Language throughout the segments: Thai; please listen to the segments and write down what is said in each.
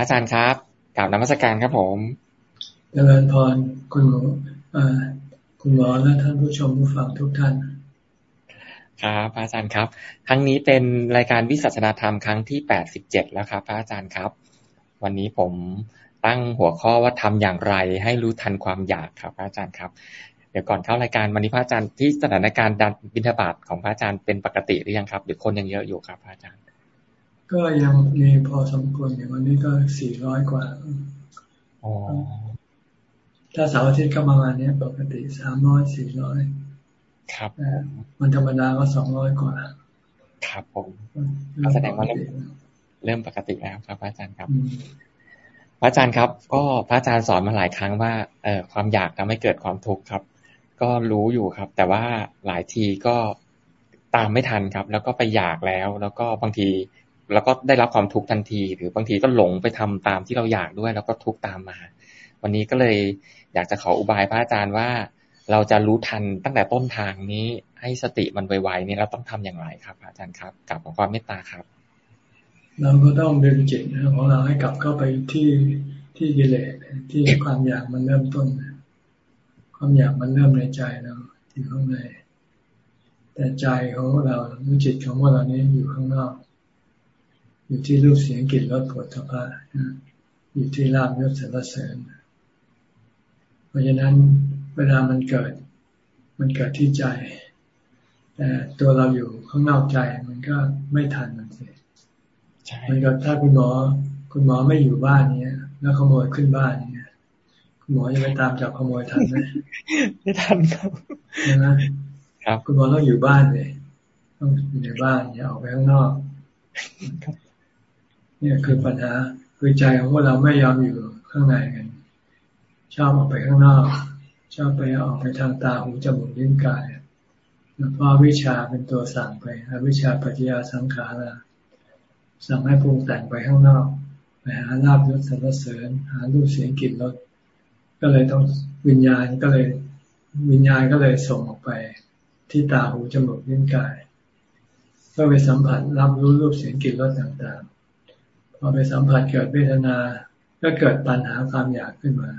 อาจารย์ครับกล่าวนมัสการครับผมเจริญพรคุณหมอคุณหมอและท่านผู้ชมผู้ฟังทุกท่าน ครับอาจารย์ครับ ครั้งนี้เป็นรายการวิสัชนาธรรมครั้งที่แปดสิบเจ็ดแล้วครับอาจารย์ครับ วันนี้ผมตั้งหัวข้อว่าทำอย่างไรให้รู้ทันความอยากครับอาจารย์ครับ เดี๋ยวก่อนเข้ารายการวันนี้พระอาจารย์ที่สถานการณ์ดันบินทบาทของพระอาจารย์เป็นปกติหรือยังครับหรือคนยังเยอะอยู่ครับพระอาจารย์ ก็ยังมีพอสมควรอย่างวันนี้ก็สี่ร้อยกว่าอ๋อถ้าเสาร์อาทิตย์ก็ประมาณนี้ปกติสามร้อยสี่ร้อยครับมันธรรมดาก็สองร้อยกว่า ครับผมแสดงว่าเริ่มเริ่มปกติแล้วครับ อาจารย์ครับ พระอาจารย์ครับ ก็พระอาจารย์สอนมาหลายครั้งว่าเอ่อความอยากทำให้เกิดความทุกข์ครับ ก็รู้อยู่ครับ แต่ว่าหลายทีก็ตามไม่ทันครับ แล้วก็ไปอยากแล้ว แล้วก็บางที แล้วก็ได้รับความทุกข์ทันที หรือบางทีก็หลงไปทำตามที่เราอยากด้วย แล้วก็ทุกข์ตามมา วันนี้ก็เลยอยากจะขออุบายพระอาจารย์ว่า เราจะรู้ทันตั้งแต่ต้นทางนี้ให้สติมันไวๆนี่เราต้องทำอย่างไรครับ อาจารย์ครับกลับของความเมตตาครับ เราก็ต้องดึงจิตของเราให้กลับเข้าไปที่ที่กิเลสที่ความอยากมันเริ่มต้น ความอยากมันเริ่มในใจเราอยู่ข้างในแต่ใจของเราหรือจิตของเรานี้อยู่ข้างนอก อยู่ที่รูปเสียงกลิ่นรสผลทพะอยู่ที่ลาบยศสรรเสริญ เพราะฉะนั้นเวลามันเกิด มันเกิดที่ใจ แต่ตัวเราอยู่ข้างนอกใจมันก็ไม่ทันมันสิมันก็ถ้าคุณหมอ คุณหมอไม่อยู่บ้านเนี้ยแล้วขโมยขึ้นบ้านเนี้ยคุณหมอจะไปตามจับขโมยทันไหมไม่ทันครับใช่ไหมครับ คุณหมอต้องอยู่บ้านเลยต้องอยู่ในบ้านอย่าออกไปข้างนอก เนี่ยคือปัญหาคือใจของพวกเราไม่ยอมอยู่ข้างในกัน ชอบออกไปข้างนอก ชอบไปออกไปทางตาหูจมูกลิ้นกายเพราะวิชาเป็นตัวสั่งไปวิชาปัจจยาสังขารสั่งให้ปรุงแต่งไปข้างนอกไปหาลาบยศสรรเสริญ หารูปเสียงกลิ่นรสก็เลยต้องวิญญาณก็เลยวิญญาณก็เลยส่งออกไป ที่ตาหูจมูกลิ้นกายเพื่อไปสัมผัสรับรู้รูปเสียงกลิ่นรสต่างๆ พอไปสัมผัสเกิดเวทนา ก็เกิดปัญหาความอยากขึ้นมา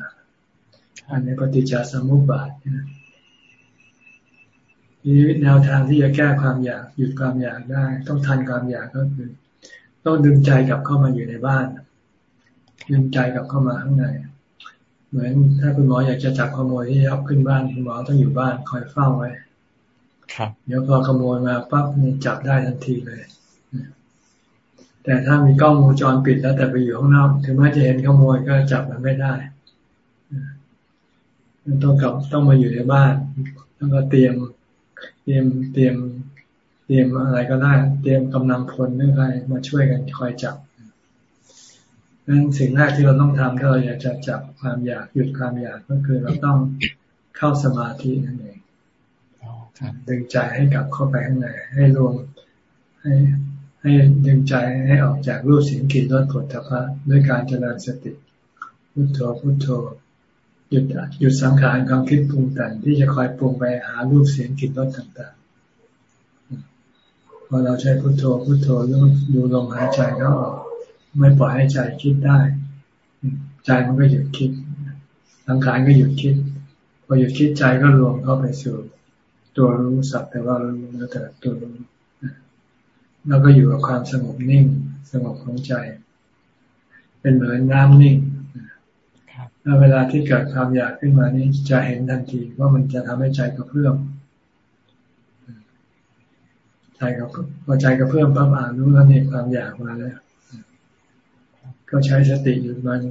อันในปฏิจจสมุปบาทนี่แนวทางที่จะแก้ความอยากหยุดความอยากได้ ต้องทันความอยากก็คือ ต้องดึงใจกลับเข้ามาอยู่ในบ้าน ดึงใจกลับเข้ามาข้างใน เหมือนถ้าคุณหมออยากจะจับขโมยที่เอาขึ้นบ้านคุณหมอต้องอยู่บ้านคอยเฝ้าไว้ ครับ เดี๋ยวพอขโมยมาปั๊บนี่จับได้ทันทีเลย แต่ถ้ามีกล้องวงจรปิดแล้วแต่ไปอยู่ข้างนอก ถึงแม้จะเห็นขโมยก็จับมันไม่ได้ต้องกลับต้องมาอยู่ในบ้านแล้วก็เตรียม เตรียมเตรียมเตรียมอะไรก็ได้ เตรียมกำลังพลหรืออะไรมาช่วยกันคอยจับนั้นสิ่งแรกที่เราต้องทำถ้าเราอยากจะจับความอยากหยุดความอยากก็คือเราต้องเข้าสมาธินั่นเองดึงใจให้กลับเข้าไปข้างในให้รวมให้ ให้ดึงใจให้ออกจากรูปเสียงกลิ่นรสผลทพะด้วยการเจริญสติพุทโธพุทโธหยุดหยุดสังขารความคิดปรุงแต่งที่จะคอยปรุงไปหารูปเสียงกลิ่นรสต่างๆ พอเราใช้พุทโธพุทโธดูลมหายใจเขาออกไม่ปล่อยให้ใจคิดได้ ใจมันก็หยุดคิดสังขารก็หยุดคิด พอหยุดคิดใจก็รวมเข้าไปสู่ ตัวรู้สักแต่ว่ารู้แล้วแต่ตัวรู้ แล้วก็อยู่กับความสงบนิ่ง สงบของใจ เป็นเหมือนน้ำนิ่งแล้วเวลาที่เกิดความอยากขึ้นมานี้จะเห็นทันทีว่ามันจะทำให้ใจกระเพื่อมใจกับพอใจกระเพื่อมปั๊บอ่านรู้แล้วนี่ความอยากมาแล้ว ก็ใช้สติหยุดมัน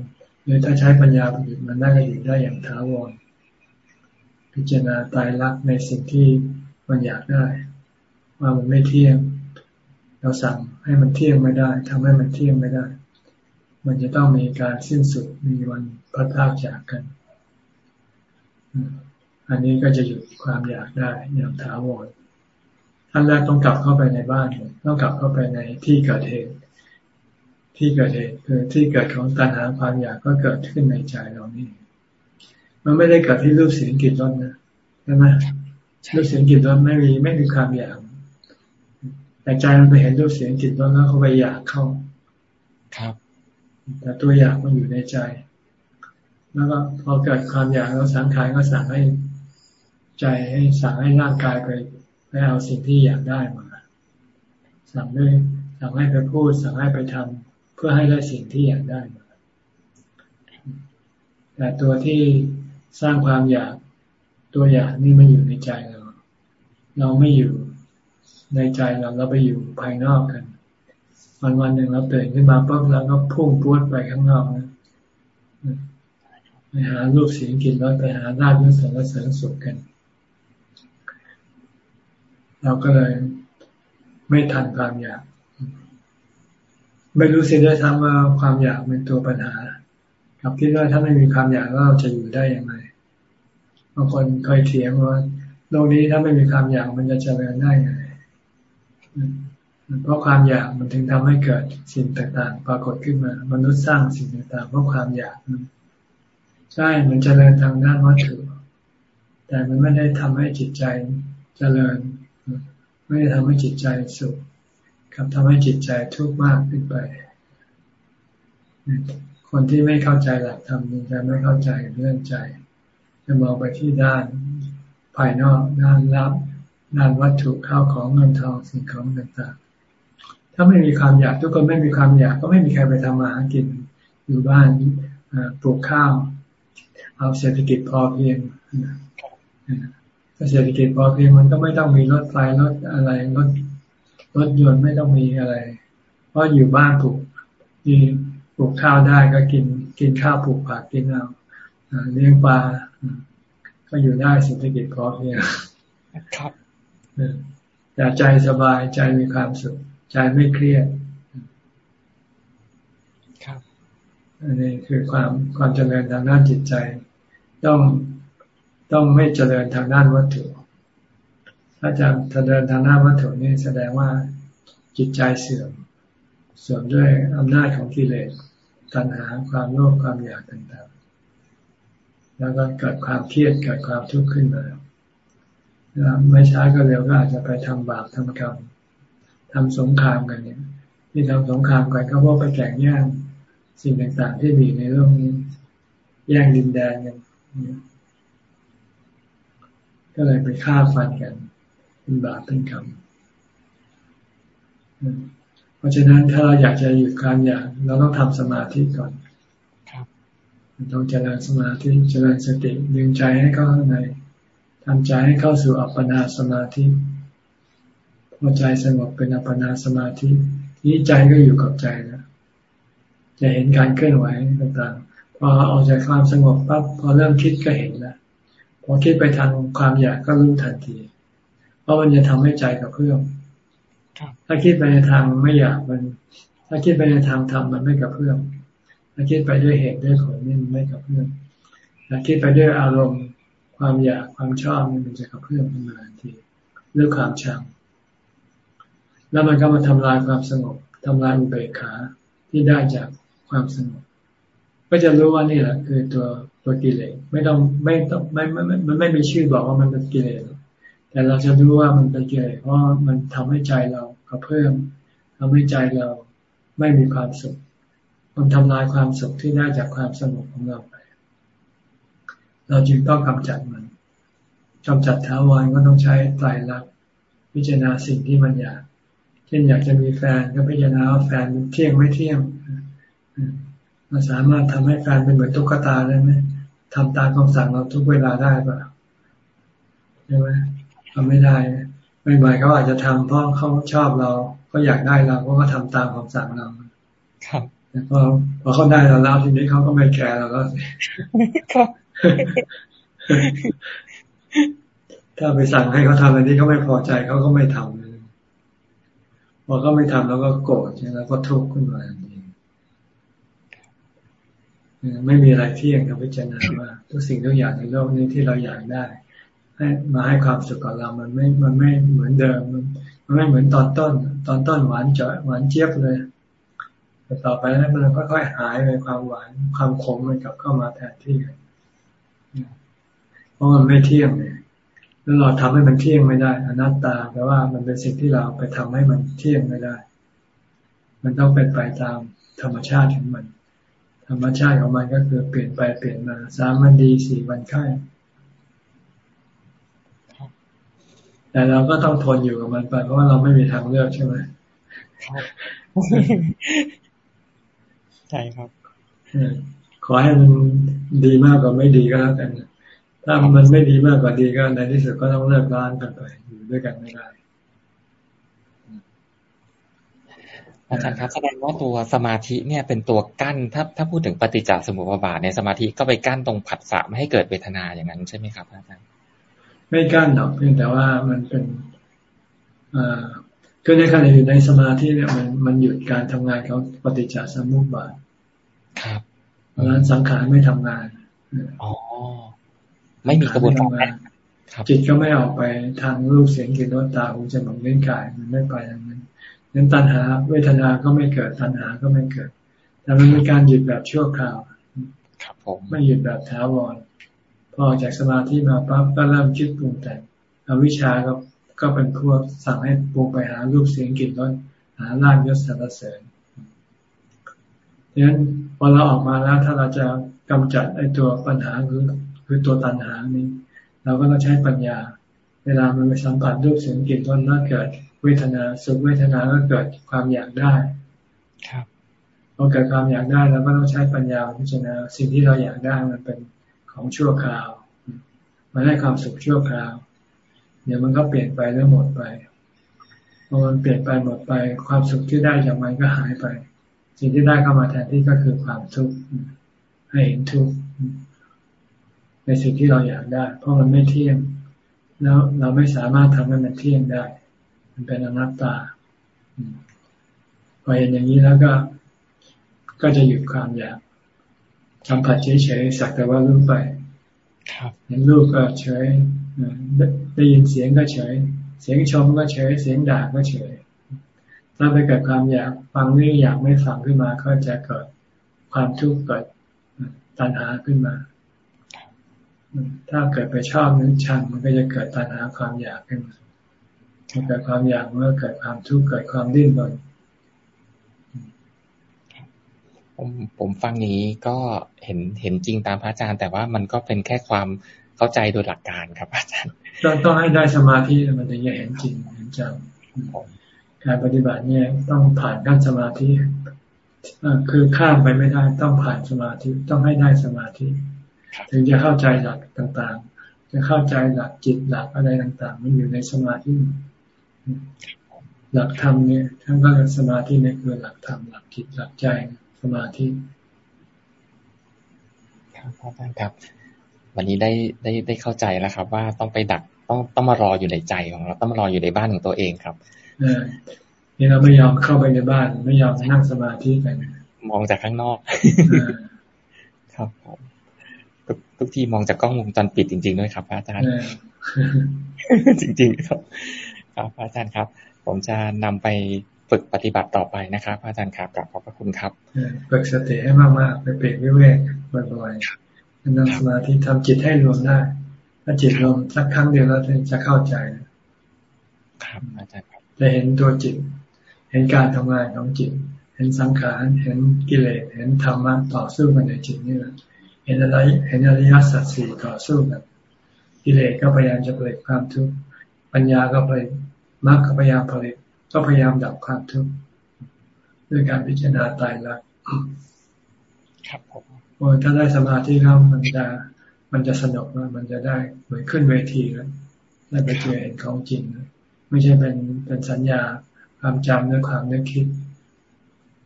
หรือถ้าใช้ปัญญาหยุดมันได้ก็หยุดได้อย่างท้าวรพิจารณาตายรักในสิ่งที่มันอยากได้ ว่ามันไม่เที่ยง เราสั่งให้มันเที่ยงไม่ได้ทำให้มันเที่ยงไม่ได้ มันจะต้องมีการสิ้นสุดมีวันพัดพากจากกัน อันนี้ก็จะหยุดความอยากได้อย่างถาวรท่านแรกต้องกลับเข้าไปในบ้านต้องกลับเข้าไปในที่เกิดเหตุ ที่เกิดเหตุคือที่เกิดของตัณหาความอยากก็เกิดขึ้นในใจเรานี่มันไม่ได้เกิดที่รูปเสียงกลิ่นรสนะใช่ไหมรูปเสียงกลิ่นรสไม่มีไม่มีความอยาก แต่ใจมันไปเห็นรูปเสียงกลิ่นรสแล้วเขาไปอยากเข้า ครับ แต่ตัวอยากมันอยู่ในใจ แล้วก็พอเกิดความอยากแล้วสังขารก็สั่งให้ใจให้สั่งให้ร่างกายไปไปเอาสิ่งที่อยากได้มา สั่งด้วยสั่งให้ไปพูดสั่งให้ไปทำเพื่อให้ได้สิ่งที่อยากได้มาแต่ตัวที่สร้างความอยากตัวอยากนี่มันอยู่ในใจเรา เราไม่อยู่ ในใจเราเราไปอยู่ภายนอกกัน วันวันหนึ่งเราตื่นขึ้นมาปุ๊บเราก็พุ่งพุดไปข้างนอกนะไปหารูปเสียงกลิ่นรสไปหาลาบยศสารเสริญสุขกัน เราก็เลยไม่ทันความอยาก ไม่รู้สิได้ทำว่าความอยากเป็นตัวปัญหา กับคิดว่าถ้าไม่มีความอยากเราจะอยู่ได้อย่างไรบางคนเคยเถียงว่าโลกนี้ถ้าไม่มีความอยากมันจะเจริญได้ไง เพราะความอยากมันถึงทำให้เกิดสิ่งต่างๆ ปรากฏขึ้นมา มนุษย์สร้างสิ่งต่างๆเพราะความอยาก ใช่ มันเจริญทางด้านวัตถุ แต่มันไม่ได้ทำให้จิตใจเจริญ ไม่ได้ทำให้จิตใจสุขกับทำให้จิตใจทุกข์มากขึ้นไป คนที่ไม่เข้าใจหลักธรรมจะไม่เข้าใจเรื่องใจ จะมองไปที่ด้านภายนอกด้านลับ ด้านวัตถุข้าวของเงินทองสิ่งของต่างๆ ถ้าไม่มีความอยากทุกคนไม่มีความอยากก็ไม่มีใครไปทำมาหากิน อยู่บ้านปลูกข้าว เอาเศรษฐกิจพอเพียงเศรษฐกิจพอเพียงมันก็ไม่ต้องมีรถไฟรถอะไรรถรถยนต์ไม่ต้องมีอะไร เพราะอยู่บ้านปลูกมีปลูกข้าวได้ก็กินกินข้าวปลูกผักกินเอาเลี้ยงปลาก็อยู่ได้เศรษฐกิจพอเพียงครับ แต่ใจสบายใจมีความสุข ใจไม่เครียดครับอันนี้คือความความเจริญทางด้านจิตใจ ต้องต้องไม่เจริญทางด้านวัตถุ ถ้าจะเจริญทางด้านวัตถุนี่แสดงว่าจิตใจเสื่อมเสื่อมด้วยอำนาจของกิเลสตัณหาความโลภความอยากต่างๆ แล้วก็เกิดความเครียดเกิดความทุกข์ขึ้นมา ไม่ช้าก็เร็วก็อาจจะไปทำบาปทำกรรมทำสงครามกันเนี่ย ที่ทำสงครามกันก็เพราะไปแข่งแย่งสิ่งต่างๆ ที่มีในโลกนี้แย่งดินแดนกันก็เลยไปฆ่าฟันกันเป็นบาปเป็นกรรมเพราะฉะนั้นถ้าเราอยากจะหยุดการอยากเราต้องทำสมาธิก่อนต้องเจริญสมาธิเจริญสติดึงใจให้เข้าข้างใน ทำใจให้เข้าสู่อัปปนาสมาธิพอใจสงบเป็นอัปปนาสมาธินี้ใจก็อยู่กับใจนะจะเห็นการเคลื่อนไหวต่างๆพอออกจากความสงบปั๊บพอเริ่มคิดก็เห็นแล้วพอคิดไปทางความอยากก็รู้ทันที เพราะมันจะทำให้ใจกับเพื่อมถ้าคิดไปในทางไม่อยากมัน ถ้าคิดไปในทางทำมันไม่กับเพื่อมถ้าคิดไปด้วยเหตุด้วยผลนี่มันไม่กับเพื่อมถ้าคิดไปด้วยอารมณ์ ความอยากความชอบมันจะกระเพื่อมขึ้นมาทันทีเรื่องความชัง แล้วมันก็มาทำลายความสงบทำลายอุเบกขาที่ได้จากความสงบ ก็จะรู้ว่านี่แหละคือตัวตัวกิเลสไม่ต้องไม่ต้องไม่ไม่มันไม่มีชื่อบอกว่ามันเป็นกิเลสแต่เราจะรู้ว่ามันเป็นกิเลสเพราะมันทำให้ใจเรากระเพิ่อมทำให้ใจเราไม่มีความสุข มันทำลายความสุขที่ได้จากความสงบของเรา เราจึงต้องกำจัดมันกำจัดท้าวรก็ต้องใช้ไตรลักษณ์พิจารณาสิ่งที่มันอยาก เช่นอยากจะมีแฟนก็พิจารณาว่าแฟนเที่ยงไม่เที่ยงเราสามารถทำให้แฟนเป็นเหมือนตุ๊กตาได้ไหมทำตามคำสั่งเราทุกเวลาได้ปะใช่ไหมทำไม่ได้ใหม่ๆเขาอาจจะทำเพราะเขาชอบเราเขาอยากได้เราเพราะเขาทาตามคำสั่งเราครับแต่พอพอเขาได้เราแล้วทีนี้เขาก็ไม่แคร์เราแล้วครับ ถ้าไปสั่งให้เขาทำอะไรที่เขาไม่พอใจเขาก็ไม่ทำเลยพอเขาไม่ทำแล้วก็โกรธแล้วก็ทุกข์ขึ้นมาทันทีไม่มีอะไรที่ยังทำพิจารณาว่าทุกสิ่งทุกอย่างในโลกนี้ที่เราอยากได้ให้มาให้ความสุขกับเรา มันไม่ มันไม่เหมือนเดิม มันไม่เหมือนตอนต้น ตอนต้นหวานจอยหวานเจี๊ยบเลย แต่ต่อไปแล้วมันค่อยๆหายไปความหวาน ความขมมันกลับเข้ามาแทนที่กัน ราะมันไม่เที่ยงเนี่ยแล้วเราทำให้มันเที่ยงไม่ได้ อนัตตาแปลว่ามันเป็นสิ่งที่เราไปทำให้มันเที่ยงไม่ได้ มันต้องเป็นไปตามธรรมชาติของมัน ธรรมชาติของมันก็คือเปลี่ยนไปเปลี่ยนมาสามวันดีสี่วันไข้แต่เราก็ต้องทนอยู่กับมันไปเพราะว่าเราไม่มีทางเลือกใช่ไหมใช่ครับขอให้มันดีมากกว่าไม่ดีก็แล้วกัน ถ้ามันไม่ดีมากกว่าดีก็ในที่สุดก็ต้องเลิกร้านกันไปอยู่ด้วยกันไม่ได้อาจารย์ครับแสดงว่าตัวสมาธิเนี่ยเป็นตัวกั้นถ้าถ้าพูดถึงปฏิจจสมุปบาทในสมาธิก็ไปกั้นตรงผัสสะไม่ให้เกิดเวทนาอย่างนั้นใช่ไหมครับอาจารย์ไม่กั้นหรอกเพียงแต่ว่ามันเป็นอ่าก็ในขณะอยู่ในสมาธิเนี่ยมันมันหยุดการทำงานของปฏิจจสมุปบาทครับเพราะนั้นสังขารไม่ทำงานอ๋อ ไม่มีกระบวนการจิตก็ไม่ออกไปทางรูปเสียงกลิ่นรสตาหูจมูกเล่นกายมันไม่ไปทางนั้นนั้นตัณหา เวทนาก็ไม่เกิดตัณหาก็ไม่เกิด แต่มันมีการหยุดแบบชั่วคราวครับผมไม่หยุดแบบถาวรพอจากสมาธิมาปั๊บก็เริ่มคิดปรุงแต่งอวิชาก็ก็เป็นพวกสั่งให้ปรุงไปหารูปเสียงกลิ่นรสหาร่างยศสรรเสริญดังนั้นพอเราออกมาแล้วถ้าเราจะกำจัดไอ้ตัวปัญหาคือ คือตัวตัณหานี้ เราก็ต้องใช้ปัญญา เวลามันไปสัมผัสรูปเสียงกลิ่นรสแล้วเกิดเวทนาสุขเวทนาก็เกิดความอยากได้ครับพอเกิดความอยากได้แล้วก็ต้องใช้ปัญญาพิจารณาสิ่งที่เราอยากได้มันเป็นของชั่วคราวมันได้ความสุขชั่วคราว เดี๋ยวมันก็เปลี่ยนไปแล้วหมดไปพอมันเปลี่ยนไปหมดไป ความสุขที่ได้จากมันก็หายไป สิ่งที่ได้เข้ามาแทนที่ก็คือความทุกข์ให้เห็นทุกข์ ในสิ่งที่เราอยากได้ เพราะมันไม่เที่ยง แล้วเราไม่สามารถทำให้มันเที่ยงได้ มันเป็นอนัตตาพอเห็นอย่างนี้แล้วก็ ก็จะหยุดความอยากสัมผัสเฉยๆสักแต่ว่ารู้ไปเห็นรูปก็เฉยได้ยินเสียงก็เฉย เสียงชมก็เฉย เสียงด่าก็เฉย ถ้าไปเกิดความอยากฟังนี่อยากไม่ฟังขึ้นมา ก็จะเกิดความทุกข์เกิดตัณหาขึ้นมา ถ้าเกิดไปชอบนึกชังมันก็จะเกิดตัณหาความอยากขึ้นมาเกิดความอยากเมื่อเกิดความทุกข์เกิดความดิ้นรนผมผมฟังนี้ก็เห็นเห็นจริงตามพระอาจารย์ แต่ว่ามันก็เป็นแค่ความเข้าใจโดยหลักการครับอาจารย์ต้องต้องให้ได้สมาธิมันถึงจะเห็นจริงเห็นจังการปฏิบัติเนี่ยต้องผ่านขั้นสมาธิคือข้ามไปไม่ได้ต้องผ่านสมาธิต้องให้ได้สมาธิ ถึงจะเข้าใจหลักต่างๆ จะเข้าใจหลักจิตหลักอะไรต่างๆ มันอยู่ในสมาธิหลักธรรมเนี่ยทั้งก็สมาธิเนี่ยคือหลักธรรมหลักจิตหลักใจสมาธิครับอาจารย์ครับ วันนี้ได้ได้ได้เข้าใจแล้วครับ ว่าต้องไปดักต้องต้องมารออยู่ในใจของเราต้องมารออยู่ในบ้านของตัวเองครับนี่เราไม่ยอมเข้าไปในบ้าน ไม่ยอมนั่งสมาธิกันมองจากข้างนอก ครับทุก ทุกทีมองจากกล้องวงจรปิดจริงๆด้วยครับอาจารย์จริง ๆ ครับ ครับอาจารย์ครับ ผมจะนำไปฝึกปฏิบัติต่อไปนะครับ อาจารย์ครับกับขอบพระคุณครับฝึกสติให้มากๆไปเปลี่ยนวิเวกบ่อยๆนั่งสมาธิทำจิตให้รวมได้ ถ้าจิตรวมสักครั้งเดียวแล้วจะเข้าใจครับอาจารย์ครับจะเห็นตัวจิต เห็นการทำงานของจิต เห็นสังขาร เห็นกิเลส เห็นธรรมะต่อสู้กันในจิตนี่แหละ เห็นอะไรเห็นอริยสัจสี่ต่อสู้กันกิเลสก็พยายามจะผลิตความทุกข์ปัญญาก็ผลิตมรรคก็พยายามผลิตก็พยายามดับความทุกข์ด้วยการพิจารณาตายรักครับผมถ้าได้สมาธิแล้วมันจะมันจะสนุกมันจะได้เหมือนขึ้นเวทีแล้วได้ไปเจอเห็นของจริงไม่ใช่เป็นเป็นสัญญาความจำด้วยความนึกคิด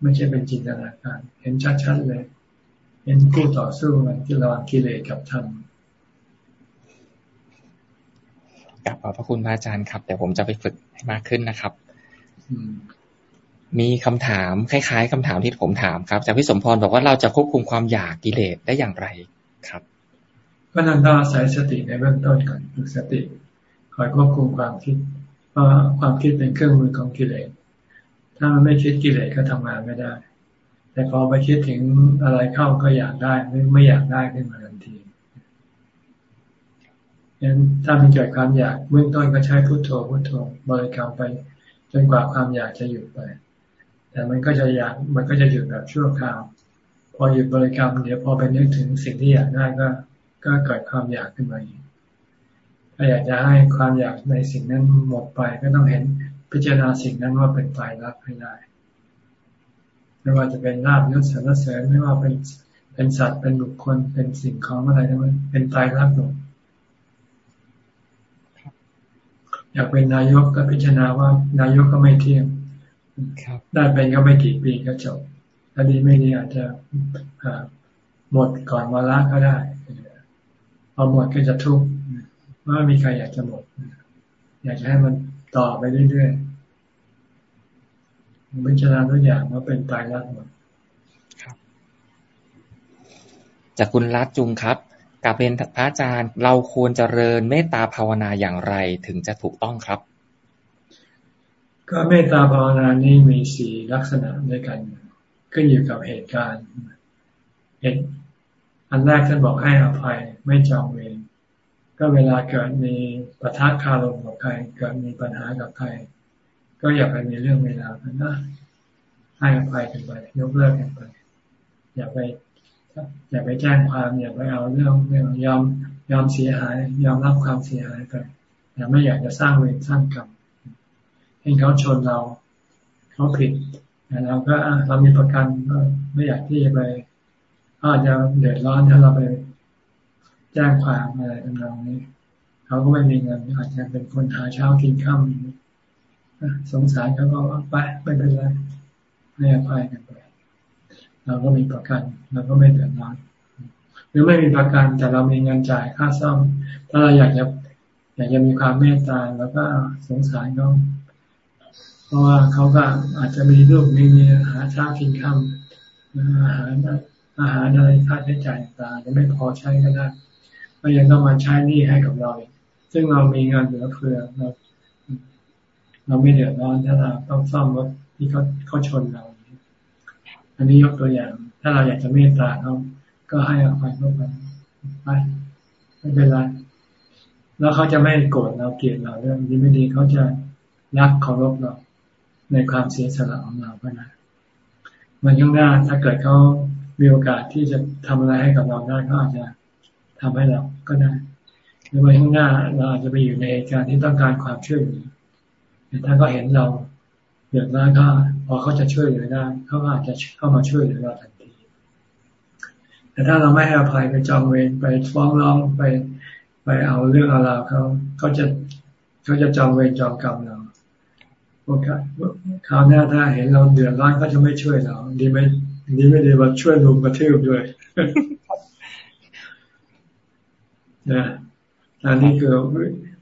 ไม่ใช่เป็นจินตนาการ เห็นชัดๆเลย เห็นคู่ต่อสู้มันที่ระหว่างกิเลสกับธรรมกับขอบพระคุณพระอาจารย์ครับเดี๋ยวผมจะไปฝึกให้มากขึ้นนะครับมีคำถามคล้ายๆคำถามที่ผมถามครับ จากพี่สมพรบอกว่าเราจะควบคุมความอยากกิเลสได้อย่างไรครับก็นั่นต้องอาศัยสติในเบื้องต้นก่อนฝึกสติ คอยควบคุมความคิดเพราะความคิดเป็นเครื่องมือของกิเลสถ้ามันไม่คิดกิเลสก็ทำงานไม่ได้ แต่พอไปคิดถึงอะไรเข้าก็อยากได้ไม่ไม่อยากได้ขึ้นมาทันทีงั้นถ้ามีเกิดความอยากเบื้องต้นก็ใช้พุโทโธพุโทโธบริกรรมไป จนกว่าความอยากจะหยุดไป แต่มันก็จะอยากมันก็จะหยุดแบบชั่วคราว พอหยุดบริกรรมเดี๋ยวพอไปนึกถึงสิ่งที่อยากได้ก็ ก็เกิดความอยากขึ้นมาอีกถ้าอยากจะให้ความอยากในสิ่งนั้นหมดไปก็ต้องเห็นพิจารณาสิ่งนั้นว่าเป็นตายรักให้ได้ ไม่ว่าจะเป็นลาบยศสารเสริญไม่ว่าเป็นเป็นสัตว์เป็นบุคคลเป็นสิ่งของอะไรทั้งนั้นเป็นตายรักหมดอยากเป็นนายกก็พิจารณาว่านายกก็ไม่เที่ยงได้เป็นก็ไม่กี่ปีก็จบถ้าดีไม่ดีอาจจะหมดก่อนวาระก็ได้พอหมดก็จะทุกข์ว่ามีใครอยากจะหมด อยากจะให้มันต่อไปเรื่อยๆ พิจารณาทุกอย่างว่าเป็นตายรักหมดจากคุณรัตจุงครับกับเรียนพระอาจารย์ เราควรเจริญเมตตาภาวนาอย่างไรถึงจะถูกต้องครับ ก็เมตตาภาวนานี้มีสี่ลักษณะด้วยกัน ขึ้นอยู่กับเหตุการณ์เหตุอันแรกท่านบอกให้อภัยไม่จองเวรก็เวลาเกิดมีปะทะคารมกับใคร เกิดมีปัญหากับใคร ก็อย่าไปมีเรื่องเวลากันนะให้อภัยกันไปยกเลิกกันไป อย่าไป อย่าไปแจ้งความ อย่าไปเอาเรื่องเรื่องยอมยอมเสียหาย ยอมรับความเสียหายไปอย่าไม่อยากจะสร้างเวรสร้างกรรมเห็นเขาชนเราเขาผิดแต่เราก็เรามีประกันก็ไม่อยากที่จะไปอาจจะเดือดร้อนถ้าเราไปแจ้งความอะไรต่างๆนี้เขาก็ไม่มีเงินอาจจะเป็นคนหาเช้ากินข้าม สงสารเขาก็ไปไม่เป็นไรให้อภัยกันไปเราก็มีประกันเราก็ไม่เดือดร้อนหรือไม่มีประกันแต่เรามีเงินจ่ายค่าซ่อม ถ้าเราอยากจะอยากจะมีความเมตตาแล้วก็สงสารเขาเพราะว่าเขาก็อาจจะมีลูกมีเมียหาเช้ากินข้ามอาหารอาหารอะไรค่าใช้จ่ายต่างจะไม่พอใช้ก็ได้ก็ยังต้องมาใช้หนี้ให้กับเรา ซึ่งเรามีเงินเหลือเฟือเรา เราไม่เดือดร้อนถ้าเราต้องซ่อมรถที่เขาเขาชนเราอันนี้ยกตัวอย่าง ถ้าเราอยากจะเมตตาเขาก็ให้อภัยเขาไปไปไม่เป็นไรแล้วเขาจะไม่โกรธเราเกลียดเราเรื่องนี้ไม่ดีเขาจะรักเคารพเราในความเสียสละของเราก็นะมันข้างหน้าถ้าเกิดเขามีโอกาสที่จะทำอะไรให้กับเราได้เขาอาจจะทำให้เราก็ได้หรือวันข้างหน้าเราอาจจะไปอยู่ในการที่ต้องการความช่วยเหลือ แต่ถ้าเขาเห็นเราเดือดร้อนก็พอเขาจะช่วยเหลือได้เขาอาจจะเข้ามาช่วยเหลือเราทันที แต่ถ้าเราไม่ให้อภัยไปจองเวรไปฟ้องร้องไป ไปเอาเรื่องเอาราวเขาเขาจะเขาจะจองเวรจองกรรมเราโอกาสคราวหน้าถ้าเห็นเราเดือดร้อนก็จะไม่ช่วยเราดีไม่ดีไม่ดีว่าช่วยลุมกระทืบด้วยนะอันนี้คือ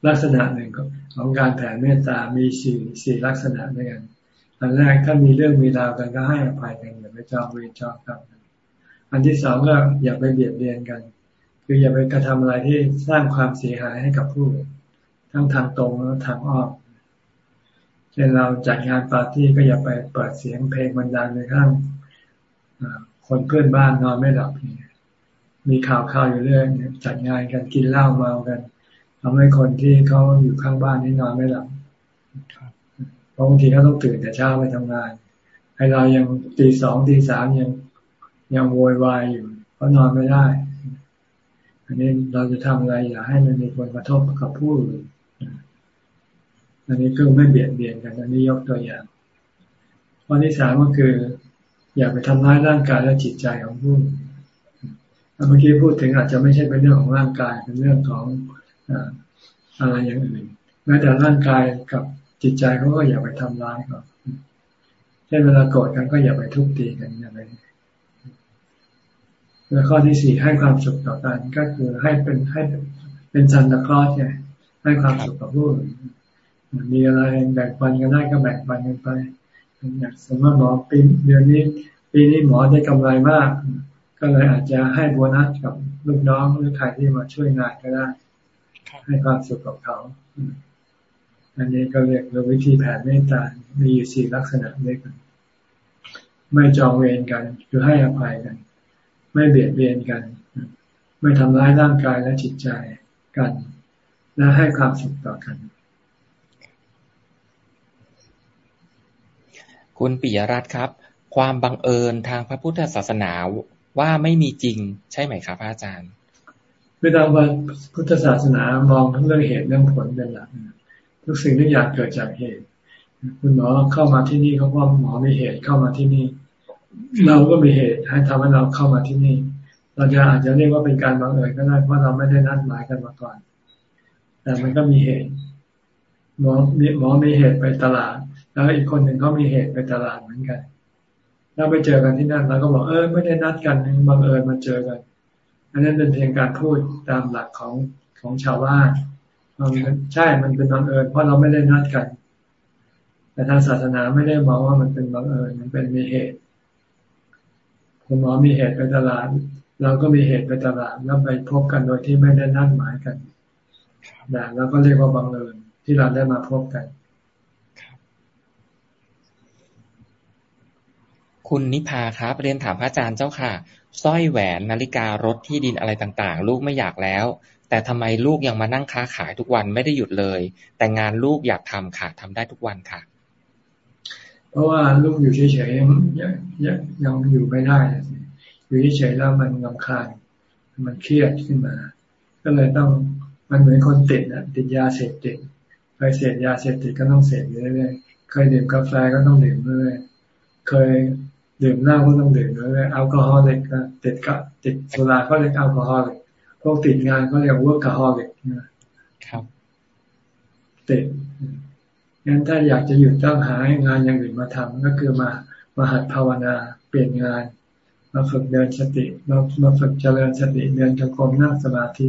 ลักษณะหนึ่ง ของการแผ่เมตตามีสี่สี่ลักษณะด้วยกันอันแรกถ้ามีเรื่องมีราวกันก็ให้อภัยกันอย่าไปจองเวรจองกรรมอันที่สองก็อย่าไปเบียดเบียนกัน คืออย่าไปกระทำอะไรที่สร้างความเสียหายให้กับผู้ทั้งทางตรงและทางอ้อมเช่นเราจัดงานปาร์ตี้ก็อย่าไปเปิดเสียงเพลงบรรดาในข้างคนเพื่อนบ้านนอนไม่หลับมีข่าวข่าวอยู่เรื่อยจัดงานกันกินเหล้าเมากัน ทำให้คนที่เขาอยู่ข้างบ้านนี่นอนไม่หลับบางทีเขาต้องตื่นแต่เช้าไปทำงานให้เรายังตีสองตีสามยังยังโวยวายอยู่เขานอนไม่ได้ อันนี้เราจะทำอะไรอย่าให้มันมีผลกระทบกับผู้อื่นอันนี้ก็ไม่เบียดเบียนกัน อันนี้ยกตัวอย่างข้อที่สามก็คือ อย่าไปทำร้ายร่างกายและจิตใจของผู้เมื่อกี้พูดถึงอาจจะไม่ใช่เป็นเรื่องของร่างกายเป็นเรื่องของ อะไรอย่างอื่นแม้แต่ร่างกายกับจิตใจเขาก็อย่าไปทำร้ายเขาเช่นเวลาโกรธกันก็อย่าไปทุบตีกันอย่าไปแล้วข้อที่สี่ให้ความสุขต่อกันก็คือให้เป็นให้เป็นจันทร์คลอสไงให้ความสุขกับผู้อื่นมีอะไรแบ่งปันกันได้ก็แบ่งปันกันไปอย่ากสมมติหมอปีเดือนนี้ปีนี้หมอได้กำไรมาก ก็เลยอาจจะให้โบนัสกับลูกน้องหรือใครที่มาช่วยงานก็ได้ ให้ความสุขกับเขา อันนี้ก็เรียกเราวิธีแผ่เมตตา มีอยู่สี่ลักษณะด้วยกัน ไม่จองเวรกัน คือให้อภัยกัน ไม่เบียดเบียนกัน ไม่ทำร้ายร่างกายและจิตใจกัน และให้ความสุขต่อกัน คุณปิยรัตน์ครับ ความบังเอิญทางพระพุทธศาสนาว่าไม่มีจริงใช่ไหมครับอาจารย์ คือตามพุทธศาสนามองทั้งเรื่องเหตุเรื่องผลเป็นหลักทุกสิ่งทุกอย่างเกิดจากเหตุ คุณหมอเข้ามาที่นี่เขาว่าหมอมีเหตุเข้ามาที่นี่ เราก็มีเหตุให้ทำให้เราเข้ามาที่นี่ เราจะอาจจะเรียกว่าเป็นการบังเอิญก็ได้เพราะเราไม่ได้นัดหมายกันมาก่อน แต่มันก็มีเหตุหมอมีหมอมีเหตุไปตลาด แล้วอีกคนหนึ่งเขามีเหตุไปตลาดเหมือนกันเราไปเจอกันที่นั่นเราก็บอกเออไม่ได้นัดกันบังเอิญมาเจอกัน อันนั้นเป็นเพียงการพูดตามหลักของของชาวบ้านใช่ มันเป็นบังเอิญเพราะเราไม่ได้นัดกัน แต่ทางศาสนาไม่ได้มองว่ามันเป็นบังเอิญ มันเป็นมีเหตุ คุณหมอมีเหตุไปตลาด เราก็มีเหตุไปตลาดแล้วไปพบกันโดยที่ไม่ได้นัดหมายกันแต่เราก็เรียกว่าบังเอิญที่เราได้มาพบกัน คุณนิพาครับ เรียนถามพระอาจารย์เจ้าค่ะ สร้อยแหวนนาฬิการถที่ดินอะไรต่างๆ ลูกไม่อยากแล้ว แต่ทำไมลูกยังมานั่งค้าขายทุกวันไม่ได้หยุดเลย แต่งานลูกอยากทำค่ะทำได้ทุกวันค่ะ เพราะว่าลูกอยู่เฉยๆยังยังยังอยู่ไม่ได้ อยู่เฉยๆแล้วมันลำคาญมันเครียดขึ้นมา ก็เลยต้องมันเหมือนคนติดอะติดยาเสพติดเคยเสพยาเสพติดก็ต้องเสพเรื่อยๆเคยดื่มกาแฟก็ต้องดื่มเรื่อยเคย ดื่มเหล้าก็ต้องดื่มด้วยแอลกอฮอล์เล็กติดกับติดสุราก็เรียกแอลกอฮอล์เล็กพวกติดงานก็เรียกว่าแอลกอฮอล์เล็กนะครับติดงั้นถ้าอยากจะหยุดต้องหางานอย่างอื่นมาทำก็คือมามาหัดภาวนาเปลี่ยนงานมาฝึกเดินสติมามาฝึกเจริญสติเดินจงกรมนั่งสมาธิ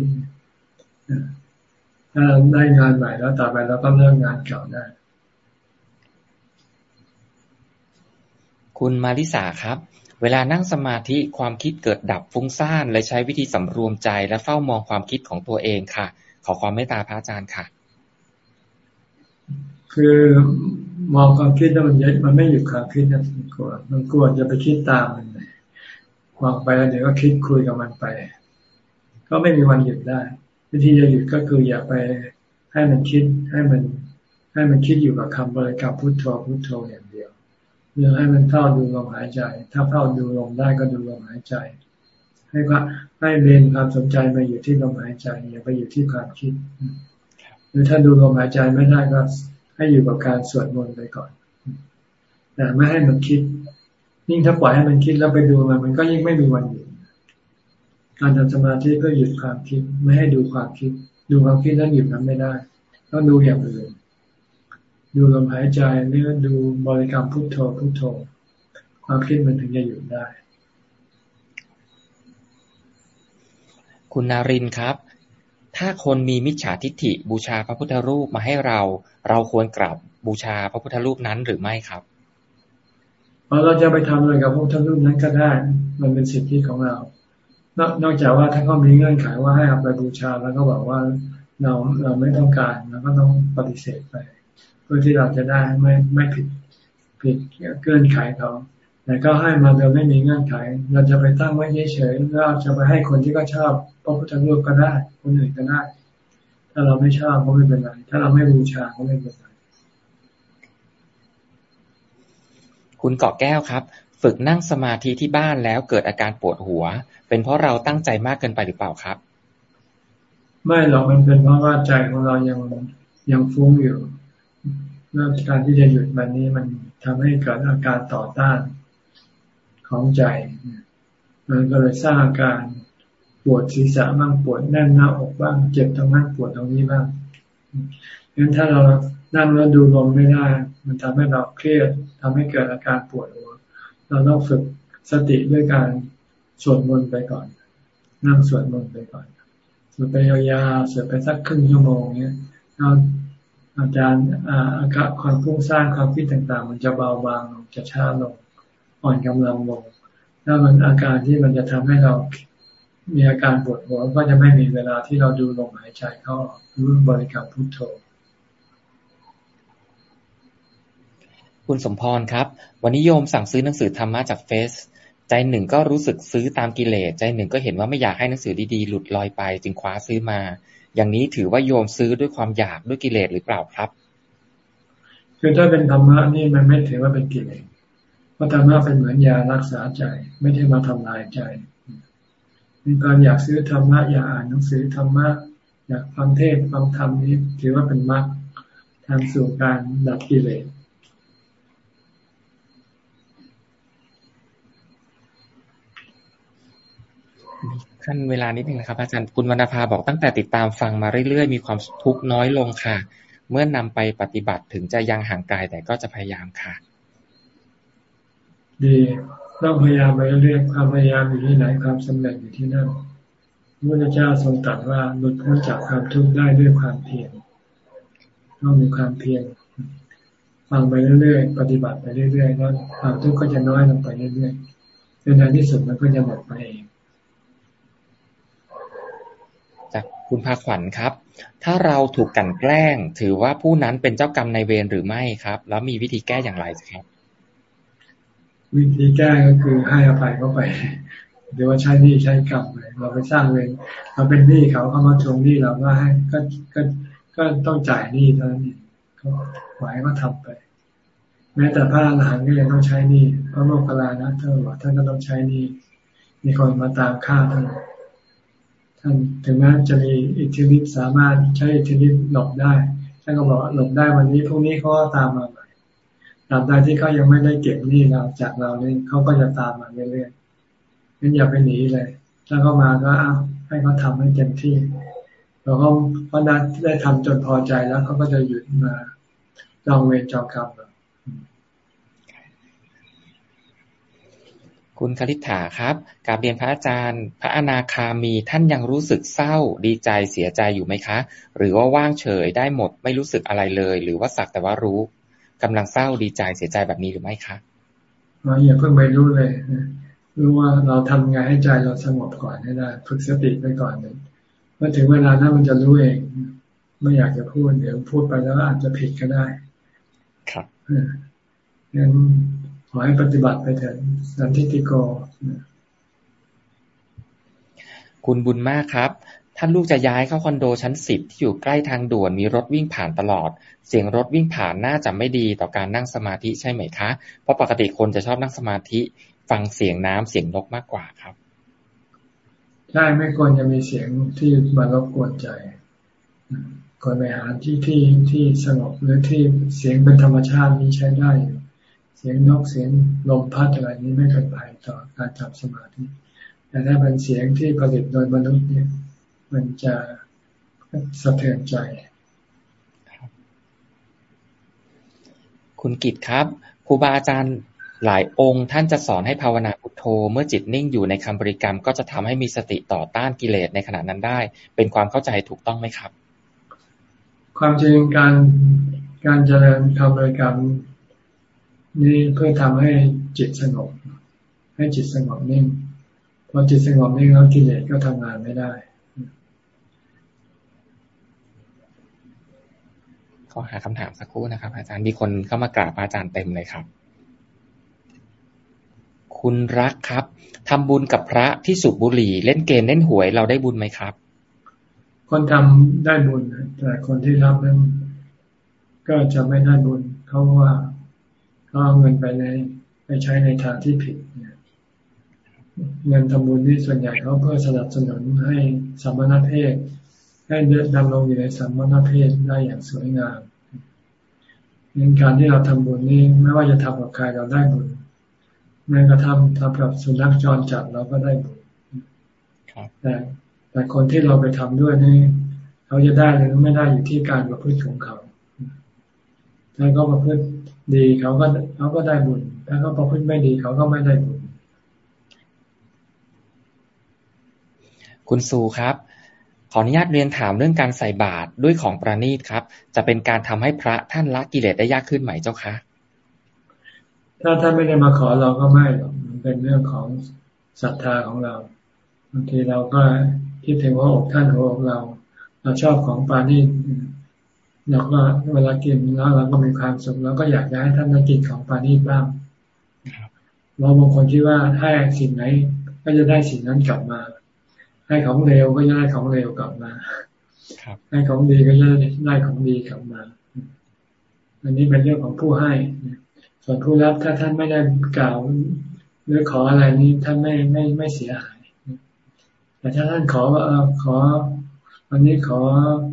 ถ้าได้งานใหม่แล้วต่อไปเราก็เลิกงานเก่าได้ คุณมาริสาครับ เวลานั่งสมาธิความคิดเกิดดับฟุ้งซ่านเลยใช้วิธีสำรวมใจและเฝ้ามองความคิดของตัวเองค่ะ ขอความเมตตาพระอาจารย์ค่ะ คือมองความคิดแล้วมันยมันไม่หยุดความคิดนะมันกลัวมันกลัวจะไปคิดตามมันวางไปแล้วเดี๋ยวก็คิดคุยกับมันไป ก็ไม่มีวันหยุดได้ วิธีจะหยุดก็คืออย่าไปให้มันคิดให้มันให้มันคิดอยู่กับคำบริกรรมพุทโธพุทโธอย่ยางหรือให้มันเข้าดูลมหายใจ ถ้าเข้าดูลมได้ก็ดูลมหายใจ ให้ก็ให้เรียนความสนใจมาอยู่ที่ลมหายใจอย่าไปอยู่ที่ความคิด หรือถ้าดูลมหายใจไม่ได้ก็ให้อยู่กับการสวดมนต์ไปก่อนแต่ไม่ให้มันคิด ยิ่งถ้าปล่อยให้มันคิดแล้วไปดูมัน มันก็ยิ่งไม่มีวันหยุดการทำสมาธิเพื่อหยุดความคิด ไม่ให้ดูความคิด ดูความคิดแล้วหยุดมันไม่ได้ ต้องดูอย่างอื่น ดูลมหายใจหรือดูบริกรรมพุทโธพุทโธ ความคิดมันถึงจะหยุดได้ คุณนารินครับ ถ้าคนมีมิจฉาทิฏฐิบูชาพระพุทธรูปมาให้เรา เราควรกราบบูชาพระพุทธรูปนั้นหรือไม่ครับเราจะไปทำอะไรกับพระพุทธรูปนั้นก็ได้ มันเป็นสิทธิของเรานอกจากว่าถ้าเขามีเงื่อนไขว่าให้เอาไปบูชาแล้วก็บอกว่าเราเราไม่ต้องการเราก็ต้องปฏิเสธไป เพื่อที่เราจะได้ไม่ไม่ผิดผิดเกินไขเขาแต่ก็ให้มาโดยไม่มีเงื่อนไข เราจะไปตั้งไว้เฉยๆแล้วจะไปให้คนที่ก็ชอบพระพุทธรูปก็ได้ คนอื่นก็ได้ ถ้าเราไม่ชอบก็ไม่เป็นไร ถ้าเราไม่บูชาก็ไม่เป็นไร คุณเกาะแก้วครับ ฝึกนั่งสมาธิที่บ้านแล้วเกิดอาการปวดหัว เป็นเพราะเราตั้งใจมากเกินไปหรือเปล่าครับ ไม่หรอกมันเป็นเพราะว่าใจของเรายังยังฟุ้งอยู่ เรื่องการที่จะหยุดมันนี้มันทำให้เกิดอาการต่อต้านของใจ มันก็เลยสร้างอาการปวดศีรษะบ้างปวดแน่นหน้าอกบ้างเจ็บตรงนั้นปวดตรงนี้บ้างงั้นถ้าเรานั่งแล้วดูลมไม่ได้ มันทำให้เราเครียดทำให้เกิดอาการปวดหัว เราต้องฝึกสติด้วยการสวดมนต์ไปก่อน นั่งสวดมนต์ไปก่อนสวดไปยาวๆสวดไปสักครึ่งชั่วโมงเนี้ยเรา อาจารย์อาการความฟุ้งซ่านความคิดต่างๆ มันจะเบาบางลงจะช้าลงอ่อนกำลังลงแล้วมันอาการที่มันจะทำให้เรามีอาการปวดหัวก็จะไม่มีเวลาที่เราดูลมหายใจเข้าหรือบริกรรมพุทโธคุณสมพรครับ วันนี้โยมสั่งซื้อหนังสือธรรมะจากเฟซใจหนึ่งก็รู้สึกซื้อตามกิเลสใจหนึ่งก็เห็นว่าไม่อยากให้หนังสือดีๆ หลุดลอยไป จึงคว้าซื้อมา อย่างนี้ถือว่าโยมซื้อด้วยความอยากด้วยกิเลสหรือเปล่าครับ คือถ้าเป็นธรรมะนี่มันไม่ถือว่าเป็นกิเลสเพราะธรรมะเป็นเหมือนยารักษาใจ ไม่ใช่มาทำลายใจ มีความอยากซื้อธรรมะอยากอ่านหนังสือธรรมะอยากฟังเทศฟังธรรมนี้ถือว่าเป็นมรรคทางสู่การดับกิเลส ขั้นเวลานิดนึงนะครับ อาจารย์คุณวรรณภาบอกตั้งแต่ติดตามฟังมาเรื่อยๆ มีความทุกข์น้อยลงค่ะ เมื่อนำไปปฏิบัติถึงจะยังห่างไกลแต่ก็จะพยายามค่ะดีต้องพยายามไปเรื่อยๆความพยายามอยู่ที่ไหนความสำเร็จอยู่ที่นั่นพระพุทธเจ้าทรงตรัสว่าหลุดพ้นจากความทุกข์ได้ด้วยความเพียรต้องมีความเพียรฟังไปเรื่อยๆ ปฏิบัติไปเรื่อยๆแล้วความทุกข์ก็จะน้อยลงไปเรื่อยๆในที่สุดมันก็จะหมดไปเองจาก คุณภาขวัญครับ ถ้าเราถูกกันแกล้ง ถือว่าผู้นั้นเป็นเจ้ากรรมในเวรหรือไม่ครับ แล้วมีวิธีแก้อย่างไรครับ วิธีแก้ก็คือให้อภัยเข้าไปหรือว่าใช้หนี้ใช้กรรมเลยเราไปสร้างเวรเราเป็นหนี้เขาเขามาทวงหนี้เราก็ให้ก็ก็ก็ต้องจ่ายหนี้เท่านั้นเองก็ไหวก็ทำไป แม้แต่พระอรหันต์ก็ยังต้องใช้หนี้พระโมคคัลลานะท่านบอกท่านก็ต้องใช้หนี้มีคนมาตามฆ่าท่าน ท่านถึงแม้จะมีอิทธิฤทธิ์สามารถใช้อิทธิฤทธิ์หลบได้ท่านก็บอกหลบได้วันนี้พรุ่งนี้เขาก็ตามมาใหม่ตราบใดที่เขายังไม่ได้เก็บหนี้เราจากเราเนี่ยเขาก็จะตามมาเรื่อยๆงั้นอย่าไปหนีเลยถ้าเขามาก็เอาให้เขาทาให้เต็มที่เราก็เพราะนั้นได้ทำจนพอใจแล้วเขาก็จะหยุดมาจองเวรจองกรรม คุณคลิษฐาครับกาบเรียนพระอาจารย์ พระอนาคามีท่านยังรู้สึกเศร้า ดีใจเสียใจอยู่ไหมคะ หรือว่าว่างเฉยได้หมดไม่รู้สึกอะไรเลย หรือว่าสักแต่ว่ารู้กำลังเศร้าดีใจเสียใจแบบนี้หรือไม่คะอย่าเพิ่งไปรู้เลยรู้ว่าเราทำไงให้ใจเราสงบก่อนให้ได้ฝึกสติไปก่อนหนึ่งเมื่อถึงเวลานั้นมันจะรู้เอง ไม่อยากจะพูดเดี๋ยวพูดไปแล้วอาจจะผิดก็ได้ ครับงั้น ขอให้ปฏิบัติไปเถิดสันทิติโก คุณบุญมากครับ ท่านลูกจะย้ายเข้าคอนโดชั้นสิบที่อยู่ใกล้ทางด่วนมีรถวิ่งผ่านตลอด เสียงรถวิ่งผ่านน่าจะไม่ดีต่อการนั่งสมาธิใช่ไหมคะ เพราะปกติคนจะชอบนั่งสมาธิ ฟังเสียงน้ำเสียงนกมากกว่าครับ ใช่ไม่ควรจะมีเสียงที่มารบกวนใจควรไปหาที่ที่ที่สงบหรือที่เสียงเป็นธรรมชาตินี้ใช้ได้เสียงนกเสียงลมพัดอะไรนี้ไม่เป็นภัยต่อการทำสมาธิแต่ถ้าเป็นเสียงที่ผลิตโดยมนุษย์เนี่ย มันจะสะเทือนใจคุณกิตครับครูบาอาจารย์หลายองค์ท่านจะสอนให้ภาวนาพุทโธ เมื่อจิตนิ่งอยู่ในคำบริกรรม ก็จะทำให้มีสติต่อต้านกิเลสในขณะนั้นได้ เป็นความเข้าใจถูกต้องไหมครับ ความจริงการการเจริญคำบริกรรม นี่เพื่อทำให้จิตสงบ ให้จิตสงบนิ่งพอจิตสงบนิ่งแล้วกิเลสก็ทำงานไม่ได้ ขอหาคำถามสักครู่นะครับ อาจารย์มีคนเข้ามากราบอาจารย์เต็มเลยครับคุณรักครับทำบุญกับพระที่สูบบุหรี่ เล่นเกมเล่นหวยเราได้บุญไหมครับ คนทำได้บุญแต่คนที่รับนั้นก็จะไม่ได้บุญเขาว่า เขาเอาเงินไปในไปใช้ในทางที่ผิดเงินทำบุญนี่ส่วนใหญ่เขาเพื่อสนับสนุนให้สัมมาเพศให้ดำรงอยู่ในสัมมาเพศได้อย่างสวยงามเงินการที่เราทำบุญนี่ไม่ว่าจะทำกับใครเราได้บุญแม้กระทั่งทำกับสุนัขจรจัดเราก็ได้บุญแต่แต่คนที่เราไปทำด้วยนี่เขาจะได้หรือไม่ได้อยู่ที่การประพฤติของเขาถ้าเขาประพฤติ ดีเขาก็เขาก็ได้บุญถ้าเขาประพฤติไม่ดีเขาก็ไม่ได้บุญคุณสูครับ ขออนุญาตเรียนถามเรื่องการใส่บาตรด้วยของประณีตครับ จะเป็นการทำให้พระท่านละกิเลสได้ยากขึ้นไหมเจ้าคะถ้าท่านไม่ได้มาขอเราก็ไม่หรอกมันเป็นเรื่องของศรัทธาของเราบางทีเราก็คิดถึงว่าอกท่านหัวอกเรา เราชอบของปานี่ เราก็เวลากินแล้วเราก็มีความสุขเราก็อยากจะให้ท่านได้กินของปานี่บ้างเราบางคนคิดว่าให้สิ่งไหน ก็จะได้สิ่งนั้นกลับมา ให้ของเร็วก็จะได้ของเร็วกลับมาให้ของดีก็จะได้ของดีกลับมา อันนี้เป็นเรื่องของผู้ให้ ส่วนผู้รับถ้าท่านไม่ได้กล่าวหรือขออะไรนี้ท่านไม่ไม่ไม่เสียหาย แต่ถ้าท่านขอว่าขอ วันนี้ขอ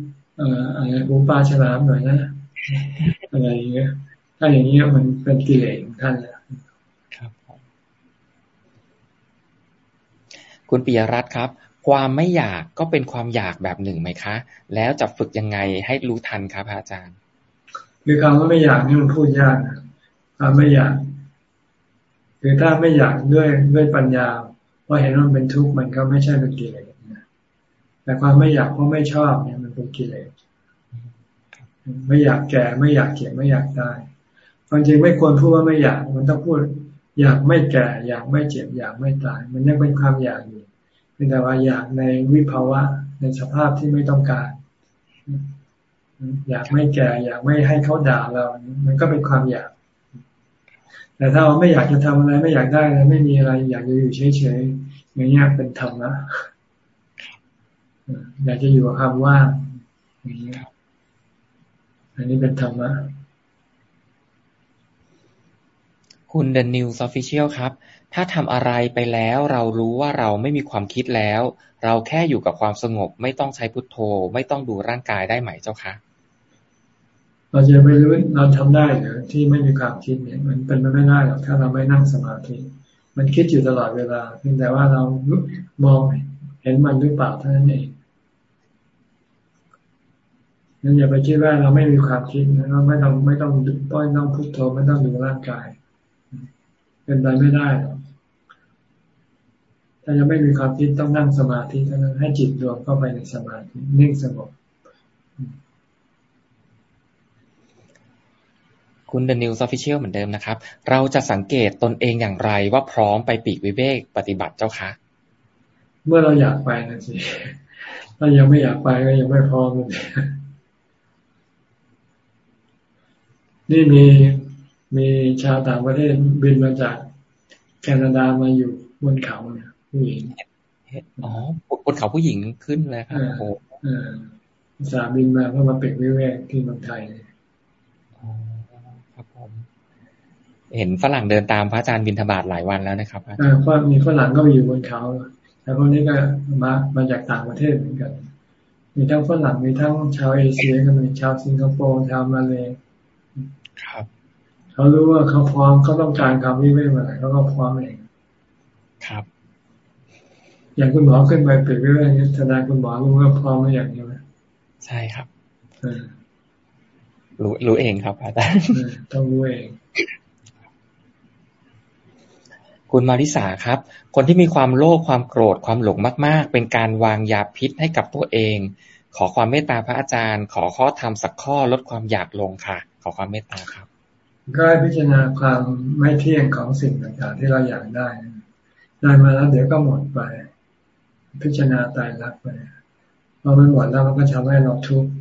เอ่ออะไรหูปลาฉลามหน่อยนะอะไรอย่างเงี้ยถ้าอย่างเงี้ยมันเป็นกิเลสของท่านแล้วครับคุณปิยรัตน์ครับ ความไม่อยากก็เป็นความอยากแบบหนึ่งไหมคะ แล้วจะฝึกยังไงให้รู้ทันครับอาจารย์คือคำว่าไม่อยากนี่มันพูดยากนะความไม่อยากคือถ้าไม่อยากด้วยด้วยปัญญาเพราะเห็นว่ามันเป็นทุกข์มันก็ไม่ใช่เป็นกิเลสแต่ความไม่อยากเพราะไม่ชอบเนี่ย มันเป็นกิเลสไม่อยากแก่ไม่อยากเก็บไม่อยากตายความจริงไม่ควรพูดว่าไม่อยาก มันต้องพูด อยากไม่แก่ อยากไม่เจ็บ อยากไม่ตาย มันยังเป็นความอยากอยู่เป็นแต่ว่าอยากในวิภาวะในสภาพที่ไม่ต้องการ อยากไม่แก่ อยากไม่ให้เขาด่าเรา มันก็เป็นความอยาก แต่ถ้าเราไม่อยากจะทำอะไรไม่อยากได้อะไรไม่มีอะไรอยากจะอยู่เฉยๆอย่างนี้เป็นธรรมะอยากจะอยู่กับคำว่าง อย่างนี้อันนี้เป็นธรรมะคุณ The News Official ครับ ถ้าทำอะไรไปแล้วเรารู้ว่าเราไม่มีความคิดแล้ว เราแค่อยู่กับความสงบ ไม่ต้องใช้พุทโธ ไม่ต้องดูร่างกายได้ไหมเจ้าคะเราจะไปรู้เราทำได้หรือที่ไม่มีความคิดเนี่ย มันเป็นไปไม่ได้หรอกถ้าเราไม่นั่งสมาธิ มันคิดอยู่ตลอดเวลาเพียงแต่ว่าเรามองเห็นมันหรือเปล่าเท่านั้นเอง งั้นอย่าไปคิดว่าเราไม่มีความคิดนะเราไม่ต้องไม่ต้องต้อยต้องพุทโธไม่ต้องดูร่างกาย เป็นไปไม่ได้หรอกถ้ายังไม่มีความคิดต้องนั่งสมาธิเท่านั้นให้จิตรวมเข้าไปในสมาธินิ่งสงบคุณ Denews Official เหมือนเดิมนะครับ เราจะสังเกตตนเองอย่างไรว่าพร้อมไปปลีกวิเวกปฏิบัติเจ้าคะ เมื่อเราอยากไปนะสิถ้ายังไม่อยากไปก็ยังไม่พร้อมเลย นี่มีมีชาวต่างประเทศบินมาจากแคนาดามาอยู่บนเขาเนี่ยผู้หญิงอ๋อบนเขาผู้หญิงขึ้นเลยครับโอ้สาบินมาเพื่อมาเป็กวิเวกที่เมืองไทยอ๋อครับผม เห็นฝรั่งเดินตามพระอาจารย์บินทบาทหลายวันแล้วนะครับอ่าก็มีฝรั่งก็อยู่บนเขาแล้วพวกนี้ก็มามาจากต่างประเทศเหมือนกัน มีทั้งฝรั่งมีทั้งชาวเอเชียก็มีชาวสิงคโปร์ชาวมาเลย ครับเขารู้ว่าเขาพร้อมเขาต้องการความวิเวกมาไหนเขาก็พร้อมเองครับ อย่างคุณหมอขึ้นไปเปลี่ยนวิเวกแสดงคุณหมอรู้ว่าพร้อมหรือยังใช่ไหมใช่ครับรู้รู้เองครับอาจารย์ต้องรู้เองคุณมาริสาครับ คนที่มีความโลภความโกรธความหลงมาก ๆ เป็นการวางยาพิษให้กับตัวเอง ขอความเมตตาพระอาจารย์ ขอข้อธรรมสักข้อลดความอยากลงค่ะ ขอความเมตตาครับ ก็พิจารณาความไม่เที่ยงของสิ่งต่างๆ ที่เราอยากได้ได้มาแล้วเดี๋ยวก็หมดไป พิจารณาตายรักไปพอมันหมดแล้วมันก็ทำให้เราทุกข์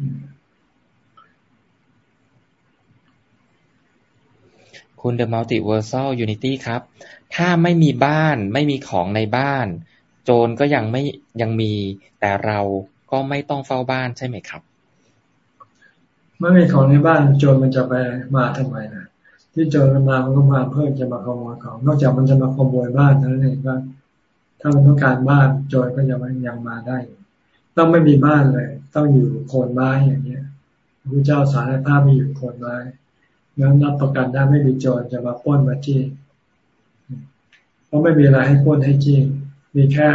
คุณ The Multiversal Unity ครับ ถ้าไม่มีบ้านไม่มีของในบ้าน โจรก็ยังไม่ยังมีแต่เราก็ไม่ต้องเฝ้าบ้านใช่ไหมครับ ไม่มีของในบ้านโจรมันจะไปมาทำไมนะที่โจรมันมามันก็มาเพื่อจะมาขโมยของ นอกจากมันจะมาขโมยบ้านนั้นเองก็ถ้ามันต้องการบ้านโจรก็จะมันยังมาได้ ต้องไม่มีบ้านเลย ต้องอยู่โคนไม้อย่างเงี้ยพระเจ้าสารภาพมีอยู่โคนไม้งั้นรับประกันได้ไม่มีโจรจะมาป้นมาจี้เพราะไม่มีอะไรให้ป้นให้จี้มีแค่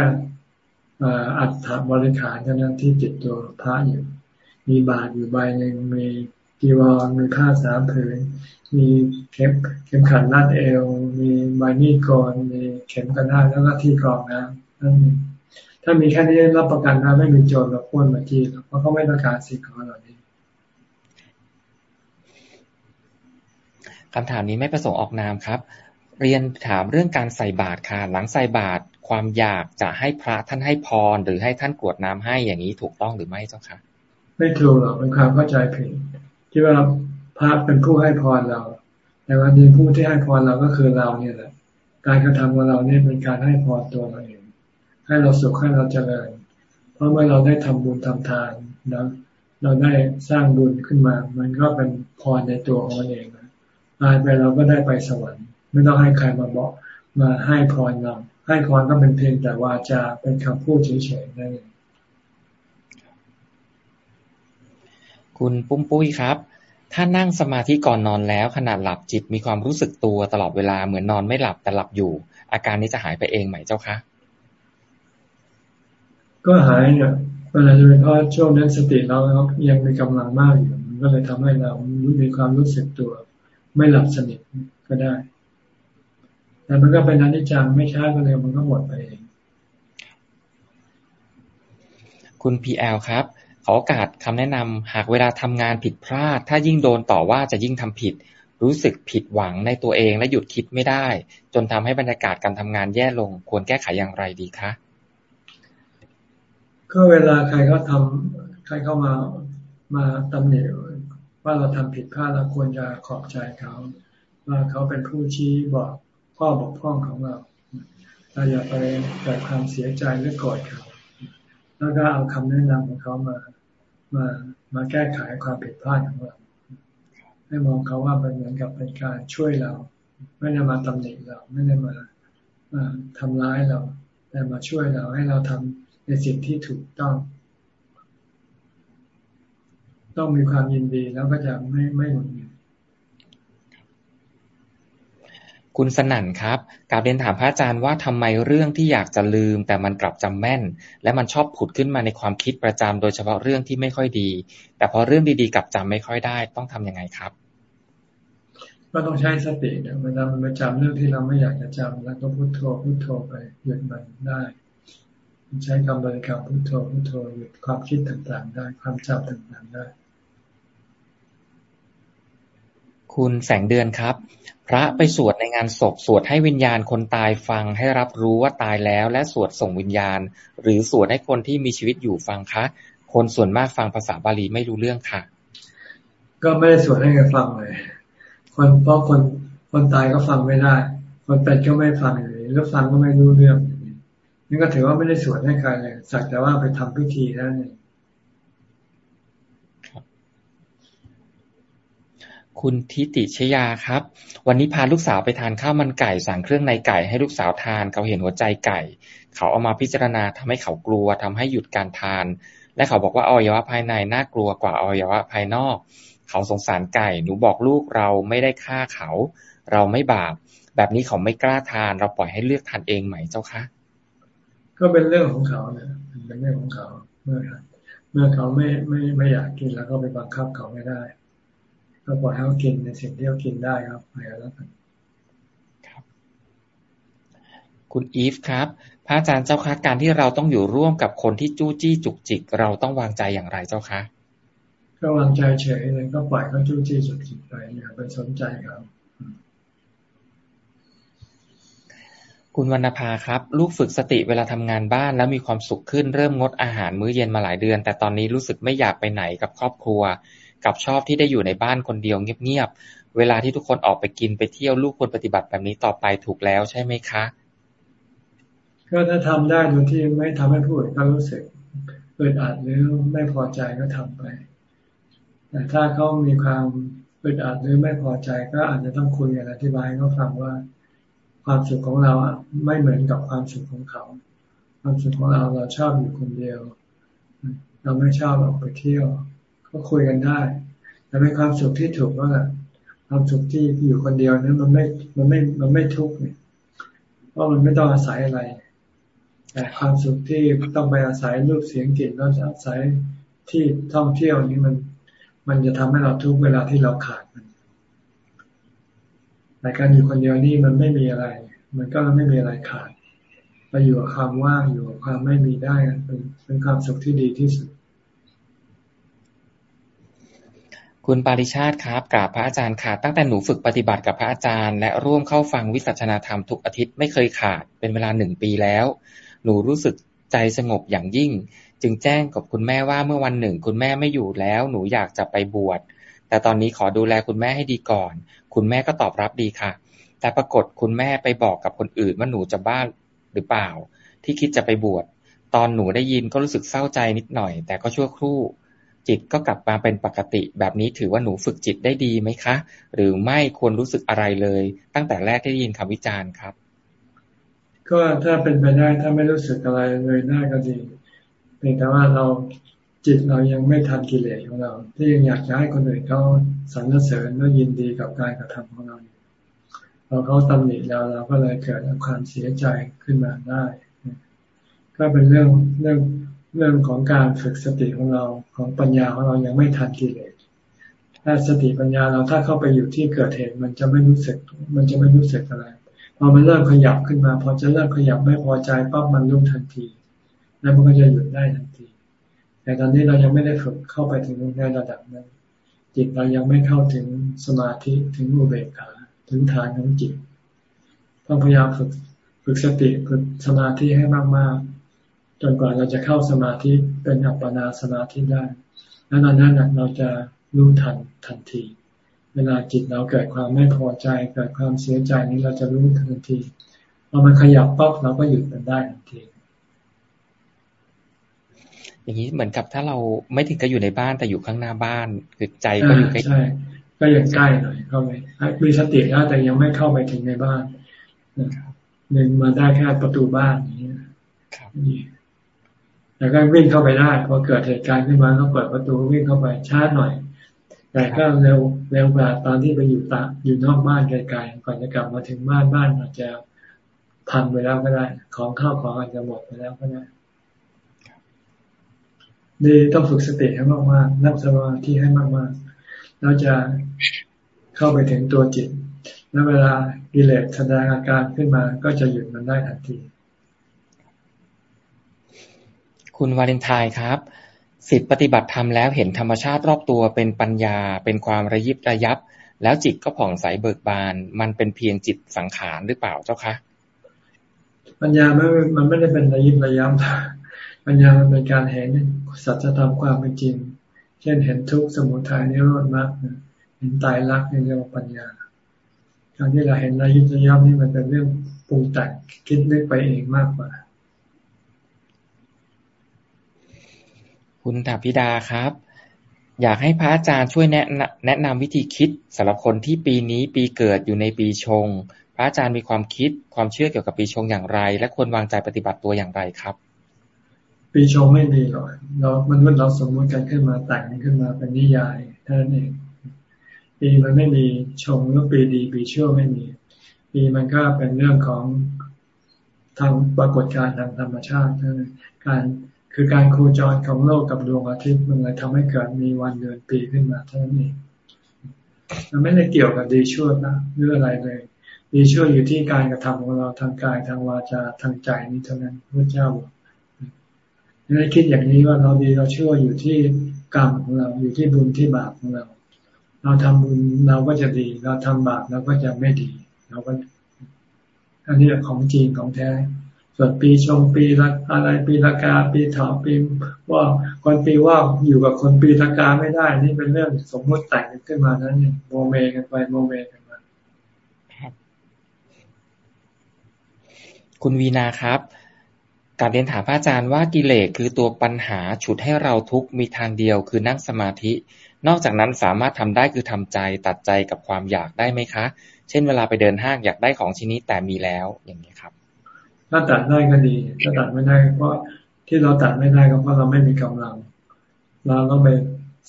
อัฐบริขารเท่านั้นที่จิตตัวพระอยู่ มีบาทอยู่ใบหนึ่งมีกีวรมีผ้าสามผืน มีเข็มเข็มขัดรัดเอว มีใบมีดกรมีเข็มกระดาษแล้วก็ที่กรองน้ำนั่นถ้ามีแค่นี้รับประกันนะไม่มีโจรมาพ้นมาจี้เพราะเขาไม่ต้องการสิ่งของเหล่านี้คำถามนี้ไม่ประสงค์ออกนามครับ เรียนถามเรื่องการใส่บาตรค่ะ หลังใส่บาตรความอยากจะให้พระท่านให้พรหรือให้ท่านกรวดน้ำให้อย่างนี้ถูกต้องหรือไม่เจ้าคะ ไม่ถูกหรอกเป็นความเข้าใจผิดที่ว่าพระเป็นผู้ให้พรเรา แต่วันนี้ผู้ที่ให้พรเราก็คือเราเนี่ยแหละ การกระทำของเราเนี่ยเป็นการให้พรตัวเราเอง ให้เราสุขให้เราเจริญ เพราะเมื่อเราได้ทำบุญทำทานนะเราได้สร้างบุญขึ้นมา มันก็เป็นพรในตัวของเราเองนะตายไปเราก็ได้ไปสวรรค์ ไม่ต้องให้ใครมาบอกมาให้พรเราให้พรก็เป็นเพียงแต่วาจาเป็นคำพูดเฉยๆนั่นเอง คุณปุ้มปุ้ยครับ ถ้านั่งสมาธิก่อนนอนแล้วขณะหลับจิตมีความรู้สึกตัวตลอดเวลาเหมือนนอนไม่หลับแต่หลับอยู่ อาการนี้จะหายไปเองไหมเจ้าคะ ก็หายเนี่ยเวลาโดยเฉพาะช่วงนั้นสติเรายังมีกำลังมากอยู่มันก็เลยทำให้เรามีความรู้สึกตัว ไม่หลับสนิทก็ได้แต่มันก็เป็นอนิจจังไม่ช้าก็เร็วมันก็หมดไปเอง คุณพีแอลครับ ขอโอกาสคำแนะนำหากเวลาทำงานผิดพลาด ถ้ายิ่งโดนต่อว่าจะยิ่งทำผิด รู้สึกผิดหวังในตัวเองและหยุดคิดไม่ได้ จนทำให้บรรยากาศการทำงานแย่ลง ควรแก้ไขอย่างไรดีคะ ก็เวลาใครเขาทาใครเข้ามามาตำหนิว่าเราทำผิดพลาดเราควรจะขอบใจเขา ว่าเขาเป็นผู้ชี้บอกข้อบกพร่องของเราเราอย่าไปเกิดความเสียใจหรือโกรธเขาแล้วก็เอาคำแนะนำของเขามา มามาแก้ไขความผิดพลาดของเราให้มองเขาว่าเป็นเหมือนกับเป็นการช่วยเรา ไม่ได้มาตำหนิเราไม่ได้มามาทำร้ายเราแต่มาช่วยเราให้เราทำในสิ่งที่ถูกต้อง ต้องมีความยินดีแล้วก็จะไม่ไม่หงุดหงิด คุณสนั่นครับกาบเรียนถามพระอาจารย์ว่าทำไมเรื่องที่อยากจะลืม แต่มันกลับจำแม่น และมันชอบผุดขึ้นมาในความคิดประจำโดยเฉพาะเรื่องที่ไม่ค่อยดี แต่พอเรื่องดีๆกลับจำไม่ค่อยได้ ต้องทํำยังไงครับ ก็ต้องใช้สติเนี่ยเวลามันไปจำเรื่องที่เราไม่อยากจะจำแล้วก็พุโทโธพุโทโธไปหยุดมันได้ใช้คำบริกรรมพุโทโธพุโทโธหยุดความคิดต่างๆ ได้ ความจำต่างๆได้ คุณแสงเดือนครับ พระไปสวดในงานศพสวดให้วิญญาณคนตายฟังให้รับรู้ว่าตายแล้ว และสวดส่งวิญญาณ หรือสวดให้คนที่มีชีวิตอยู่ฟังคะ คนส่วนมากฟังภาษาบาลีไม่รู้เรื่องค่ะ ก็ไม่ได้สวดให้กันฟังเลย คนเพราะคนคนตายก็ฟังไม่ได้ คนเป็นก็ไม่ฟังเลยแล้วฟังก็ไม่รู้เรื่องนี่ก็ถือว่าไม่ได้สวดให้ใครเลยสักแต่ว่าไปทำพิธีนั่นเอง คุณทิติชยาครับ วันนี้พาลูกสาวไปทานข้าวมันไก่สั่งเครื่องในไก่ให้ลูกสาวทานเขาเห็นหัวใจไก่ เขาเอามาพิจารณาทำให้เขากลัวทำให้หยุดการทาน และเขาบอกว่าอวัยวะภายในน่ากลัวกว่าอวัยวะภายนอก เขาสงสารไก่หนูบอกลูกเราไม่ได้ฆ่าเขา เราไม่บาปแบบนี้เขาไม่กล้าทาน เราปล่อยให้เลือกทานเองไหมเจ้าคะก็เป็นเรื่องของเขาเนี่ยเป็นเรื่องของเขาเมื่อเมื่อเขาไม่ไม่ไม่อยากกินแล้วก็ไปบังคับเขาไม่ได้ ก็ปล่อยให้เขากินในสิ่งที่เขากินได้ครับไปแล้วกันครับ คุณอีฟครับ พระอาจารย์เจ้าคะการที่เราต้องอยู่ร่วมกับคนที่จู้จี้จุกจิก เราต้องวางใจอย่างไรเจ้าคะก็วางใจเฉยเลยก็ปล่อยเขาจู้จี้จุกจิกไปอย่าไปสนใจเขาคุณวรรณภาครับ ลูกฝึกสติเวลาทำงานบ้านแล้วมีความสุขขึ้นเริ่มงดอาหารมื้อเย็นมาหลายเดือน แต่ตอนนี้รู้สึกไม่อยากไปไหนกับครอบครัว กับชอบที่ได้อยู่ในบ้านคนเดียวเงียบๆ เวลาที่ทุกคนออกไปกินไปเที่ยวลูกควรปฏิบัติแบบนี้ต่อไปถูกแล้วใช่ไหมคะ ก็ถ้าทำได้โดยที่ไม่ทำให้ผู้อื่นก็รู้สึกเกิดอัดหรือไม่พอใจก็ทำไป แต่ถ้าเขามีความเกิดอัดหรือไม่พอใจก็อาจจะต้องคุยกันอธิบายเขาฟังว่า ความสุขของเราอะไม่เหมือนกับความสุขของเขา ความสุขของเราเราชอบอยู่คนเดียว เราไม่ชอบออกไปเที่ยว ก็คุยกันได้ แต่เป็นความสุขที่ถูกว่าความสุขที่อยู่คนเดียวนั้นมันไม่มันไม่มันไม่ทุกข์เนี่ยเพราะมันไม่ต้องอาศัยอะไร แต่ความสุขที่ต้องไปอาศัยรูปเสียงกลิ่นแล้วอาศัยที่ท่องเที่ยวนี้มัน มันจะทำให้เราทุกข์เวลาที่เราขาดมันแต่การอยู่คนเดียวนี่มันไม่มีอะไร มันก็ไม่มีอะไรขาดไปอยู่กับความว่างอยู่กับความไม่มีได้เป็นเป็นความสุขที่ดีที่สุด คุณปาริชาติครับกราบพระอาจารย์ค่ะตั้งแต่หนูฝึกปฏิบัติกับพระอาจารย์ และร่วมเข้าฟังวิสัชนาธรรมทุกอาทิตย์ไม่เคยขาดเป็นเวลาหนึ่งปีแล้ว หนูรู้สึกใจสงบอย่างยิ่ง จึงแจ้งกับคุณแม่ว่าเมื่อวันหนึ่ง คุณแม่ไม่อยู่แล้ว หนูอยากจะไปบวชแต่ตอนนี้ขอดูแลคุณแม่ให้ดีก่อน คุณแม่ก็ตอบรับดีค่ะ แต่ปรากฏคุณแม่ไปบอกกับคนอื่นว่าหนูจะบ้าหรือเปล่า ที่คิดจะไปบวชตอนหนูได้ยินก็รู้สึกเศร้าใจนิดหน่อย แต่ก็ชั่วครู่ จิตก็กลับมาเป็นปกติ แบบนี้ถือว่าหนูฝึกจิตได้ดีไหมคะ หรือไม่ควรรู้สึกอะไรเลย ตั้งแต่แรกที่ได้ยินคำวิจารณ์ครับ ก็ถ้าเป็นไปได้ถ้าไม่รู้สึกอะไรเลยได้ก็ดีเพียงแต่ว่าเราจิตเรายังไม่ทันกิเลสของเรา ที่ยังอยากจะให้คนอื่นเขาสรรเสริญและยินดีกับการกระทำของเราพอเขาตำหนิเราเราก็เลยเกิดความเสียใจขึ้นมาได้ ก็เป็นเรื่องเรื่อง เรื่องของการฝึกสติของเราของปัญญาของเรายังไม่ทันกิเลสถ้าสติปัญญาเราถ้าเข้าไปอยู่ที่เกิดเหตุมันจะไม่รู้สึก มันจะไม่รู้สึกอะไรพอมันเริ่มขยับขึ้นมา พอจะเริ่มขยับไม่พอใจปั๊บมันรุ่ทันที แล้วมันก็จะหยุดได้ทันที แต่ตอนนี้เรายังไม่ได้ฝึกเข้าไปถึงในระดับนั้น จิตเรายังไม่เข้าถึงสมาธิถึงอุเบกขาถึงฐานของจิตต้องพยายามฝึกฝึกสติฝึกสมาธิให้มากๆ จนกว่าเราจะเข้าสมาธิเป็นอัปปนาสมาธิได้ แล้วตอนนั้นเราจะรู้ทันทันที เวลาจิตเราเกิดความไม่พอใจเกิดความเสียใจนี้เราจะรู้ทันทีพอมันขยับปั๊บเราก็หยุดมันได้ทันทีอย่างนี้เหมือนกับถ้าเราไม่ถึงก็อยู่ในบ้านแต่อยู่ข้างหน้าบ้านคือใจก็อยู่ใกล้ก็ยังใกล้หน่อยเข้าไปมีสติแล้วแต่ยังไม่เข้าไปถึงในบ้านหนึ่งมาได้แค่ประตูบ้านอย่างนี้ แต่ก็วิ่งเข้าไปได้พอเกิดเหตุการณ์ขึ้นมาก็เปิดประตูวิ่งเข้าไปช้าหน่อย แต่ก็เร็วเร็วกว่าตอนที่ไปอยู่ตาอยู่นอกบ้านไกลๆก่อนจะกลับมาถึงบ้านบ้านอาจจะพังไปแล้วก็ได้ ของเข้าของอาจจะหมดไปแล้วก็ได้ดีต้องฝึกสติให้มากๆนั่งสมาธิให้มากๆเราจะเข้าไปถึงตัวจิต แล้วเวลากิเลสแสดงอาการขึ้นมาก็จะหยุดมันได้ทันที คุณวาเลนไทน์ครับสิทธิปฏิบัติธรรมแล้วเห็นธรรมชาติรอบตัวเป็นปัญญา เป็นความระยิบระยับ แล้วจิตก็ผ่องใสเบิกบาน มันเป็นเพียงจิตสังขารหรือเปล่าเจ้าคะ ปัญญาไม่มันไม่ได้เป็นระยิบระยับปัญญามันเป็นการเห็นสัจธรรมความเป็นจริง เช่นเห็นทุกข์สมุทัยนิโรธมรรคเห็นตายรักในเรื่องปัญญาการที่เราเห็นระยุทธย่อมนี่มันเป็นเรื่องปรุงแต่งคิดนึกไปเองมากกว่า คุณถาพิดาครับ อยากให้พระอาจารย์ช่วยแนะแนะนำวิธีคิดสำหรับคนที่ปีนี้ปีเกิดอยู่ในปีชง พระอาจารย์มีความคิดความเชื่อเกี่ยวกับปีชงอย่างไร และควรวางใจปฏิบัติตัวอย่างไรครับ ปีชงไม่มีหรอกเรามันมันเราสมมติกันขึ้นมาแต่งขึ้นมาเป็นนิยายเท่านั้นเองปีมันไม่มีชงแล้วปีดีปีชั่วไม่มี ปีมันก็เป็นเรื่องของทางปรากฏการณ์ทางธรรมชาติการ คือการโคจรของโลกกับดวงอาทิตย์มันเลยทำให้เกิดมีวันเดือนปีขึ้นมาเท่านั้นเองมันไม่ได้เกี่ยวกับดีชั่วนะหรืออะไรเลย ดีชั่วอยู่ที่การกระทำของเราทางกายทางวาจาทางใจนี้เท่านั้นพระเจ้าบอกให้คิดอย่างนี้ว่าเราดีเราชั่วอยู่ที่กรรมของเราอยู่ที่บุญที่บาปของเรา เราทำบุญเราก็จะดี เราทำบาปเราก็จะไม่ดี เราก็อันนี้ของจริงของแท้ ส่วนปีชงปีละอะไรปีละกา ปีเถาปีว่าคนปีว่าอยู่กับคนปีละกาไม่ได้ นี่เป็นเรื่องสมมติแต่งขึ้นมานั้นเนี่ยโมเมกันไปโมเมกันมาคุณวีนาครับการเรียนถามพระอาจารย์ว่ากิเลสคือตัวปัญหาฉุดให้เราทุกข์มีทางเดียวคือนั่งสมาธิ นอกจากนั้นสามารถทำได้คือทำใจตัดใจกับความอยากได้ไหมคะ เช่นเวลาไปเดินห้างอยากได้ของชิ้นนี้แต่มีแล้วอย่างนี้ครับ ถ้าตัดได้ก็ดีถ้าตัดไม่ได้เพราะที่เราตัดไม่ได้ก็เพราะเราไม่มีกำลัง เราต้องไป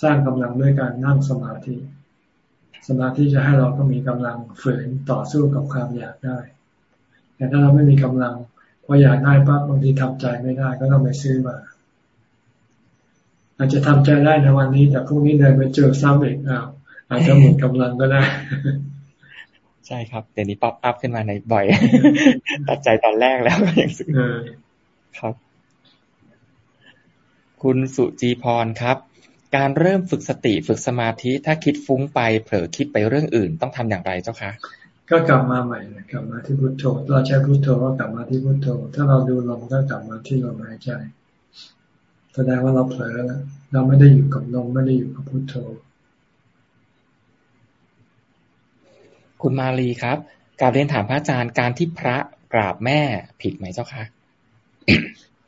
สร้างกำลังด้วยการนั่งสมาธิ สมาธิจะให้เราก็มีกำลังฝืนต่อสู้กับความอยากได้ แต่ถ้าเราไม่มีกำลังพออยากได้ปั๊บบางทีทำใจไม่ได้ ก็ต้องไปซื้อมาอาจจะทำใจได้ในวันนี้ แต่พรุ่งนี้เดินไปเจอซ้ำอีกอ้าวอาจจะหมดกำลังก็ได้ ใช่ครับ เดี๋ยวนี้ป๊อปอัพขึ้นมาในบ่อย ตัดใจตอนแรกแล้วก็ยังสึกครับ คุณสุจีพรครับ การเริ่มฝึกสติฝึกสมาธิถ้าคิดฟุ้งไปเผลอคิดไปเรื่องอื่น ต้องทำอย่างไรเจ้าคะก็กลับมาใหม่กลับมาที่พุทโธเราใช้พุทโธก็กลับมาที่พุทโธ ถ้าเราดูลมก็กลับมาที่ลมหายใจแสดงว่าเราเผลอแล้วเราไม่ได้อยู่กับลมไม่ได้อยู่กับพุทโธ คุณมาลีครับการเรียนถามพระอาจารย์การที่พระกราบแม่ผิดไหมเจ้าคะ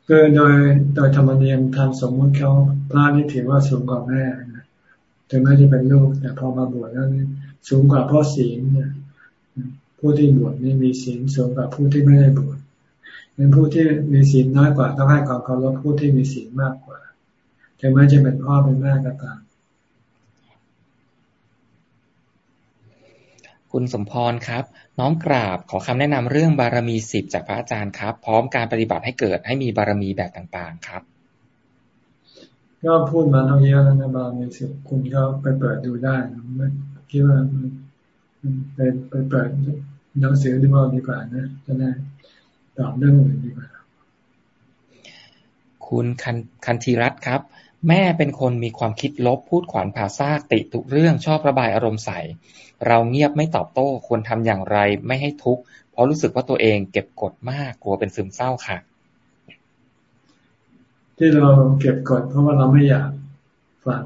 คือโดยโดยธรรมเนียมทางสมมุติเขาพระนี่ถือว่าสูงกว่าแม่ถึงแม้จะเป็นลูกแต่พอมาบวชแล้วสูงกว่าพ่อศีลนะผู้ที่บวชนี่มีศีลสูงกว่าผู้ที่ไม่ได้บวชเป็นผู้ที่มีศีลน้อยกว่าต้องให้ความเคารพผู้ที่มีศีลมากกว่าถึงแม้จะเป็นพ่อเป็นแม่ก็ตาม คุณสมพรครับ น้อมกราบขอคำแนะนำเรื่องบารมีสิบจากพระอาจารย์ครับ พร้อมการปฏิบัติให้เกิดให้มีบารมีแบบต่างๆครับ ก็พูดมาตั้งเยอะแล้วนะบารมีสิบคุณก็ไปเปิดดูได้ไม่คิดว่าไปไปเปิดหนังสือดีกว่าดีกว่านะจะได้ตอบเรื่องอื่นดีกว่าคุณคันคันธีรัตครับ แม่เป็นคนมีความคิดลบพูดขวานผ่าซากติทุกเรื่องชอบระบายอารมณ์ใส่ เราเงียบไม่ตอบโต้ ควรทำอย่างไรไม่ให้ทุกข์ เพราะรู้สึกว่าตัวเองเก็บกดมาก กลัวเป็นซึมเศร้าค่ะ ที่เราเก็บกดเพราะว่าเราไม่อยากฟัง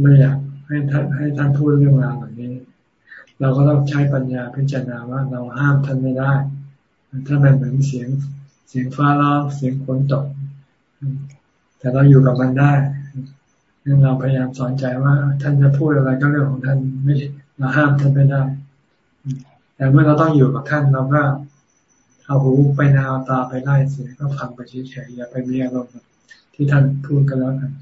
ไม่อยากให้ท่านให้ท่านพูดเรื่องราวแบบนี้ เราก็ต้องใช้ปัญญาพิจารณาว่าเราห้ามท่านไม่ได้ ถ้ามันเหมือนเสียงเสียงฟ้าร้องเสียงฝนตก แต่เราอยู่กับมันได้ นั่นเราพยายามสอนใจว่า ท่านจะพูดอะไรก็เรื่องของท่านไม่เราห้ามท่านไม่ได้ แต่เมื่อเราต้องอยู่กับท่านเราก็เอาหูไปนาเอาตาไปไล่เสียก็ฟังไปเฉยๆอย่าไปมีอารมณ์ที่ท่านพูดกันแล้วกัน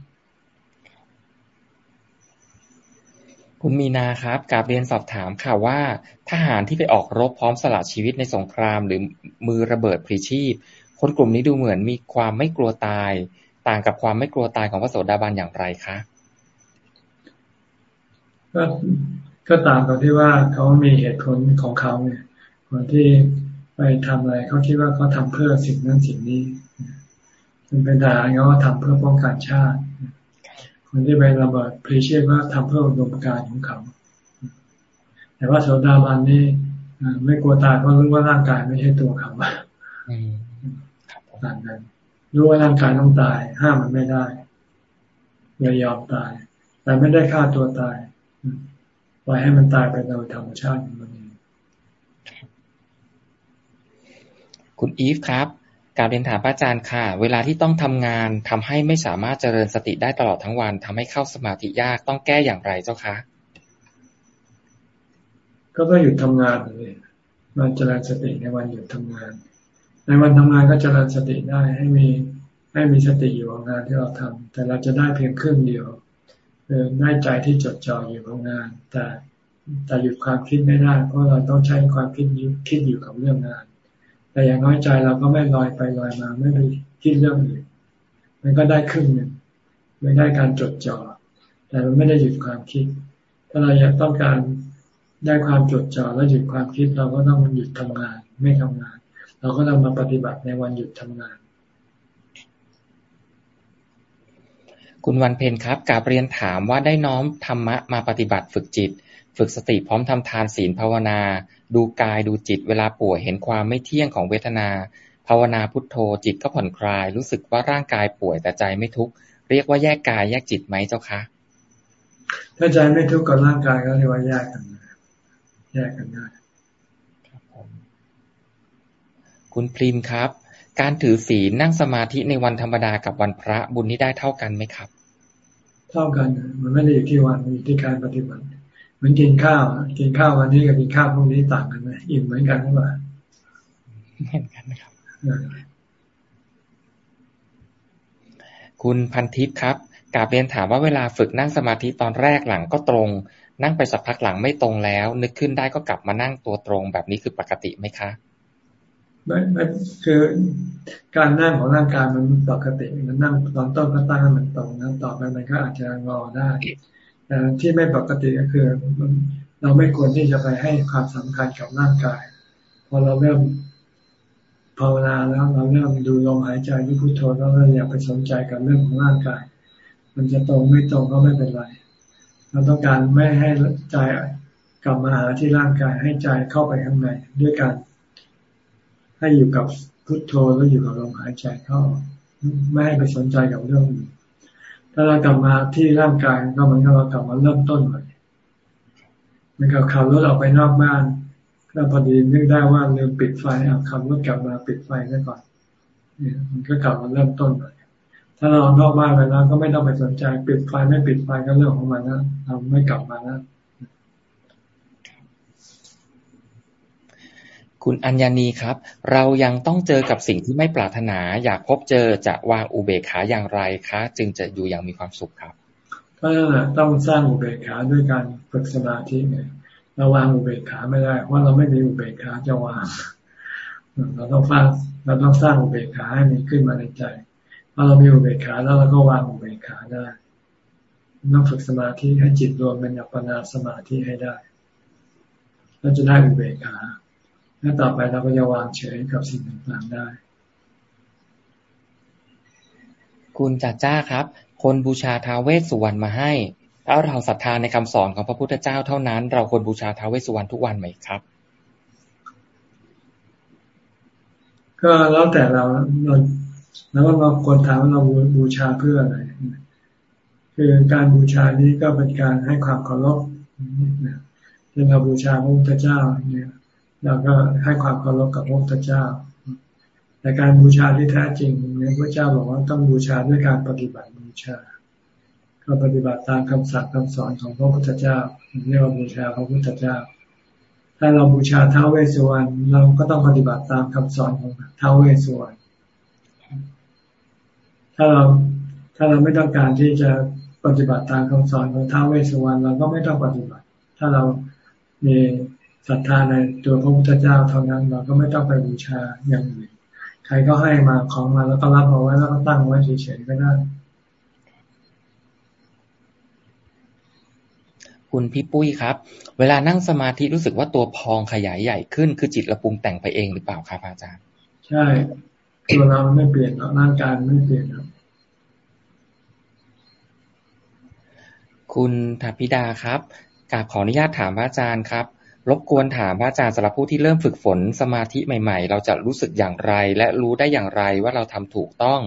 คุณมีนาครับกาบเรียนสอบถามค่ะว่า ทหารที่ไปออกรบพร้อมสละชีวิตในสงคราม หรือมือระเบิดพลีชีพ คนกลุ่มนี้ดูเหมือนมีความไม่กลัวตาย ต่างกับความไม่กลัวตายของพระโสดาบันอย่างไรคะก็ก็ต่างกับที่ว่าเขามีเหตุผลของเขาเนี่ยคนที่ไปทำอะไรเขาคิดว่าเขาทาเพื่อสิ่งนั้นสิ่งนี้มันเป็นทหารเขาทำเพื่อป้องกันชาติ คนที่ไประเบิดพรีเชียว่าทำเพื่ออุดมการของเขา แต่ว่าโสดาบันนี่ไม่กลัวตายเพราะรู้ว่าร่างกายไม่ใช่ตัวเขาต่างกัน รู้ว่าร่างกายต้องตาย ห้ามมันไม่ได้เลยยอมตาย แต่ไม่ได้ฆ่าตัวตายปล่อยให้มันตายไปโดยธรรมชาติของมันเองคุณอีฟครับการเรียนถามพระอาจารย์ค่ะ เวลาที่ต้องทำงานทำให้ไม่สามารถเจริญสติได้ตลอดทั้งวันทำให้เข้าสมาธิยากต้องแก้อย่างไรเจ้าคะก็ต้องหยุดทำงานเลยมันเจริญสติในวันหยุดทำงาน ในวันทำงานก็จะรันสติได้ให้มีให้มีสติอยู่กับงานที่เราทำแต่เราจะได้เพียงครึ่งเดียวคือได้ใจที่จดจ่ออยู่กับงาน แต่แต่หยุดความคิดไม่ได้ เพราะเราต้องใช้ความคิดคิดอยู่กับเรื่องงาน แต่อย่างน้อยใจเราก็ไม่ลอยไปลอยมาไม่ไปคิดเรื่องอื่นมันก็ได้ครึ่งหนึ่งไม่ได้การจดจ่อแต่มันไม่ได้หยุดความคิด ถ้าเราอยากต้องการได้ความจดจ่อและหยุดความคิดเราก็ต้องหยุดทำงาน ไม่ทำงาน เราก็ต้องมาปฏิบัติในวันหยุดทำงาน คุณวันเพ็ญครับกาบเรียนถามว่าได้น้อมธรรมะมาปฏิบัติฝึกจิต ฝึกสติพร้อมทำทานศีลภาวนา ดูกายดูจิตเวลาป่วยเห็นความไม่เที่ยงของเวทนา ภาวนาพุทโธจิตก็ผ่อนคลาย รู้สึกว่าร่างกายป่วยแต่ใจไม่ทุกข์เรียกว่าแยกกายแยกจิตไหมเจ้าคะถ้าใจไม่ทุกข์กับร่างกายก็เรียกว่าแยกกันแยกกันได้ คุณพริมครับ การถือศีลนั่งสมาธิในวันธรรมดากับวันพระบุญนี้ได้เท่ากันไหมครับ เท่ากันมันไม่ได้อยู่ที่วันอยู่ที่การปฏิบัติเหมือนกินข้าว กินข้าววันนี้กับกินข้าวพรุ่งนี้ต่างกันไหมอิ่มเหมือนกันหรือเปล่าเหมือนกันนะครับ คุณพันทิพย์ครับกาบเรียนถามว่าเวลาฝึกนั่งสมาธิตอนแรกหลังก็ตรง นั่งไปสักพักหลังไม่ตรงแล้ว นึกขึ้นได้ก็กลับมานั่งตัวตรงแบบนี้คือปกติไหมคะ ไม่ไม่คือการนั่งของร่างกายมันปกติมันนั่งตอนต้นก็ตั้งให้มันตรงนะต่อไปมันก็อาจจะงอได้แต่ที่ไม่ปกติก็คือ เราไม่ควรที่จะไปให้ความสำคัญกับร่างกาย พอเราเริ่มภาวนาแล้วเราเริ่มดูลมหายใจที่พุทโธแล้วเราอย่าไปสนใจกับเรื่องของร่างกาย มันจะตรงไม่ตรงก็ไม่เป็นไร เราต้องการไม่ให้ใจกลับมาหาที่ร่างกายให้ใจเข้าไปข้างในด้วยการ ให้อยู่กับพุทโธแล้วอยู่กับลมหายใจเข้า ไม่ให้ไปสนใจกับเรื่องอื่นถ้าเรากลับมาที่ร่างกายก็เหมือนกับเรากลับมาเริ่มต้นใหม่เหมือนกับขับรถออกไปนอกบ้านแล้วพอดีนึกได้ว่าลืมปิดไฟเอาขับรถกลับมาปิดไฟซะก่อนเนี่ยมันก็กลับมาเริ่มต้นใหม่ถ้าเรานอกบ้านไปแล้วก็ไม่ต้องไปสนใจปิดไฟไม่ปิดไฟก็เรื่องของมันนะเราไม่กลับมานะ คุณอัญญานีครับ เรายังต้องเจอกับสิ่งที่ไม่ปรารถนา อยากพบเจอจะวางอุเบกขาอย่างไรคะ จึงจะอยู่อย่างมีความสุขครับ ก็ต้องสร้างอุเบกขาด้วยการฝึกสมาธิไงเราวางอุเบกขาไม่ได้เพราะเราไม่มีอุเบกขาจะวางเราต้องสร้างเราต้องสร้างอุเบกขาให้มีขึ้นมาในใจพอเรามีอุเบกขาแล้วเราก็วางอุเบกขาได้ต้องฝึกสมาธิให้จิตรวมเป็นอัปปนาสมาธิให้ได้เราจะได้อุเบกขา แล้วต่อไปเราก็จะวางเฉยกับสิ่งต่างๆได้ คุณจัดจ้าครับ คนบูชาท้าวเวสสุวรรณมาให้ถ้าเราศรัทธาในคำสอนของพระพุทธเจ้าเท่านั้น เราควรบูชาท้าวเวสสุวรรณทุกวันไหมครับก็แล้วแต่เราเราแล้วเราควรถามว่าเราบูชาเพื่ออะไร คือการบูชานี้ก็เป็นการให้ความเคารพเช่นเราบูชาพระพุทธเจ้าเนี่ย เราก็ให้ความเคารพกับพระพุทธเจ้า แต่การบูชาที่แท้จริงเนี่ยพระเจ้าบอกว่าต้องบูชาด้วยการปฏิบัติบูชา ก็ปฏิบัติตามคำสั่งคำสอนของพระพุทธเจ้าเรียกว่าบูชาพระพุทธเจ้า ถ้าเราบูชาท้าวเวสสุวรรณเราก็ต้องปฏิบัติตามคำสอนของท้าวเวสสุวรรณถ้าเราถ้าเราไม่ต้องการที่จะปฏิบัติตามคำสอนของท้าวเวสสุวรรณเราก็ไม่ต้องปฏิบัติ ถ้าเรามี ศรัทธาในตัวพระพุทธเจ้าเท่านั้นเราก็ไม่ต้องไปบูชาอย่างอื่นใครก็ให้มาของมาแล้วก็รับเอาไว้แล้วก็ตั้งไว้เฉยๆก็ได้คุณพี่ปุ้ยครับ เวลานั่งสมาธิรู้สึกว่าตัวพองขยายใหญ่ขึ้น คือจิตระปรุงแต่งไปเองหรือเปล่าครับอาจารย์ ใช่ตัวเราไม่เปลี่ยนร่างกายไม่เปลี่ยนครับคุณทัพิดาครับกราบขออนุญาตถามพระอาจารย์ครับ รบกวนถามพระอาจารย์สำหรับผู้ที่เริ่มฝึกฝนสมาธิใหม่ๆ เราจะรู้สึกอย่างไร และรู้ได้อย่างไรว่าเราทำถูกต้อง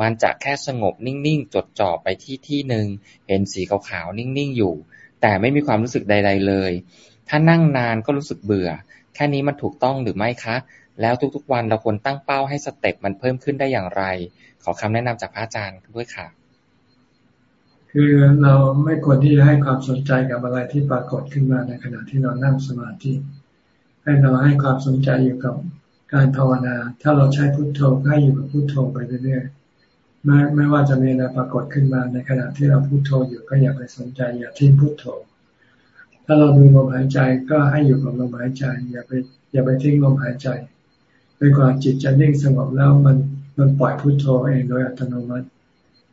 มันจะแค่สงบนิ่งๆ จดจ่อไปที่ที่หนึ่งเห็นสีขาวๆ นิ่งๆ อยู่ แต่ไม่มีความรู้สึกใด ๆ เลย ถ้านั่งนานก็รู้สึกเบื่อ แค่นี้มันถูกต้องหรือไม่คะ แล้วทุกๆวันเราควรตั้งเป้าให้สเต็ปมันเพิ่มขึ้นได้อย่างไร ขอคำแนะนำจากพระอาจารย์ด้วยค่ะ คือเราไม่ควรที่จะให้ความสนใจกับอะไรที่ปรากฏขึ้นมาในขณะที่เรานั่งสมาธิ ให้เราให้ความสนใจอยู่กับการภาวนา ถ้าเราใช้พุทโธให้อยู่กับพุทโธไปเรื่อยๆไม่ไม่ว่าจะมีอะไรปรากฏขึ้นมาในขณะที่เราพุทโธอยู่ก็อย่าไปสนใจ อย่าทิ้งพุทโธ ถ้าเราดูลมหายใจก็ให้อยู่กับลมหายใจ อย่าไปอย่าไปทิ้งลมหายใจไปกว่าจิตจะนิ่งสงบแล้วมันมันปล่อยพุทโธเองโดยอัตโนมัติ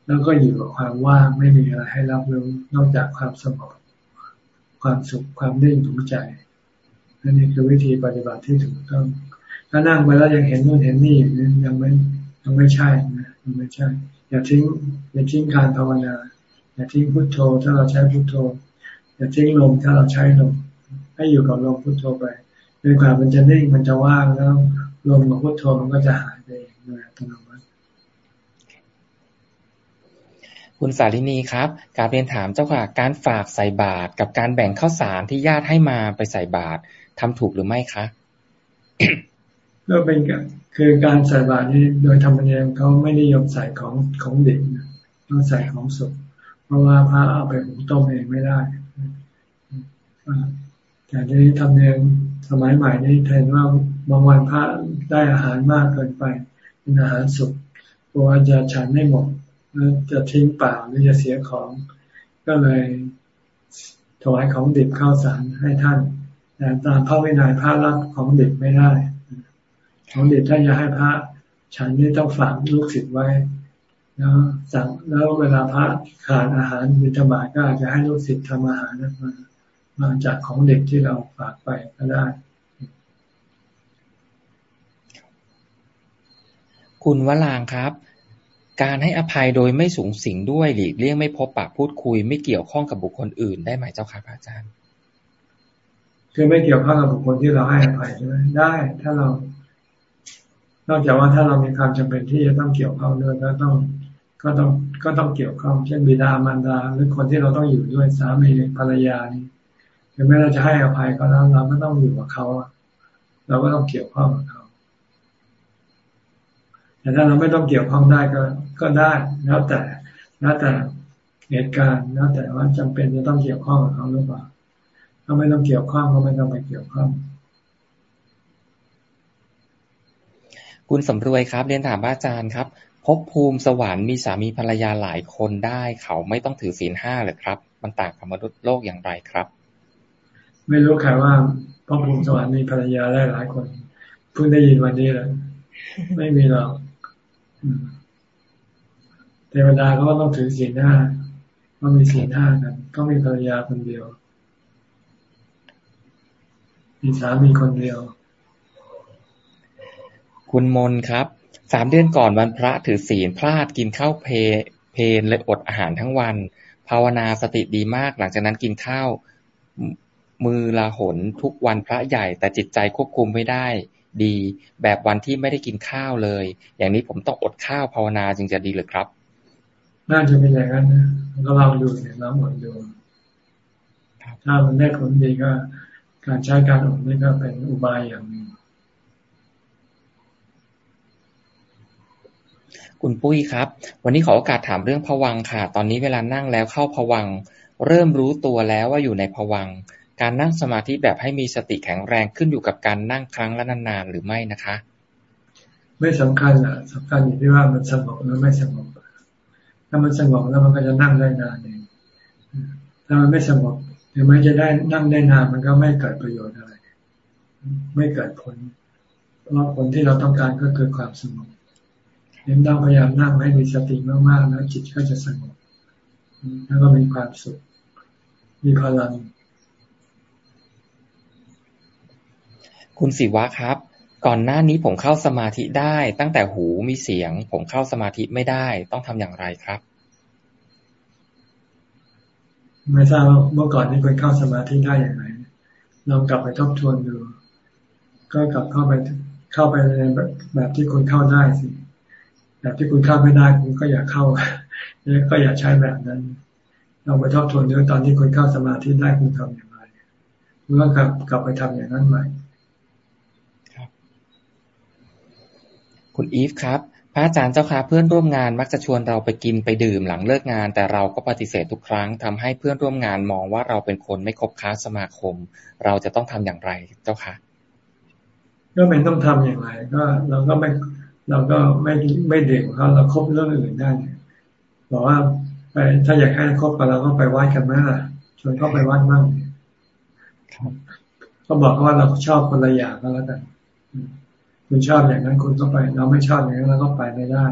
แล้วก็อยู่กับความว่างไม่มีอะไรให้รับรู้นอกจากความสงบความสุขความนิ่งของใจนั่นนี่คือวิธีปฏิบัติที่ถูกต้องถ้านั่งไปแล้วยังเห็นนู่นเห็นนี่อยู่นี่ยังไม่ยังไม่ใช่นะยังไม่ใช่ อย่าทิ้งอย่าทิ้งการภาวนาอย่าทิ้งพุทโธ ถ้าเราใช้พุทโธ อย่าทิ้งลมถ้าเราใช้ลมให้อยู่กับลมพุทโธไปโดยความมันจะนิ่งมันจะว่างแล้วลมกับพุทโธมันก็จะหายไปเองโดยอัตโนมัติ คุณสาลินีครับการเรียนถามเจ้าค่ะ การฝากใส่บาตรกับการแบ่งข้าวสารที่ญาติให้มาไปใส่บาตรทำถูกหรือไม่คะก็เป็นคือการใส่บาตรนี้โดยธรรมเนียมเขาไม่นิยมใส่ของของเด็กต้องใส่ของสดเพราะว่าพระเอาไปหุงต้มเองไม่ได้แต่ในธรรมเนียมสมัยใหม่นี้แทนว่าบางวันพระได้อาหารมากเกินไปเป็นอาหารสุกกลัวจะฉันไม่หมด จะทิ้งเปล่าหรือจะเสียของ ก็เลยถวายของดิบข้าวสารให้ท่านแต่ตามพระวินัยพระรับของดิบไม่ได้ ของดิบท่าจะให้พระฉันนี่ต้องฝากลูกศิษย์ไว้แล้วสั่งแล้วเวลาพระขาดอาหารบิณฑบาตก็อาจจะให้ลูกศิษย์ทำอาหารนั้นมามาจากของเด็กที่เราฝากไปก็ได้ คุณวลางครับ การให้อภัยโดยไม่สูงสิงด้วยหลีกเลี่ยงไม่พบปากพูดคุย ไม่เกี่ยวข้องกับบุคคลอื่นได้ไหมเจ้าค่ะพระอาจารย์ คือไม่เกี่ยวข้องกับบุคคลที่เราให้อภัยใช่ไหมได้ ถ้าเรา นอกจากว่าถ้าเรามีความจำเป็นที่จะต้องเกี่ยวข้องด้วยก็ต้อง ก็ต้องก็ต้องเกี่ยวข้อง เช่นบิดามารดาหรือคนที่เราต้องอยู่ด้วยสามีภรรยานี่ถึงแม้เราจะให้อภัยเขาแล้วเราก็ต้องอยู่กับเขาเราก็ต้องเกี่ยวข้องกับเขา แต่ถ้าเราไม่ต้องเกี่ยวข้องได้ก็ก็ได้แล้วแต่แล้วแต่เหตุการณ์แล้วแต่ว่าจำเป็นจะต้องเกี่ยวข้องกับเขาหรือเปล่าถ้าไม่ต้องเกี่ยวข้องก็ไม่ต้องไปเกี่ยวข้องคุณสำรวยครับเรียนถามอาจารย์ครับภพภูมิสวรรค์มีสามีภรรยาหลายคนได้ เขาไม่ต้องถือศีลห้าเลยครับ มันต่างกับมนุษย์โลกอย่างไรครับ ไม่รู้ใครว่าภพภูมิสวรรค์มีภรรยาได้หลายคนเพิ่งได้ยินวันนี้แหละไม่มีหรอก เทวดาก็ต้องถือศีลห้าก็มีศีลห้ากัน ก็มีภรรยาคนเดียว มีสามีคนเดียว คุณมนครับ สามเดือนก่อนวันพระถือศีลพลาดกินข้าวเพเพนเลยอดอาหารทั้งวัน ภาวนาสติดีมาก หลังจากนั้นกินข้าวมือลาหนทุกวันพระใหญ่ แต่จิตใจควบคุมไม่ได้ ดี แบบวันที่ไม่ได้กินข้าวเลย อย่างนี้ผมต้องอดข้าวภาวนาจึงจะดีหรือครับ น่าจะเป็นอย่างนั้นนะก็ลองดูเนี่ยลองอดดูถ้ามันได้ผลดีก็ การใช้การอดนี่ก็เป็นอุบายอย่างหนึ่งคุณปุ้ยครับ วันนี้ขอโอกาสถามเรื่องผวังค่ะ ตอนนี้เวลานั่งแล้วเข้าผวัง เริ่มรู้ตัวแล้วว่าอยู่ในผวัง การนั่งสมาธิแบบให้มีสติแข็งแรงขึ้นอยู่กับการนั่งครั้งละนานๆหรือไม่นะคะ ไม่สำคัญอะสำคัญอยู่ที่ว่ามันสงบหรือไม่สงบถ้ามันสงบแล้วมันก็จะนั่งได้นานเองถ้ามันไม่สงบถึงแม้จะได้นั่งได้นานมันก็ไม่เกิดประโยชน์อะไร ไม่เกิดผล เพราะผลที่เราต้องการก็คือความสงบเน้นต้องพยายามนั่งให้มีสติมากๆแล้วจิตก็จะสงบแล้วก็มีความสุข มีพลัง คุณศิวะครับ ก่อนหน้านี้ผมเข้าสมาธิได้ ตั้งแต่หูมีเสียง ผมเข้าสมาธิไม่ได้ ต้องทำอย่างไรครับ ไม่ทราบเมื่อก่อนนี้คุณเข้าสมาธิได้อย่างไรลองกลับไปทบทวนดู ก็กลับเข้าไปเข้าไปในแบบที่คุณเข้าได้สิแบบที่คุณเข้าไม่ได้คุณก็อย่าเข้าแล้วก็อย่าใช้แบบนั้น เราไปทบทวนดูตอนที่คุณเข้าสมาธิได้คุณทำอย่างไรคุณก็กลับกลับไปทำอย่างนั้นใหม่ครับ คุณอีฟครับ พระอาจารย์เจ้าค่ะเพื่อนร่วมงานมักจะชวนเราไปกินไปดื่มหลังเลิกงาน แต่เราก็ปฏิเสธทุกครั้งทำให้เพื่อนร่วมงานมองว่าเราเป็นคนไม่คบค้าสมาคม เราจะต้องทำอย่างไรเจ้าค่ะก็ไม่ต้องทำอย่างไรก็เราก็ไม่เราก็ไม่ไม่เด็กเขาเราคบเรื่องอื่นได้บอกว่าไปถ้าอยากให้คบกับเราก็ไปวัดกันไหมล่ะชวนเขาไปวัดมั่งก็บอกว่าเราชอบคนละอย่างก็แล้วกัน คุณชอบอย่างนั้นคุณก็ไป เราไม่ชอบอย่างนั้นเราก็ไปไม่ได้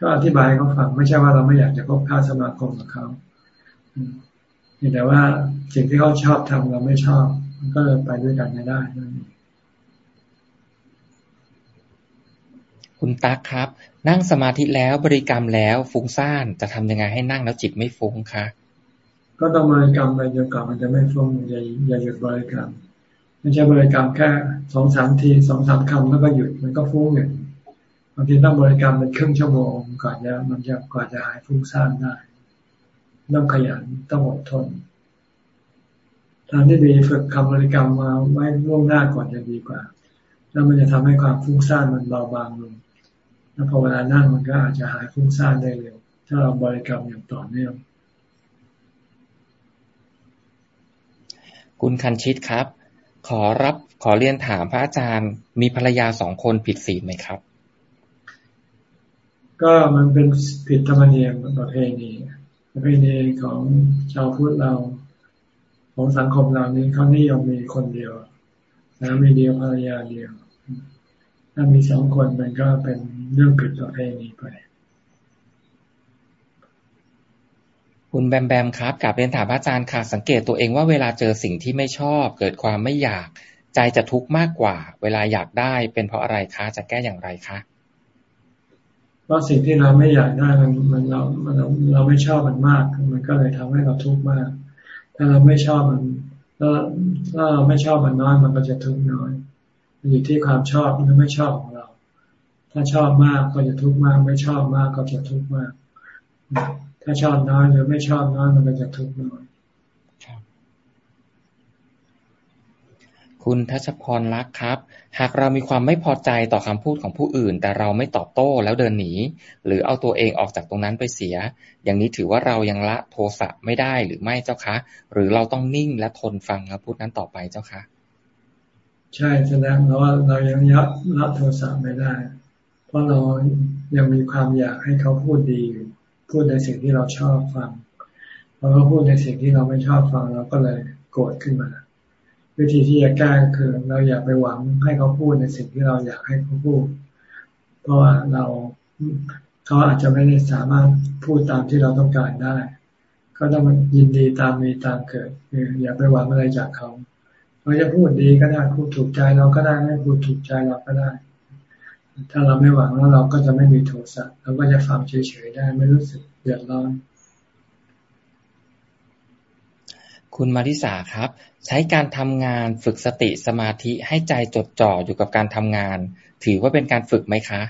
ก็อธิบายเขาฟังไม่ใช่ว่าเราไม่อยากจะคบค้าสมาคมกับเขาแต่ว่าสิ่งที่เขาชอบทำเราไม่ชอบก็เลยไปด้วยกันไม่ได้นั่นเองคุณตั๊กครับ นั่งสมาธิแล้วบริกรรมแล้วฟุ้งซ่านจะทำยังไงให้นั่งแล้วจิตไม่ฟุ้งคะก็ต้องบริกรรมไปจนกว่ามันจะไม่ฟุ้งอย่าอย่าหยุดบริกรรม ไม่ใช่บริกรรมแค่สองสามทีสองสามคำแล้วก็หยุดมันก็ฟุ้งอย่างบางทีต้องบริกรรมเป็นครึ่งชั่วโมงก่อนจะมันจะก่อนจะหายฟุ้งซ่านได้ต้องขยันต้องอดทนทางที่ดีฝึกคำบริกรรมมาไว้ล่วงหน้าก่อนจะดีกว่า แล้วมันจะทำให้ความฟุ้งซ่านมันเบาบางลงแล้วพอเวลานั่งมันก็อาจจะหายฟุ้งซ่านได้เร็ว ถ้าเราบริกรรมอย่างต่อเนื่องคุณคันชิตครับ ขอรับขอเรียนถามพระอาจารย์ มีภรรยาสองคนผิดศีลไหมครับ ก็มันเป็นผิดธรรมเนียมประเพณีประเพณีของชาวพุทธเรา ของสังคมเรานี้เขานิยมมีคนเดียวนะมีเดียวภรรยาเดียว ถ้ามีสองคนมันก็เป็นเรื่องผิดประเพณีไป คุณแบมแบมครับกลับเรียนถามพระอาจารย์ค่ะสังเกตตัวเองว่าเวลาเจอสิ่งที่ไม่ชอบ เกิดความไม่อยาก ใจจะทุกข์มากกว่า เวลาอยากได้เป็นเพราะอะไรคะจะแก้อย่างไรคะเพราะสิ่งที่เราไม่อยากได้มันมันเราเราเราไม่ชอบมันมาก มันก็เลยทำให้เราทุกข์มาก ถ้าเราไม่ชอบมันถ้าเราไม่ชอบมันน้อยมันก็จะทุกข์น้อยมันอยู่ที่ความชอบหรือไม่ชอบของเรา ถ้าชอบมากก็จะทุกข์มาก ไม่ชอบมากก็จะทุกข์มาก ถ้าชอบน้อยหรือไม่ชอบน้อยมันก็จะทุกข์น้อยคุณทัชพรรักครับ หากเรามีความไม่พอใจต่อคำพูดของผู้อื่น แต่เราไม่ตอบโต้แล้วเดินหนี หรือเอาตัวเองออกจากตรงนั้นไปเสีย อย่างนี้ถือว่าเรายังละโทสะไม่ได้หรือไม่เจ้าคะ หรือเราต้องนิ่งและทนฟังคำพูดนั้นต่อไปเจ้าคะใช่แสดงว่าเรายังยับละโทสะไม่ได้ เพราะเรายังมีความอยากให้เขาพูดดีอยู่ พูดในสิ่งที่เราชอบฟังพอเขาพูดในสิ่งที่เราไม่ชอบฟังเราก็เลยโกรธขึ้นมา วิธีที่จะแก้คือ เราอย่าไปหวังให้เขาพูดในสิ่งที่เราอยากให้เขาพูด เพราะว่าเราเขาอาจจะไม่ได้สามารถพูดตามที่เราต้องการได้ ก็ต้องยินดีตามมีตามเกิดคืออย่าไปหวังอะไรจากเขาเราจะพูดดีก็ได้พูดถูกใจเราก็ได้ไม่พูดถูกใจเราก็ได้ ถ้าเราไม่หวังแล้วเราก็จะไม่มีโทสะเราก็จะฟังเฉยๆได้ไม่รู้สึกเดือดร้อน คุณมาริสาครับ ใช้การทำงานฝึกสติสมาธิให้ใจจดจ่ออยู่กับการทำงาน ถือว่าเป็นการฝึกไหมคะ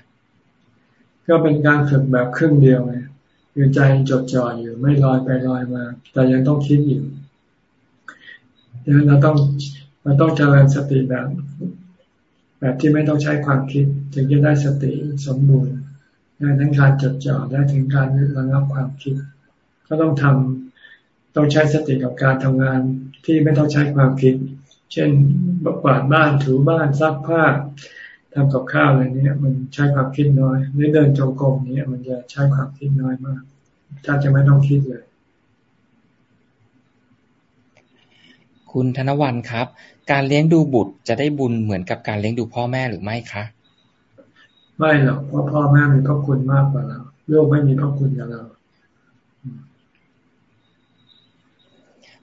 ก็เป็นการฝึกแบบครึ่งเดียวไงคือใจจดจ่ออยู่ไม่ลอยไปลอยมา แต่ยังต้องคิดอยู่ดังนั้นเราต้องเราต้องเจริญสติแบบ แบบที่ไม่ต้องใช้ความคิด ถึงจะได้สติสมบูรณ์ได้ทั้งการจดจ่อได้ถึงการระงับความคิด ก็ต้องทำต้องใช้สติกับการทำงานที่ไม่ต้องใช้ความคิด เช่นกวาดบ้านถูบ้านซักผ้าทำกับข้าวอะไรเนี้มันใช้ความคิดน้อยหรือเดินจงกรมนี้มันจะใช้ความคิดน้อยมาก ถ้าจะไม่ต้องคิดเลย คุณธนวันครับ การเลี้ยงดูบุตรจะได้บุญเหมือนกับการเลี้ยงดูพ่อแม่หรือไม่คะ ไม่หรอกเพราะพ่อแม่มีพระคุณมากกว่าเราลูกไม่มีพระคุณกับเรา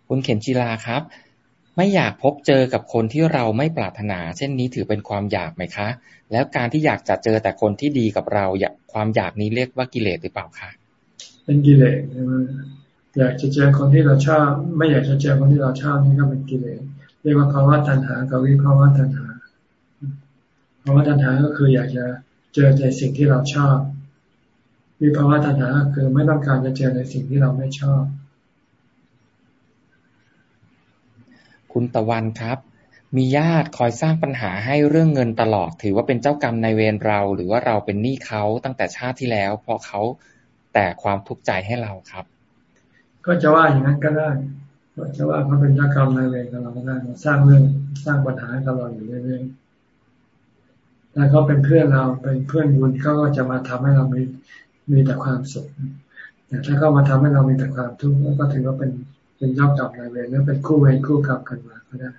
คุณเข็มจีลาครับ ไม่อยากพบเจอกับคนที่เราไม่ปรารถนา เช่นนี้ถือเป็นความอยากไหมคะ แล้วการที่อยากจะเจอแต่คนที่ดีกับเราอยากความอยากนี้เรียกว่ากิเลสหรือเปล่าคะเป็นกิเลสใช่ไหม อยากจะเจอคนที่เราชอบ ไม่อยากจะเจอคนที่เราชอบนี่ก็เป็นกิเลสเรียกว่าภาวะตัณหากับวิภาวะตัณหาภาวะตัณหาก็คืออยากจะเจอในสิ่งที่เราชอบวิภาวะตัณหาก็คือไม่ต้องการจะเจอในสิ่งที่เราไม่ชอบ คุณตะวันครับ มีญาติคอยสร้างปัญหาให้เรื่องเงินตลอด ถือว่าเป็นเจ้ากรรมในเวรเรา หรือว่าเราเป็นหนี้เขาตั้งแต่ชาติที่แล้ว เพราะเขาแต่ความทุกข์ใจให้เราครับ ก็จะว่าอย่างนั้นก็ได้ก็จะว่าเขาเป็นเจ้ากรรมนายเวรกับเราก็ได้มาสร้างเรื่องสร้างปัญหาให้กับเราอยู่เรื่อยๆแล้วเขาเป็นเพื่อนเราเป็นเพื่อนบุญเขาก็จะมาทำให้เรามีมีแต่ความสุขแต่ถ้าเขามาทำให้เรามีแต่ความทุกข์ก็ถือว่าเป็นเป็นเจ้ากรรมนายเวรแล้วเป็นคู่เวรคู่กรรมกันมาก็ได้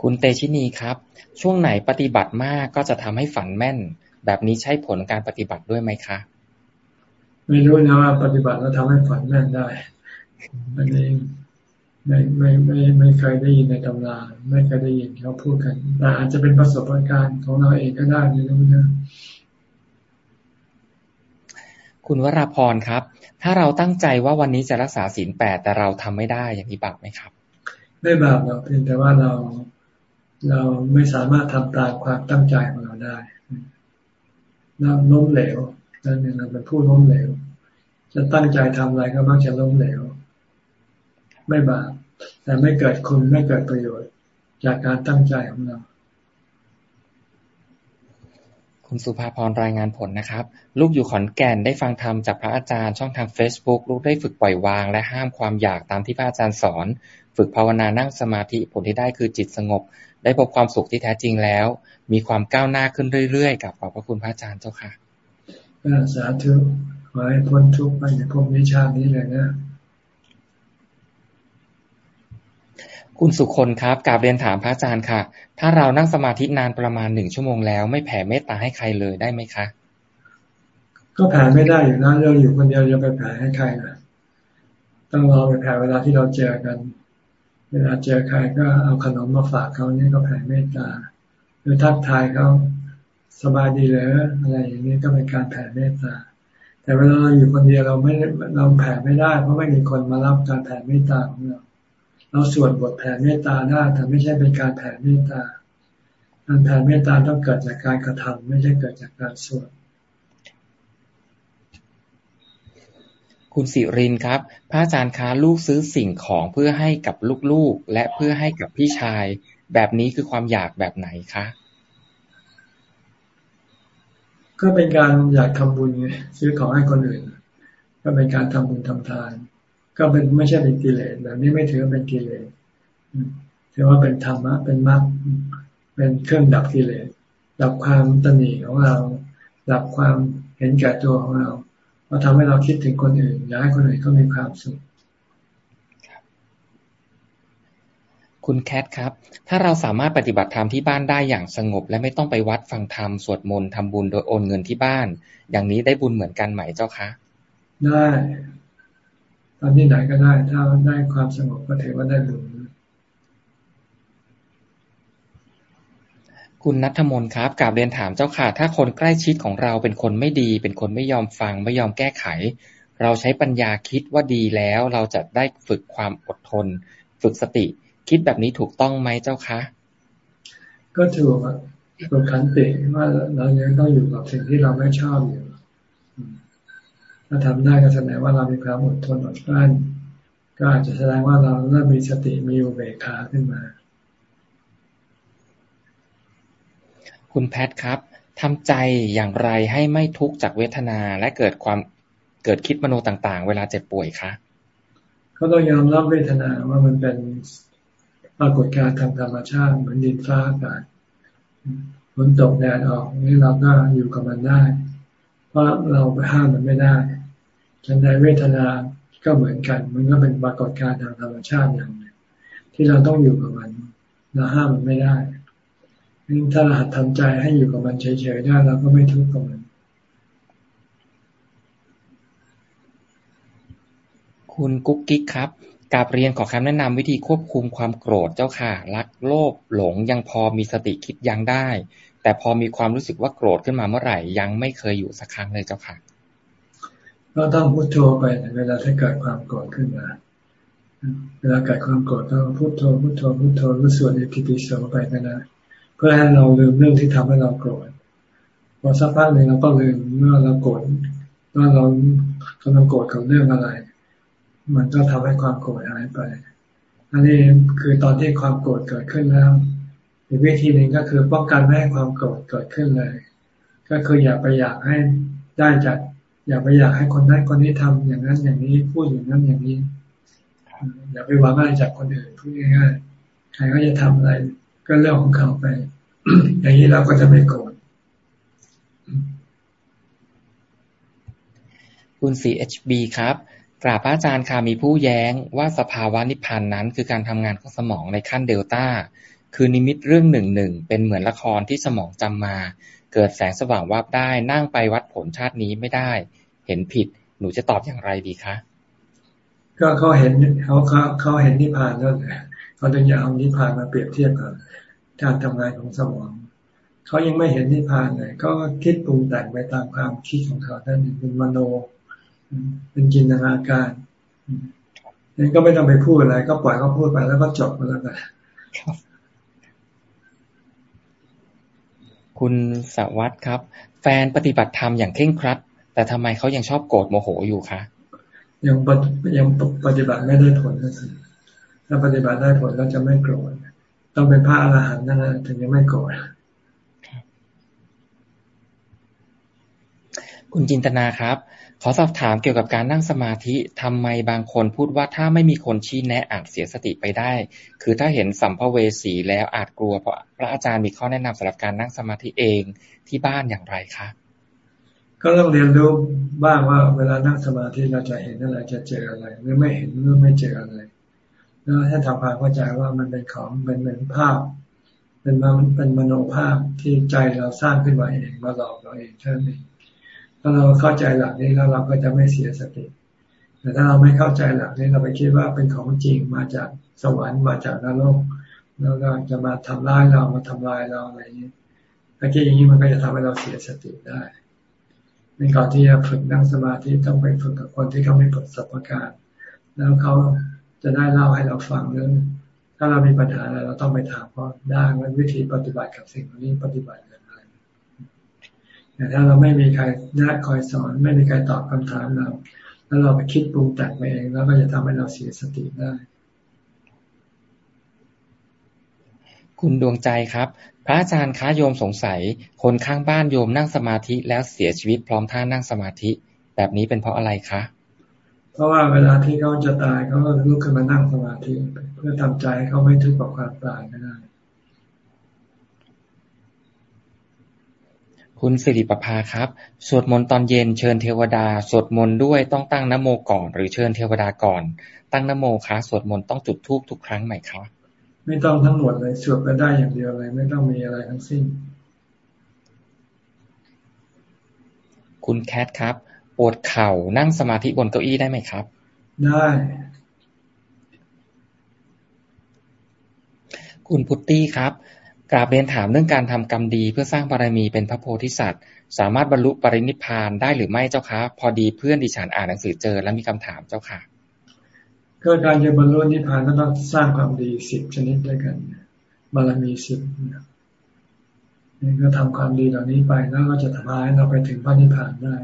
คุณเตชินีครับ ช่วงไหนปฏิบัติมากก็จะทำให้ฝันแม่น แบบนี้ใช่ผลการปฏิบัติด้วยไหมคะ ไม่รู้นะว่าปฏิบัติแล้วทำให้ฝันแม่นได้อันนี้ไม่ไม่ไม่ไม่เคยได้ยินในตำราไม่เคยได้ยินเขาพูดกันแต่อาจจะเป็นประสบการณ์ของเราเองก็ได้ไม่รู้นะคุณวราพรครับ ถ้าเราตั้งใจว่าวันนี้จะรักษาศีลแปดแต่เราทำไม่ได้อย่างนี้บาปไหมครับ ไม่บาปหรอกเพียงแต่ว่าเราเราไม่สามารถทำตามความตั้งใจของเราได้เราล้มเหลว นั่นเองเราเป็นผู้ล้มเหลว จะตั้งใจทำอะไรก็มักจะล้มเหลว ไม่บาปแต่ไม่เกิดคุณไม่เกิดประโยชน์ จากการตั้งใจของเรา คุณสุภาพรรายงานผลนะครับ ลูกอยู่ขอนแก่นได้ฟังธรรมจากพระอาจารย์ช่องทาง Facebook ลูกได้ฝึกปล่อยวาง และห้ามความอยากตามที่พระอาจารย์สอน ฝึกภาวนานั่งสมาธิผลที่ได้คือจิตสงบ ได้พบความสุขที่แท้จริงแล้ว มีความก้าวหน้าขึ้นเรื่อยๆกับขอบพระคุณพระอาจารย์เจ้าค่ะ สาธุขอให้พ้นทุกข์ไปในภพนี้ชาตินี้เลยนะคุณสุคนครับกราบเรียนถามพระอาจารย์ค่ะ ถ้าเรานั่งสมาธินานประมาณหนึ่งชั่วโมงแล้วไม่แผ่เมตตาให้ใครเลยได้ไหมคะ ก็แผ่ไม่ได้อยู่นะเราอยู่คนเดียวจะไปแผ่ให้ใครนะต้องรอไปแผ่เวลาที่เราเจอกัน เวลาเจอใครก็เอาขนมมาฝากเขานี่ก็แผ่เมตตาหรือทักทายเขา สบายดีเลยอะไรอย่างนี้ก็เป็นการแผ่เมตตา แต่เวลาเราอยู่คนเดียวเราไม่เราแผ่ไม่ได้ เพราะไม่มีคนมารับการแผ่เมตตาของเราเราสวดบทแผ่เมตตาได้แต่ไม่ใช่เป็นการแผ่เมตตาการแผ่เมตตาต้องเกิดจากการกระทำไม่ใช่เกิดจากการสวดคุณสิรินครับ พระอาจารย์คะลูกซื้อสิ่งของเพื่อให้กับลูกๆ และเพื่อให้กับพี่ชาย แบบนี้คือความอยากแบบไหนคะ ก็เป็นการอยากทำบุญไงซื้อของให้คนอื่น ก็เป็นการทำบุญทำทาน ก็เป็นไม่ใช่เป็นกิเลสแบบนี้ไม่ถือเป็นกิเลสถือว่าเป็นธรรมะเป็นมรรคเป็นเครื่องดับกิเลสดับความตนีของเรา ดับความเห็นแก่ตัวของเราพอทำให้เราคิดถึงคนอื่นอยากให้คนอื่นเขามีความสุข คุณแคทครับ ถ้าเราสามารถปฏิบัติธรรมที่บ้านได้อย่างสงบ และไม่ต้องไปวัดฟังธรรมสวดมนต์ทำบุญโดยโอนเงินที่บ้าน อย่างนี้ได้บุญเหมือนกันไหมเจ้าคะ ได้ตอนที่ไหนก็ได้ ถ้าได้ความสงบก็ถือว่าได้บุญคุณนัทมนครับกราบเรียนถามเจ้าค่ะ ถ้าคนใกล้ชิดของเราเป็นคนไม่ดี เป็นคนไม่ยอมฟัง ไม่ยอมแก้ไข เราใช้ปัญญาคิดว่าดีแล้ว เราจะได้ฝึกความอดทน ฝึกสติ คิดแบบนี้ถูกต้องไหมเจ้าคะ ก็ถูกฝึกขันติว่าเรายังต้องอยู่กับสิ่งที่เราไม่ชอบอยู่ถ้าทำได้ก็แสดงว่าเรามีความอดทนอดกลั้นก็อาจจะแสดงว่าเราเริ่มมีสติมีอุเบกขาขึ้นมา คุณแพทครับทำใจอย่างไรให้ไม่ทุกข์จากเวทนาและเกิดความเกิดคิดมโนต่างๆ เวลาเจ็บป่วยคะก็ต้องยอมรับเวทนาว่ามันเป็น ปรากฏการณ์ทางธรรมชาติเหมือนดินฟ้าอากาศฝนตกแดดออกนี่เราก็อยู่กับมันได้ เพราะเราไปห้ามมันไม่ได้ฉันใดเวทนาก็เหมือนกัน มันก็เป็นปรากฏการณ์ทางธรรมชาติอย่างหนึ่งที่เราต้องอยู่กับมันเราห้ามมันไม่ได้ถ้าเราหัดทำใจให้อยู่กับมันเฉยๆได้เราก็ไม่ทุกข์กับมันคุณกุ๊กกิ๊กครับ กาบเรียนขอคำแนะนำวิธีควบคุมความโกรธเจ้าค่ะ รักโลภหลงยังพอมีสติคิดยังได้ แต่พอมีความรู้สึกว่าโกรธขึ้นมาเมื่อไหร่ ยังไม่เคยอยู่สักครั้งเลยเจ้าค่ะก็ต้องพุโทโธไปเวลาที่เกิดความโกรธขึ้นมาเวลาเกิดความโกรธก็พุโทโธพุโทโธพุโทรู้ส่วนในพิปิโสไปกันนะพื่อให้เราลืมเรื่องที่ทำให้เราโกรธพอสักพักหนึ่งเราก็ลืมเมื่อเราโกรธว่าเรากำลังโกรธกับเรื่องอะไร มันก็ทำให้ความโกรธหายไป อันนี้คือตอนที่ความโกรธเกิดขึ้นแล้ว อีกวิธีหนึ่งก็คือป้องกันไม่ให้ความโกรธเกิดขึ้นเลย ก็คืออย่าไปอยากให้ได้จาก อย่าไปอยากให้คนนั้นคนนี้ทำอย่างนั้นอย่างนี้พูดอย่างนั้นอย่างนี้ อย่าไปหวังอะไรจากคนอื่นพูดง่ายๆ ใครก็จะทำอะไร ก็เรื่องของเขาไป อย่างนี้เราก็จะไม่โกรธคุณ CHB ครับ กราบพระอาจารย์ค่ะมีผู้แย้งว่าสภาวะนิพพานนั้น คือการทำงานของสมองในขั้นเดลต้า คือนิมิตเรื่องหนึ่งหนึ่งเป็นเหมือนละครที่สมองจำมา เกิดแสงสว่างวับได้นั่งไปวัดผลชาตินี้ไม่ได้ เห็นผิดหนูจะตอบอย่างไรดีคะก็เขาเห็นเขาเขาเขาเห็นนิพพานแล้วเขาถึงจะเอานิพพานมาเปรียบเทียบกับการทำงานของสมองเขายังไม่เห็นนิพพานเลยก็คิดปรุงแต่งไปตามความคิดของเขาท่านเป็นมโน เป็นจินตนาการนั้นก็ไม่ต้องไปพูดอะไร ก็ปล่อยเขาพูดไปแล้วก็จบไปแล้วกันคุณสวัสดิ์ครับ แฟนปฏิบัติธรรมอย่างเคร่งครัด แต่ทำไมเขายังชอบโกรธโมโหอยู่คะยังยังปฏิบัติไม่ได้ผลนะสิถ้าปฏิบัติได้ผลก็จะไม่โกรธต้องเป็นพระอรหันต์นั่นแหละถึงจะไม่โกรธคุณจินตนาครับ ขอสอบถามเกี่ยวกับการนั่งสมาธิทำไมบางคนพูดว่าถ้าไม่มีคนชี้แนะอาจเสียสติไปได้ คือถ้าเห็นสัมภเวสีแล้วอาจกลัว เพราะพระอาจารย์มีข้อแนะนำสำหรับการนั่งสมาธิเองที่บ้านอย่างไรคะก็ต้องเรียนรู้บ้างว่า เวลานั่งสมาธิเราจะเห็นอะไรจะเจออะไร หรือไม่เห็นหรือไม่เจออะไรแล้วให้ทำความเข้าใจว่ามันเป็นของเป็นเหมือนภาพ เป็นมันเป็นมโนภาพที่ใจเราสร้างขึ้นมาเองมาหลอกเราเองเท่านั้นเอง ถ้าเราเข้าใจหลักนี้แล้วเราก็จะไม่เสียสติ แต่ถ้าเราไม่เข้าใจหลักนี้เราไปคิดว่าเป็นของจริงมาจากสวรรค์มาจากนรกแล้วก็จะมาทำร้ายเรามาทำลายเราอะไรอย่างนี้ถ้าคิดอย่างนี้มันก็จะทำให้เราเสียสติได้ในก่อนที่จะฝึกนั่งสมาธิต้องไปฝึกกับคนที่เขาไม่ฝึกสัพพการแล้วเขาจะได้เล่าให้เราฟังเรื่องถ้าเรามีปัญหาอะไรเราต้องไปถามเขาได้ว่าวิธีปฏิบัติกับสิ่งนี้ปฏิบัติอย่างไร แต่ถ้าเราไม่มีใครแนะคอยสอน ไม่มีใครตอบคำถามเรา แล้วเราไปคิดปรุงแต่งไปเอง แล้วก็จะทำให้เราเสียสติได้ คุณดวงใจครับ พระอาจารย์ค้าโยมสงสัย คนข้างบ้านโยมนั่งสมาธิแล้วเสียชีวิตพร้อมท่านั่งสมาธิ แบบนี้เป็นเพราะอะไรคะ เพราะว่าเวลาที่เขาจะตายเขาก็ลุกขึ้นมานั่งสมาธิ เพื่อทำใจเขาไม่ทุกข์กับความตายก็ได้ คุณสิริประภาครับ สวดมนต์ตอนเย็นเชิญเทวดา สวดมนต์ด้วยต้องตั้งนโมก่อน หรือเชิญเทวดาก่อน ตั้งนโมคะสวดมนต์ต้องจุดธูปทุกครั้งไหมคะไม่ต้องทั้งหมดเลยสวดไปได้อย่างเดียวเลย ไม่ต้องมีอะไรทั้งสิ้น คุณแคทครับปวดเข่านั่งสมาธิบนเก้าอี้ได้ไหมครับ ได้ คุณพุตตี้ครับ กราบเรียนถามเรื่องการทำกรรมดีเพื่อสร้างบารมีเป็นพระโพธิสัตว์ สามารถบรรลุปรินิพานได้หรือไม่เจ้าคะ พอดีเพื่อนดิฉันอ่านหนังสือเจอและมีคำถามเจ้าค่ะก็การจะบรรลุนิพพานก็ต้องสร้างความดีสิบชนิดด้วยกันบารมีสิบนี่ก็ทำความดีเหล่านี้ไปแล้วก็จะทำให้เราไปถึงพระนิพพานได้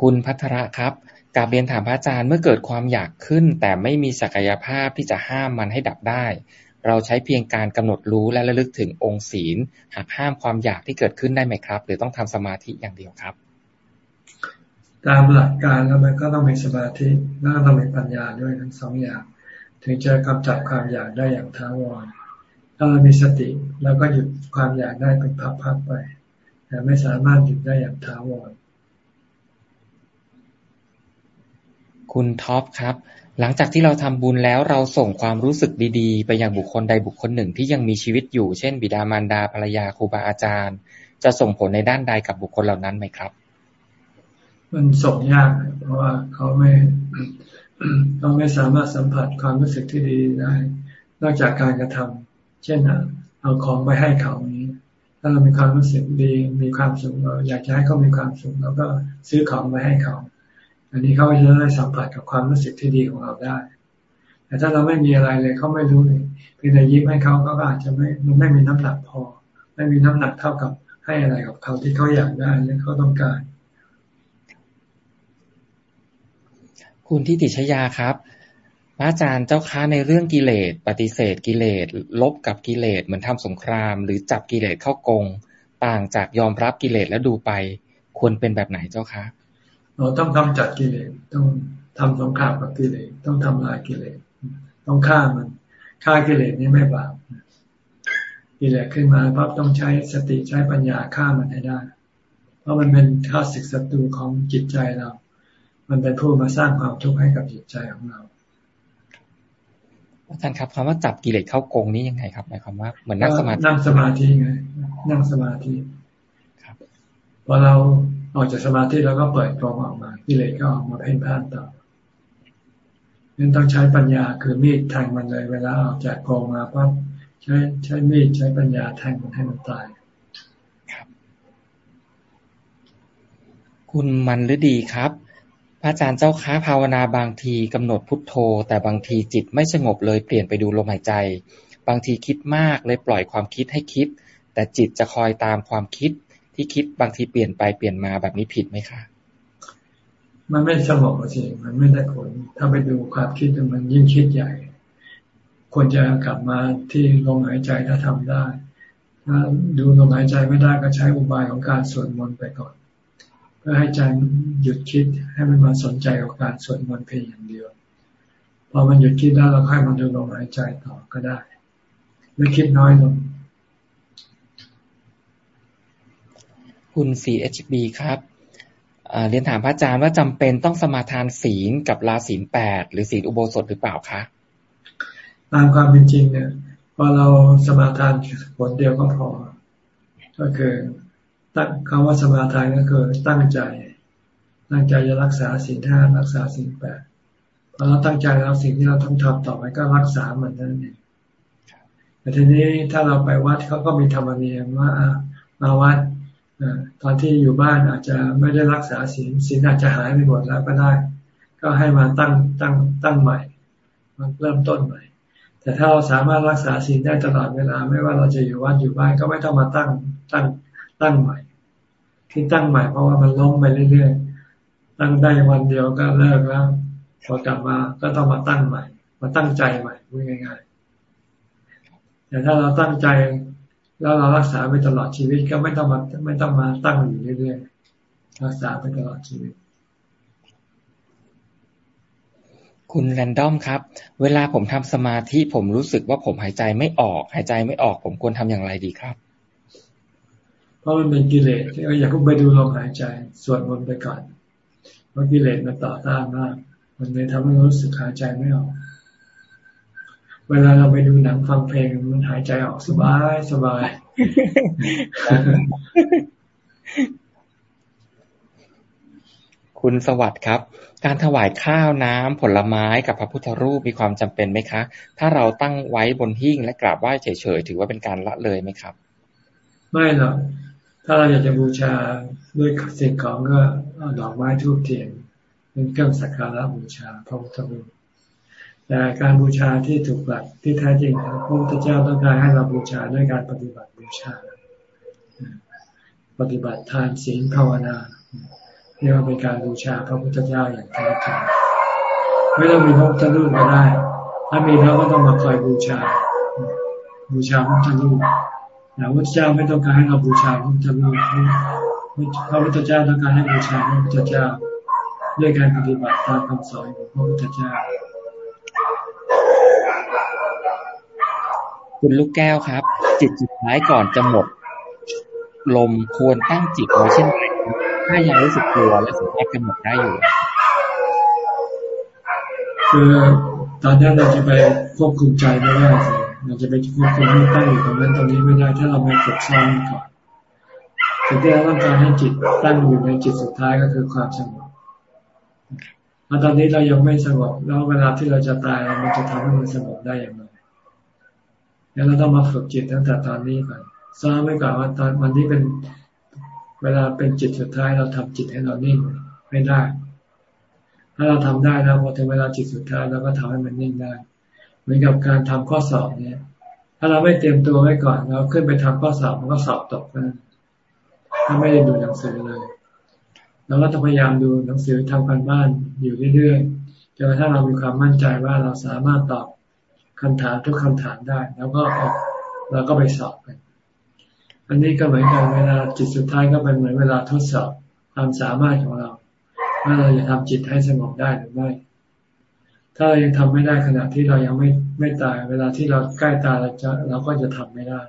คุณพัทระครับ กาบเรียนถามพระอาจารย์เมื่อเกิดความอยากขึ้น แต่ไม่มีศักยภาพที่จะห้ามมันให้ดับได้ เราใช้เพียงการกำหนดรู้และระลึกถึงองค์ศีลหักห้ามความอยากที่เกิดขึ้นได้ไหมครับ หรือต้องทำสมาธิอย่างเดียวครับ ตามหลักการแล้วมันก็ต้องมีสมาธิแล้วก็ต้องมีปัญญาด้วยทั้งสองอย่าง ถึงจะกำจัดความอยากได้อย่างท้าวรถ้าเรามีสติแล้วก็หยุดความอยากได้เป็นพักๆไป แต่ไม่สามารถหยุดได้อย่างท้าวร คุณท็อปครับ หลังจากที่เราทำบุญแล้วเราส่งความรู้สึกดีๆ ไปยังบุคคลใดบุคคลหนึ่งที่ยังมีชีวิตอยู่ เช่น บิดามารดาภรรยาครูบาอาจารย์ จะส่งผลในด้านใดกับบุคคลเหล่านั้นไหมครับ มันส่งยากเพราะว่าเขาไม่เขาไม่สามารถสัมผัสความรู้สึกที่ดีได้ นอกจากการกระทำเช่นเอาของไปให้เขานี้ถ้าเรามีความรู้สึกดีมีความสุขเราอยากจะให้เขามีความสุขเราก็ซื้อของไปให้เขา อันนี้เขาจะได้สัมผัสกับความรู้สึกที่ดีของเราได้ แต่ถ้าเราไม่มีอะไรเลยเขาไม่รู้เลยเพียงแต่ยิ้มให้เขาก็อาจจะไม่มันไม่มีน้ำหนักพอ ไม่มีน้ำหนักเท่ากับให้อะไรกับเขาที่เขาอยากได้และเขาต้องการ คุณทิติชยาครับพระอาจารย์เจ้าค้าในเรื่องกิเลส ปฏิเสธกิเลส ลบกับกิเลสเหมือนทำสงคราม หรือจับกิเลสเข้ากง ต่างจากยอมรับกิเลสแล้วดูไป ควรเป็นแบบไหนเจ้าคะ เราต้องกำจัดกิเลสต้องทำสงครามกับกิเลสต้องทำลายกิเลสต้องฆ่ามันฆ่ากิเลสนี่ไม่บาปกิเลสขึ้นมาปั๊บต้องใช้สติใช้ปัญญาฆ่ามันให้ได้ เพราะมันเป็นข้าศึกศัตรูของจิตใจเรา มันเป็นผู้มาสร้างความทุกข์ให้กับจิตใจของเราอาจารย์ครับคำว่าจับกิเลสเข้ากงนี้ยังไงครับหมายความว่าเหมือนนั่งสมาธินั่งสมาธิไงนั่งสมาธิครับพอเรา ออกจากสมาธิแล้วก็เปิดกองออกมากิเลสก็ออกมาเพ่นพ่านต่อนั้นต้องใช้ปัญญาคือมีดแทงมันเลย เวลาออกจากกองมาปั๊บใช้ใช้มีดใช้ปัญญาแทงมันให้มันตายคุณมันฤดีครับ พระอาจารย์เจ้าค้าภาวนาบางทีกำหนดพุทโธ แต่บางทีจิตไม่สงบเลยเปลี่ยนไปดูลมหายใจ บางทีคิดมากเลยปล่อยความคิดให้คิด แต่จิตจะคอยตามความคิด ที่คิดบางทีเปลี่ยนไปเปลี่ยนมาแบบนี้ผิดไหมคะ มันไม่สงบจริงมันไม่ได้ผล ถ้าไปดูความคิดมันยิ่งคิดใหญ่ ควรจะกลับมาที่ลมหายใจถ้าทำได้ ถ้าดูลมหายใจไม่ได้ก็ใช้อุบายของการสวดมนต์ไปก่อน เพื่อให้ใจหยุดคิดให้มันมาสนใจกับการสวดมนต์เพียงอย่างเดียวพอมันหยุดคิดได้เราค่อยมาดูลมหายใจต่อก็ได้ไม่คิดน้อยลง คุณ CHB ครับเรียนถามพระอาจารย์ว่าจำเป็นต้องสมาทานศีลกับลาศีลแปดหรือศีลอุโบสถหรือเปล่าคะ ตามความเป็นจริงเนี่ยพอเราสมาทานผลเดียวก็พอ ก็คือตั้งคำว่าสมาทานก็คือตั้งใจ ตั้งใจจะรักษาศีลห้ารักษาศีลแปดพอเราตั้งใจแล้วสิ่งที่เราต้องทำต่อไปก็รักษาเหมือนนั่นเองแต่ทีนี้ถ้าเราไปวัดเขาก็มีธรรมเนียมว่ามาวัด ตอนที่อยู่บ้านอาจจะไม่ได้รักษาศีลศีลอาจจะหายไปหมดแล้วก็ได้ ก็ให้มาตั้งตั้งตั้งใหม่มาเริ่มต้นใหม่ แต่ถ้าเราสามารถรักษาศีลได้ตลอดเวลา ไม่ว่าเราจะอยู่วัดอยู่บ้านก็ไม่ต้องมาตั้งตั้งตั้งใหม่ที่ตั้งใหม่เพราะว่ามันล้มไปเรื่อยๆตั้งได้วันเดียวก็เลิกแล้วพอกลับมาก็ต้องมาตั้งใหม่ มาตั้งใจใหม่พูดง่ายๆแต่ถ้าเราตั้งใจ แล้วเรารักษาไปตลอดชีวิตก็ไม่ต้องมาไม่ต้องมาตั้งอยู่เรื่อยๆรักษาไปตลอดชีวิต คุณแรนดอมครับ เวลาผมทำสมาธิผมรู้สึกว่าผมหายใจไม่ออก หายใจไม่ออก ผมควรทำอย่างไรดีครับ เพราะมันเป็นกิเลสอยากพิ่ไปดูลมหายใจส่วนมนต์ไปก่อนเพราะกิเลสมันต่อต้านมาก มันเลยทำให้รู้สึกหายใจไม่ออก เวลาเราไปดูหนังฟังเพลงมันหายใจออกสบายสบายคุณสวัสดิ์ครับ การถวายข้าวน้ำผลไม้กับพระพุทธรูปมีความจำเป็นไหมคะ ถ้าเราตั้งไว้บนหิ้งและกราบไหว้เฉยๆถือว่าเป็นการละเลยไหมครับ ไม่หรอกถ้าเราอยากจะบูชาด้วยสิ่งของก็ดอกไม้ทูบเทียนเป็นเครื่องสักการะบูชาพระพุทธรูป แต่การบูชาที่ถูกหลักที่แท้จริงพระพุทธเจ้าต้องการให้เราบูชาด้วยการปฏิบัติบูชา ปฏิบัติทานศีลภาวนาเรียกว่าเป็นการบูชาพระพุทธเจ้าอย่างแท้จริงไม่ต้องมีพระพุทธรูปก็ได้ ถ้ามีเราก็ต้องมาคอยบูชา บูชาพระพุทธรูปแต่พระพุทธเจ้าไม่ต้องการให้เราบูชาพระพุทธรูปพระพุทธเจ้าต้องการให้บูชาพระพุทธเจ้า ด้วยการปฏิบัติตามคำสอนของพระพุทธเจ้า คุณลูกแก้วครับ จิตสุดท้ายก่อนจะหมด ลมควรตั้งจิตไว้เช่นไรถ้ายังรู้สึกกลัวและสามารถกำหนดได้อยู่ คือตอนนี้เราจะไปควบคุมใจไม่ได้เราจะไปควบคุมไม่ตั้งอยู่ตรงนั้นตรงนี้ไม่ได้ถ้าเราไม่ฝึกซ้อมก่อนสิ่งที่เราต้องการให้จิตตั้งอยู่ในจิตสุดท้ายก็คือความสงบพอตอนนี้เรายังไม่สงบแล้วเวลาที่เราจะตายมันจะทำให้มันสงบได้อย่างไร แล้วเราต้องมาฝึกจิตตั้งแต่ตอนนี้ก่อนซ้อมไว้ก่อนว่าตอนวันนี้เป็นเวลาเป็นจิตสุดท้ายเราทำจิตให้เรานิ่งไม่ได้ ถ้าเราทำได้แล้วพอถึงเวลาจิตสุดท้ายเราก็ทำให้มันนิ่งได้ เหมือนกับการทำข้อสอบเนี่ย ถ้าเราไม่เตรียมตัวไว้ก่อนเราขึ้นไปทำข้อสอบมันก็สอบตกนะถ้าไม่ได้ดูหนังสือเลยเราก็ต้องพยายามดูหนังสือทำการบ้านอยู่เรื่อยๆจนกระทั่งเรามีความมั่นใจว่าเราสามารถตอบ คำถามทุกคำถามได้ แล้วก็ออกเราก็ไปสอบกัน อันนี้ก็เหมือนกันเวลาจิตสุดท้ายก็เป็นเหมือนเวลาทดสอบความสามารถของเรา ว่าเราจะทำจิตให้สงบได้หรือไม่ ถ้าเรายังทำไม่ได้ขณะที่เรายังไม่ไม่ตาย เวลาที่เราใกล้ตายเราจะเราก็จะทำไม่ได้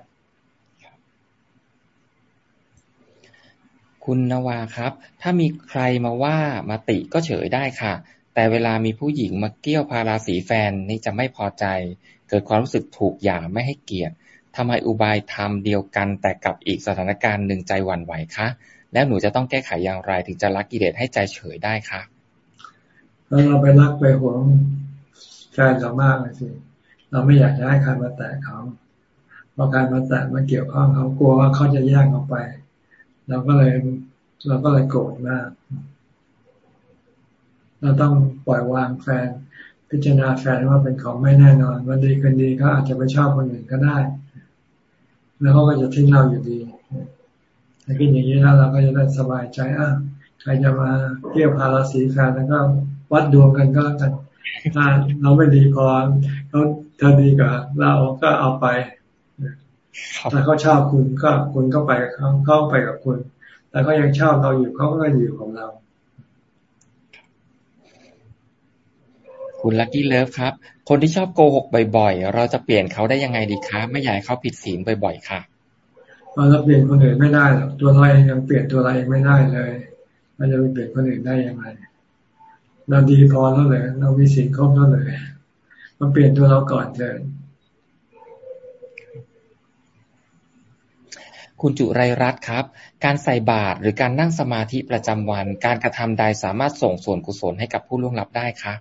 คุณนวาครับ ถ้ามีใครมาว่ามาติก็เฉยได้ค่ะ แต่เวลามีผู้หญิงมาเกี่ยวพาราสีแฟนนี่จะไม่พอใจ เกิดความรู้สึกถูกหย่าไม่ให้เกียรติทำไมอุบายทำเดียวกันแต่กับอีกสถานการณ์หนึ่งใจหวั่นไหวคะ แล้วหนูจะต้องแก้ไขอย่างไรถึงจะรักกิเลสให้ใจเฉยได้คะแล้วเราไปรักไปหวงแฟนเรามากเลยสิ เราไม่อยากจะให้ใครมาแตะเขาเพราะการมาแตะมาเกี่ยวข้องเขากลัวว่าเขาจะแยกออกไป เราก็เลยเราก็เลยโกรธมาก เราต้องปล่อยวางแฟน พิจารณาแฟนว่าเป็นของไม่แน่นอน วันดีคืนดีก็อาจจะไปชอบคนอื่นก็ได้ แล้วเขาก็จะทิ้งเราอยู่ดีถ้าคิดอย่างนี้แล้วเราก็จะได้สบายใจอะใครจะมาเกี่ยวพาราสีแฟนแล้วก็วัดดวงกันก็แล้วกันถ้าเราไม่ดีพอเขาเธอดีกับเราก็เอาไปถ้าเขาชอบคุณก็คุณก็ไปกับเขาเขาไปกับคุณ แต่เขายังชอบเราอยู่เขาก็อยู่ของเรา คุณลักกี้เลิฟครับ คนที่ชอบโกหกบ่อยๆ เราจะเปลี่ยนเขาได้ยังไงดีคะไม่อยากให้เขาผิดศีลบ่อยๆ ค่ะเราเปลี่ยนคนอื่นไม่ได้หรอกตัวเราเองยังเปลี่ยนตัวเราเองไม่ได้เลยเราจะไปเปลี่ยนคนอื่นได้ยังไงเราดีพอแล้วเลยเรามีศีลครบแล้วเลยมาเปลี่ยนตัวเราก่อนเถิดคุณจุไรรัตครับ การใส่บาตรหรือการนั่งสมาธิประจำวัน การกระทำใดสามารถส่งส่วนกุศลให้กับผู้ล่วงลับได้คะ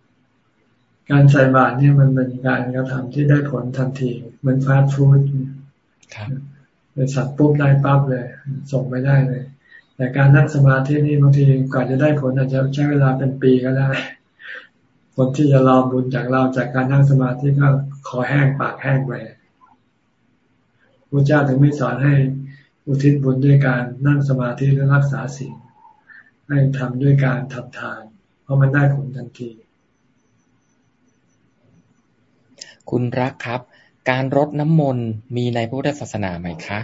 การใส่บาตรเนี่ยมันเป็นการกระทำที่ได้ผลทันทีเหมือนฟาสต์ฟู้ดเป็นสัตว์ปุ๊บได้ปั๊บเลย ส่งไม่ได้เลย แต่การนั่งสมาธินี่บางทีกว่าจะได้ผลอาจจะใช้เวลาเป็นปีก็ได้คนที่จะรอบุญจากเราจากการนั่งสมาธิก็ขอแห้งปากแห้งไปพระเจ้าถึงไม่สอนให้อุทิศบุญด้วยการนั่งสมาธิและรักษาสิ่งให้ทำด้วยการทำทาน เพราะมันได้ผลทันที คุณรักครับ การรดน้ำมนต์มีในพุทธศาสนาไหมคะ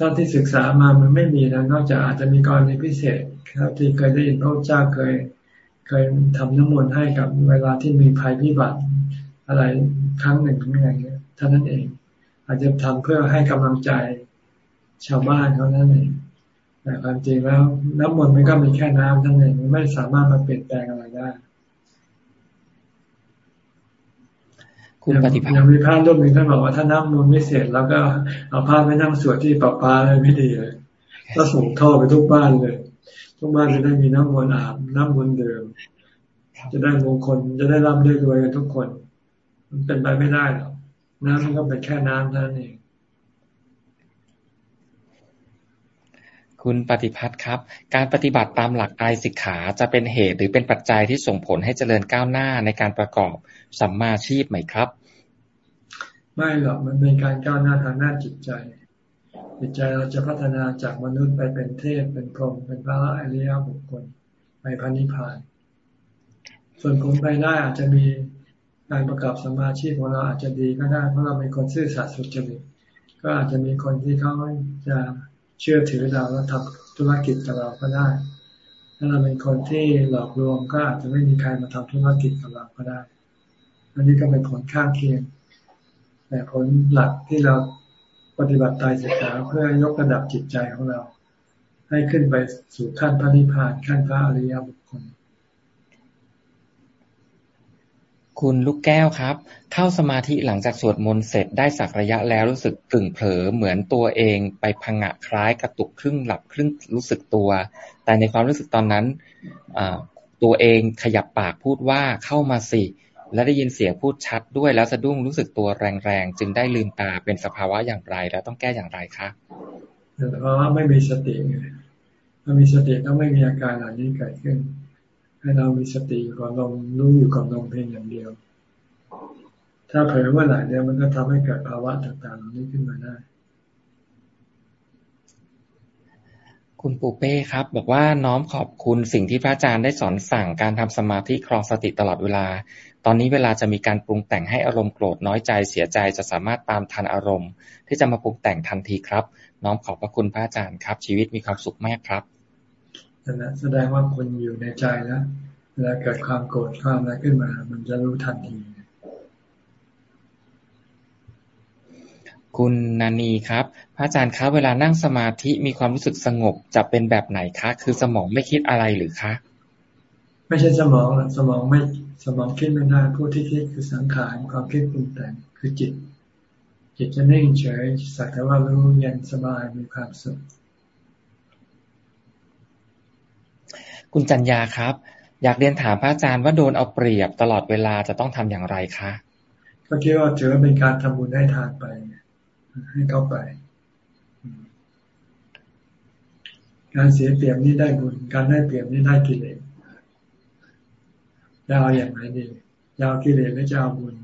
ตอนที่ศึกษามามันไม่มีนะนอกจากอาจจะมีกรณีพิเศษครับที่เคยได้ยินพระเจ้าเคย เคยทำน้ำมนต์ให้กับเวลาที่มีภัยพิบัติ อะไรครั้งหนึ่งอะไรเงี้ยเท่านั้นเอง อาจจะทำเพื่อให้กำลังใจชาวบ้านเขานั่นเองแต่ความจริงแล้วน้ำมนต์มันก็มีแค่น้ำทั้งนั้นมันไม่สามารถมาเปลี่ยนแปลงอะไรได้ คุณปฏิภาณยังมีพระรูปหนึ่งท่านบอกว่าถ้าน้ำมนต์ไม่เสร็จแล้วก็เอาผ้าไปนั่งสวดที่ปะปาเลยไม่ดีเลยก็ส่งท่อไปทุกบ้านเลย ทุกบ้านจะได้มีน้ำมนต์อาบน้ำมนต์เดิม จะได้มงคลจะได้ร่ำได้รวยกันทุกคน มันเป็นไปไม่ได้หรอกน้ำมันก็เป็นแค่น้ำเท่านั้นเอง คุณปฏิพัฒน์ครับ การปฏิบัติตามหลักไตรสิกขาจะเป็นเหตุหรือเป็นปัจจัยที่ส่งผลให้เจริญก้าวหน้าในการประกอบสัมมาชีพไหมครับ ไม่หรอกมันเป็นการก้าวหน้าทางด้านจิตใจ จิตใจเราจะพัฒนาจากมนุษย์ไปเป็นเทพเป็นพรหมเป็นพระอริยบุคคลไปพันิพาน ส่วนผลไปได้อาจจะมีการประกอบสมาชีพของเราอาจจะดีก็ได้เพราะเราเป็นคนซื่อสัตย์สุจริตก็อาจจะมีคนที่เขาจะ เชื่อถือเราแล้วทำธุรกิจกับเราก็ได้ ถ้าเราเป็นคนที่หลอกลวงก็อาจจะไม่มีใครมาทำธุรกิจกับเราก็ได้ อันนี้ก็เป็นผลข้างเคียง แต่ผลหลักที่เราปฏิบัติตายศึกษาเพื่อยกระดับจิตใจของเรา ให้ขึ้นไปสู่ขั้นพระนิพพานขั้นพระอริยบุค คุณลูกแก้วครับ เข้าสมาธิหลังจากสวดมนต์เสร็จได้สักระยะแล้วรู้สึกกึ่งเผลอเหมือนตัวเองไปพังะคล้ายกระตุกครึ่งหลับครึ่งรู้สึกตัว แต่ในความรู้สึกตอนนั้นตัวเองขยับปากพูดว่าเข้ามาสิและได้ยินเสียงพูดชัดด้วยแล้วสะดุ้งรู้สึกตัวแรงๆ จึงได้ลืมตาเป็นสภาวะอย่างไร แล้วต้องแก้อย่างไรคะเพราว่าไม่มีสติไงถ้ามีสติต้องไม่มีอาการเหล่านี้เกิดขึ้น ให้เรามีสติอยู่กับลมรู้อยู่กับลมเพียงอย่างเดียว ถ้าเผลอเมื่อไหร่เนี่ยมันก็ทำให้เกิดภาวะต่างๆเหล่านี้ขึ้นมาได้ คุณปูเป้ครับ บอกว่าน้อมขอบคุณสิ่งที่พระอาจารย์ได้สอนสั่งการทำสมาธิครองสติตลอดเวลา ตอนนี้เวลาจะมีการปรุงแต่งให้อารมณ์โกรธน้อยใจเสียใจจะสามารถตามทันอารมณ์ ที่จะมาปรุงแต่งทันทีครับ น้อมขอบพระคุณพระอาจารย์ครับ ชีวิตมีความสุขมากครับ นั่นแหละแสดงว่าคนอยู่ในใจแล้วเวลาเกิดความโกรธความอะไรขึ้นมา มันจะรู้ทันที คุณนานีครับ พระอาจารย์ครับเวลานั่งสมาธิมีความรู้สึกสงบจะเป็นแบบไหนคะ คือสมองไม่คิดอะไรหรือคะ ไม่ใช่สมองสมองไม่สมองคิดไม่ได้ผู้ที่คิดคือสังขารความคิดปรุงแต่งคือจิต จิตจะนิ่งเฉยสักแต่ว่ารู้เย็นสบายมีความสุข คุณจัญญาครับ อยากเรียนถามพระอาจารย์ว่าโดนเอาเปรียบตลอดเวลาจะต้องทำอย่างไรคะก็คิดว่าถือว่าเป็นการทำบุญให้ทานไป ให้เข้าไป การเสียเปรียบนี่ได้บุญการได้เปรียบนี่ได้กิเลสจะเอาอย่างไรดีจะเอากิเลสหรือจะเอาบุญ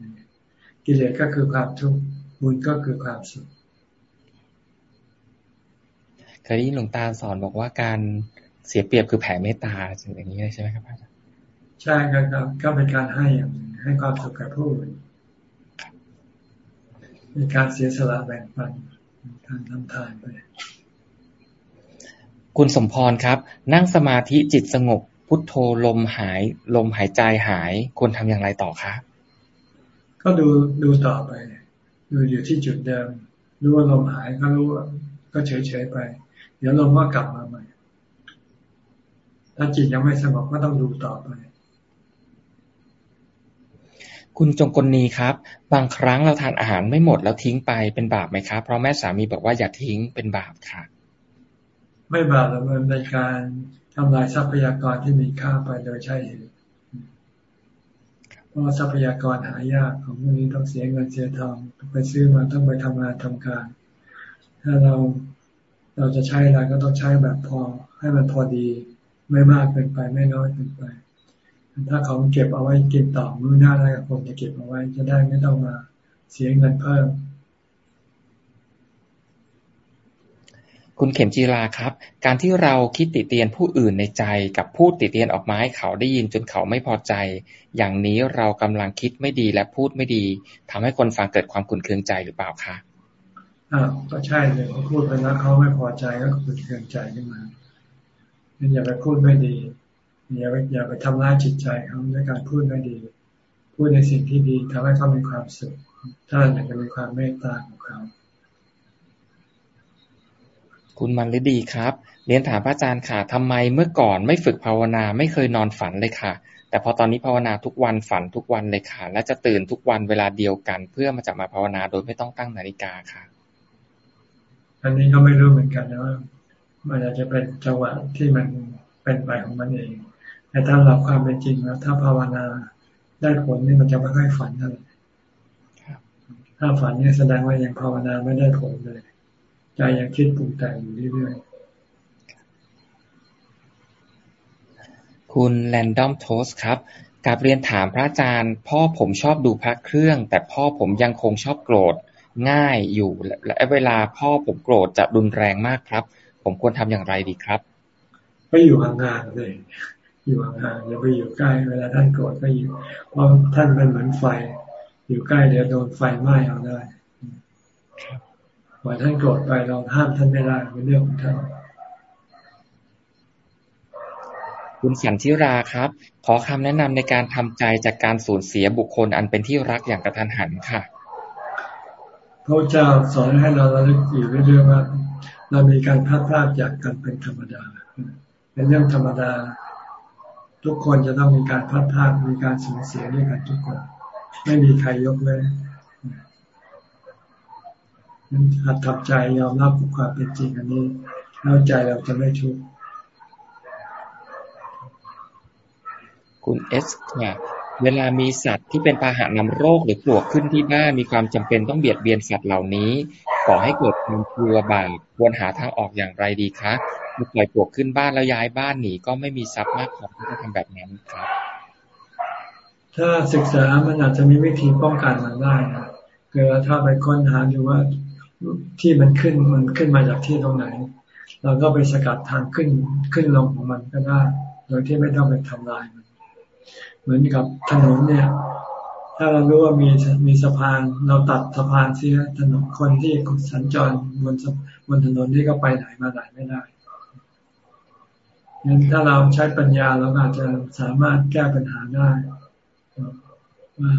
กิเลสก็คือความทุกข์บุญก็คือความสุขเคยได้ยินหลวงตาสอนบอกว่าการ เสียเปรียบคือแผ่เมตตาอย่างนี้ใช่ไหมครับอาจารย์ใช่ครับก็เป็นการให้อย่างให้ความสุขกับผู้อื่นมีการเสียสละแบ่งปันการทำทานไปคุณสมพรครับ นั่งสมาธิจิตสงบ พุทโธลมหาย ลมหายใจหายควรทำอย่างไรต่อคะก็ดูดูต่อไป ดูอยู่ที่จุดเดิมรู้ว่าลมหายก็รู้ก็เฉยๆไป เดี๋ยวลมก็กลับมาใหม่ ถ้าจิตยังไม่สงบก็ต้องดูต่อไปคุณจงกลนีครับ บางครั้งเราทานอาหารไม่หมดแล้วทิ้งไปเป็นบาปไหมครับ เพราะแม่สามีบอกว่าอย่าทิ้งเป็นบาปค่ะ ไม่บาปหรอกมันเป็นการทำลายทรัพยากรที่มีค่าไปโดยใช่เหตุเพราะทรัพยากรหายากของพวกนี้ต้องเสียเงินเสียทองไปซื้อมาต้องไปทำงานทำการ ถ้าเราเราจะใช้อะไรก็ต้องใช้แบบพอให้มันพอดี ไม่มากเกินไป ไม่น้อยเกินไป ถ้าของเก็บเอาไว้กินต่อมื้อหน้าแล้วคงจะเก็บเอาไว้จะได้ไม่ต้องมาเสียเงินเพิ่ม คุณเข็มจีราครับ การที่เราคิดติเตียนผู้อื่นในใจกับพูดติเตียนออกมาให้เขาได้ยินจนเขาไม่พอใจ อย่างนี้เรากำลังคิดไม่ดีและพูดไม่ดีทำให้คนฟังเกิดความขุ่นเคืองใจหรือเปล่าคะอ่าก็ใช่เลยเขาพูดไปแล้วเขาไม่พอใจก็ขุ่นเคืองใจขึ้นมา อย่าไปพูดไม่ดี อย่าไปอย่าไปทำร้ายจิตใจเขาด้วยการพูดไม่ดี พูดในสิ่งที่ดีทำให้เขามีความสุข ถ้าอยากจะมีความเมตตาของเขา คุณมันฤดีครับ เรียนถามพระอาจารย์ค่ะทำไมเมื่อก่อนไม่ฝึกภาวนา ไม่เคยนอนฝันเลยค่ะ แต่พอตอนนี้ภาวนาทุกวันฝันทุกวันเลยค่ะ และจะตื่นทุกวันเวลาเดียวกัน เพื่อมาจะมาภาวนาโดยไม่ต้องตั้งนาฬิกาค่ะ อันนี้ก็ไม่รู้เหมือนกันนะว่า มันอาจจะเป็นจังหวะที่มันเป็นไปของมันเอง แต่ถ้าหลับความเป็นจริงแล้ว ถ้าภาวนาได้ผลนี่มันจะไม่ค่อยฝันเท่าไหร่ถ้าฝันนี่แสดงว่ายังภาวนาไม่ได้ผลเลยใจยังคิดปรุงแต่งอยู่เรื่อยๆคุณแรนดอมโทสครับกับเรียนถามพระอาจารย์ พ่อผมชอบดูพระเครื่อง แต่พ่อผมยังคงชอบโกรธง่ายอยู่และเวลาพ่อผมโกรธจะรุนแรงมากครับ ผมควรทำอย่างไรดีครับก็อยู่ห่างๆเลย อยู่ห่างๆอย่าไปอยู่ใกล้ เวลาท่านโกรธก็อยู่ เพราะท่านเป็นเหมือนไฟ อยู่ใกล้เดี๋ยวโดนไฟไหม้เอาได้พอท่านโกรธไปเราห้ามท่านไม่ได้เป็นเรื่องของท่านคุณสันทิราครับ ขอคำแนะนำในการทำใจจากการสูญเสียบุคคลอันเป็นที่รักอย่างกระทันหันค่ะพระเจ้าสอนให้เราระลึกอยู่เรื่อยๆว่า เรามีการพลาดพลาดจากกันเป็นธรรมดาเป็นเรื่องธรรมดา ทุกคนจะต้องมีการพัดพลาดมีการสูญเสียด้วยกันทุกคน ไม่มีใครยกเว้นนั้นหัดทับใจยอมรับความเป็นจริงอันนี้แล้วใจเราจะไม่ทุกข์คุณเอสเนี่ยเวลามีสัตว์ที่เป็นพาหะนำโรคหรือปลวกขึ้นที่บ้านมีความจำเป็นต้องเบียดเบียนสัตว์เหล่านี้ ก่อให้เกิดความกลัวบาปควรหาทางออกอย่างไรดีคะมื่อปล่อยปลวกขึ้นบ้านแล้วย้ายบ้านหนีก็ไม่มีทรัพย์มากพอที่จะทำแบบนั้นครับ ถ้าศึกษามันอาจจะมีวิธีป้องกันมันได้นะคือถ้าไปค้นหาดูว่าที่มันขึ้นมันขึ้นมาจากที่ตรงไหน เราก็ไปสกัดทางขึ้นขึ้นลงของมันก็ได้โดยที่ไม่ต้องไปทำลายมัน เหมือนกับถนนเนี่ย ถ้าเรารู้ว่ามีมีสะพานเราตัดสะพานเสียถนนคนที่สัญจรบนบนถนนที่ก็ไปไหนมาไหนไม่ได้งั้นถ้าเราใช้ปัญญาเราอาจจะสามารถแก้ปัญหาได้ว่า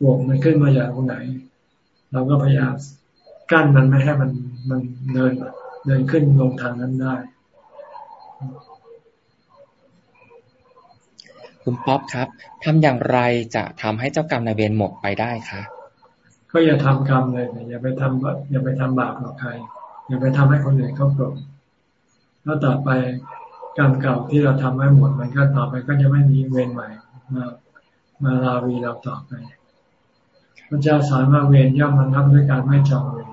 บวกมันขึ้นมาจากตรงไหน เราก็พยายามกั้นมันไม่ให้มันมันเดินเดินขึ้นลงทางนั้นได้ คุณป๊อปครับทำอย่างไรจะทำให้เจ้ากรรมนายเวรหมดไปได้คะก็อย่าทำกรรมเลยอย่าไปทำอย่าไปทำบาปกับใคร อย่าไปทำให้คนอื่นเขาโกรธแล้วต่อไปกรรมเก่าที่เราทำไว้หมด มันก็ต่อไปก็จะไม่มีเวรใหม่มามาลาวีเราต่อไปพระเจ้าสอนว่าเวรย่อมมันรับด้วยการไม่จองเวร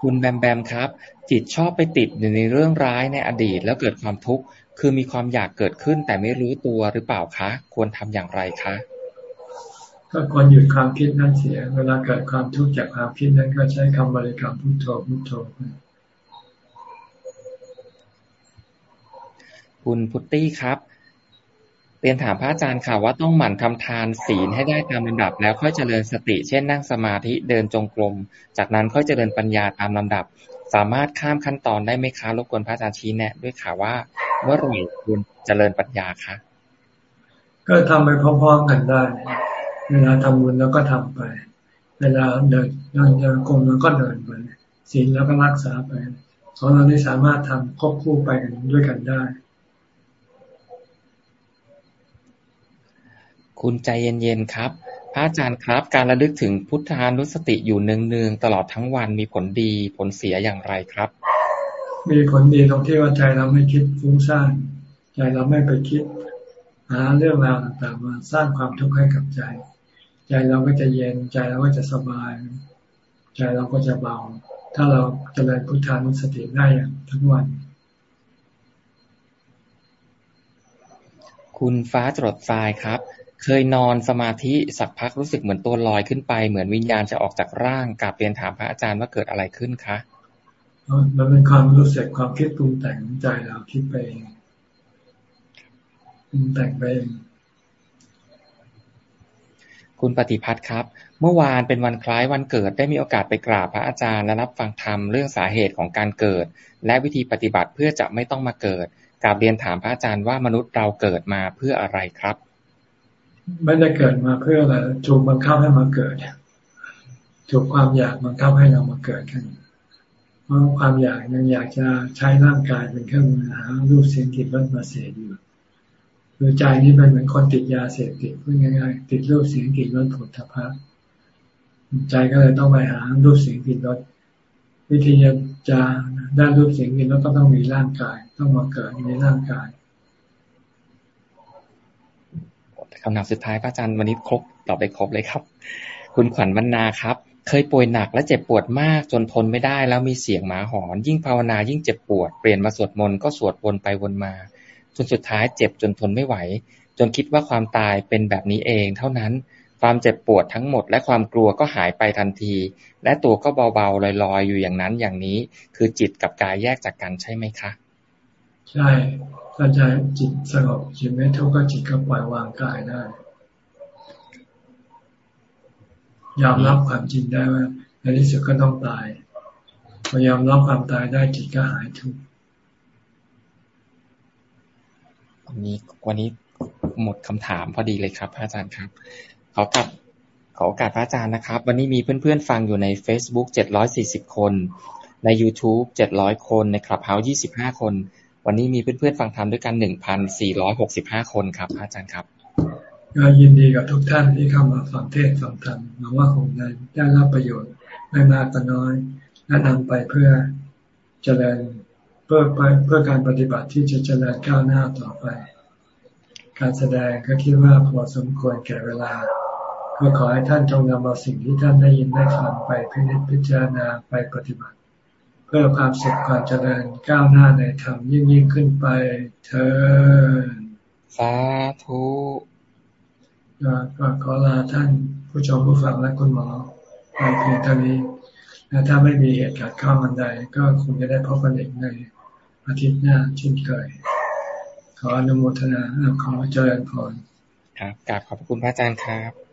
คุณแบมแบมครับ จิตชอบไปติดอยู่ในเรื่องร้ายในอดีตแล้วเกิดความทุกข์ คือมีความอยากเกิดขึ้นแต่ไม่รู้ตัวหรือเปล่าคะ ควรทำอย่างไรคะก็ควรหยุดความคิดนั้นเสีย เวลาเกิดความทุกข์จากความคิดนั้นก็ใช้คำบริกรรมพุทโธพุทโธคุณพุตตี้ครับเรียนถามพระอาจารย์ค่ะว่าต้องหมั่นทำทานศีลให้ได้ตามลำดับ แล้วค่อยเจริญสติ เช่นนั่งสมาธิเดินจงกรม จากนั้นค่อยเจริญปัญญาตามลำดับ สามารถข้ามขั้นตอนได้ไหมคะรบกวนพระอาจารย์ชี้แนะ ด้วยค่ะว่าเมื่อไหร่ควรเจริญปัญญาคะก็ทำไปพร้อมๆกันได้ เวลาทำบุญแล้วก็ทำไป เวลาเดินเดินจงกรมแล้วก็เดินไปศีลแล้วก็รักษาไปสองเราได้สามารถทำควบคู่ไปกันด้วยกันได้ คุณใจเย็นๆครับ พระอาจารย์ครับ การระลึกถึงพุทธานุสติอยู่เนืองๆตลอดทั้งวันมีผลดีผลเสียอย่างไรครับ มีผลดีตรงที่ว่าใจเราไม่คิดฟุ้งซ่านใจเราไม่ไปคิดหาเรื่องราวต่างๆมาสร้างความทุกข์ให้กับใจ ใจเราก็จะเย็นใจเราก็จะสบาย ใจเราก็จะเบา ถ้าเราจเจริญพุทธานุสติได้อย่างทั้งวันคุณฟ้าจรดทรายครับ เคยนอนสมาธิสักพักรู้สึกเหมือนตัวลอยขึ้นไป เหมือนวิญญาณจะออกจากร่างกลับเรียนถามพระอาจารย์ว่าเกิดอะไรขึ้นคะมันเป็นความรู้สึกความคิดปรุงแต่งใจเราคิดไปเองปรุงแต่งไปเองคุณปฏิพัฒน์ครับ เมื่อวานเป็นวันคล้ายวันเกิดได้มีโอกาสไปกราบพระอาจารย์และรับฟังธรรมเรื่องสาเหตุของการเกิด และวิธีปฏิบัติเพื่อจะไม่ต้องมาเกิดกราบเรียนถามพระอาจารย์ว่ามนุษย์เราเกิดมาเพื่ออะไรครับ ไม่ได้เกิดมาเพื่ออะไรถูกบังคับให้มาเกิด ถูกความอยากบังคับให้เรามาเกิดกันเพราะความอยากยังอยากจะใช้ร่างกายเป็นเครื่องมือหารูปเสียงกลิ่นรสมาเสพอยู่คือใจนี่เป็นเหมือนคนติดยาเสพติดพูดง่ายๆติดรูปเสียงกลิ่นรสผลทพะใจก็เลยต้องไปหารูปเสียงกลิ่นรสวิธีจะได้รูปเสียงกลิ่นรสก็ต้องมีร่างกาย ต้องมาเกิดในร่างกาย คำถามสุดท้ายพระอาจารย์วันนี้ครบตอบไปครบเลยครับ คุณขวัญวรรณาครับ เคยป่วยหนักและเจ็บปวดมากจนทนไม่ได้ แล้วมีเสียงหมาหอน ยิ่งภาวนายิ่งเจ็บปวดเปลี่ยนมาสวดมนต์ก็สวดวนไปวนมา จนสุดท้ายเจ็บจนทนไม่ไหว จนคิดว่าความตายเป็นแบบนี้เอง เท่านั้นความเจ็บปวดทั้งหมดและความกลัวก็หายไปทันที และตัวก็เบาๆลอยๆ อยู่อย่างนั้นอย่างนี้ คือจิตกับกายแยกจากกันใช่ไหมคะ ใช่ถ้าใจจิตสงบจิตไม่ทุกข์ก็จิตก็ปล่อยวางกายได้ยอมรับความจริงได้ว่าในที่สุดก็ต้องตายพอยอมรับความตายได้จิตก็หายทุกข์วันนี้วันนี้หมดคำถามพอดีเลยครับพระอาจารย์ครับขอกลับขอโอกาสพระอาจารย์นะครับ วันนี้มีเพื่อนๆฟังอยู่ใน Facebook 740 คน ใน YouTube 700 คน ในคลับเฮาส์25 คน วันนี้มีเพื่อนๆฟังธรรมด้วยกัน1,465คนครับพระอาจารย์ครับก็ยินดีกับทุกท่านที่เข้ามาฟังเทศฟังธรรมหวังว่าคงได้ได้รับประโยชน์ไม่มากก็น้อยและนำไปเพื่อเจริญเพื่อเพื่อการปฏิบัติที่จะเจริญก้าวหน้าต่อไป การแสดงก็คิดว่าพอสมควรแก่เวลาก็ขอให้ท่านจงนำเอาสิ่งที่ท่านได้ยินได้ฟังไปพิจิตพิจารณาไปปฏิบัติ เพื่อความสุขความเจริญก้าวหน้าในธรรมยิ่งยิ่งขึ้นไป เธอสาธุก็ขอลาท่านผู้ชมผู้ฟังและคุณหมอไปเพียงเท่านี้และถ้าไม่มีเหตุการณ์ข้ามันใด ก็คงจะได้พบกันอีกในอาทิตย์หน้าเช่นเคย ขออนุโมทนาขอเจริญพรครับกราบขอบคุณพระอาจารย์ครับ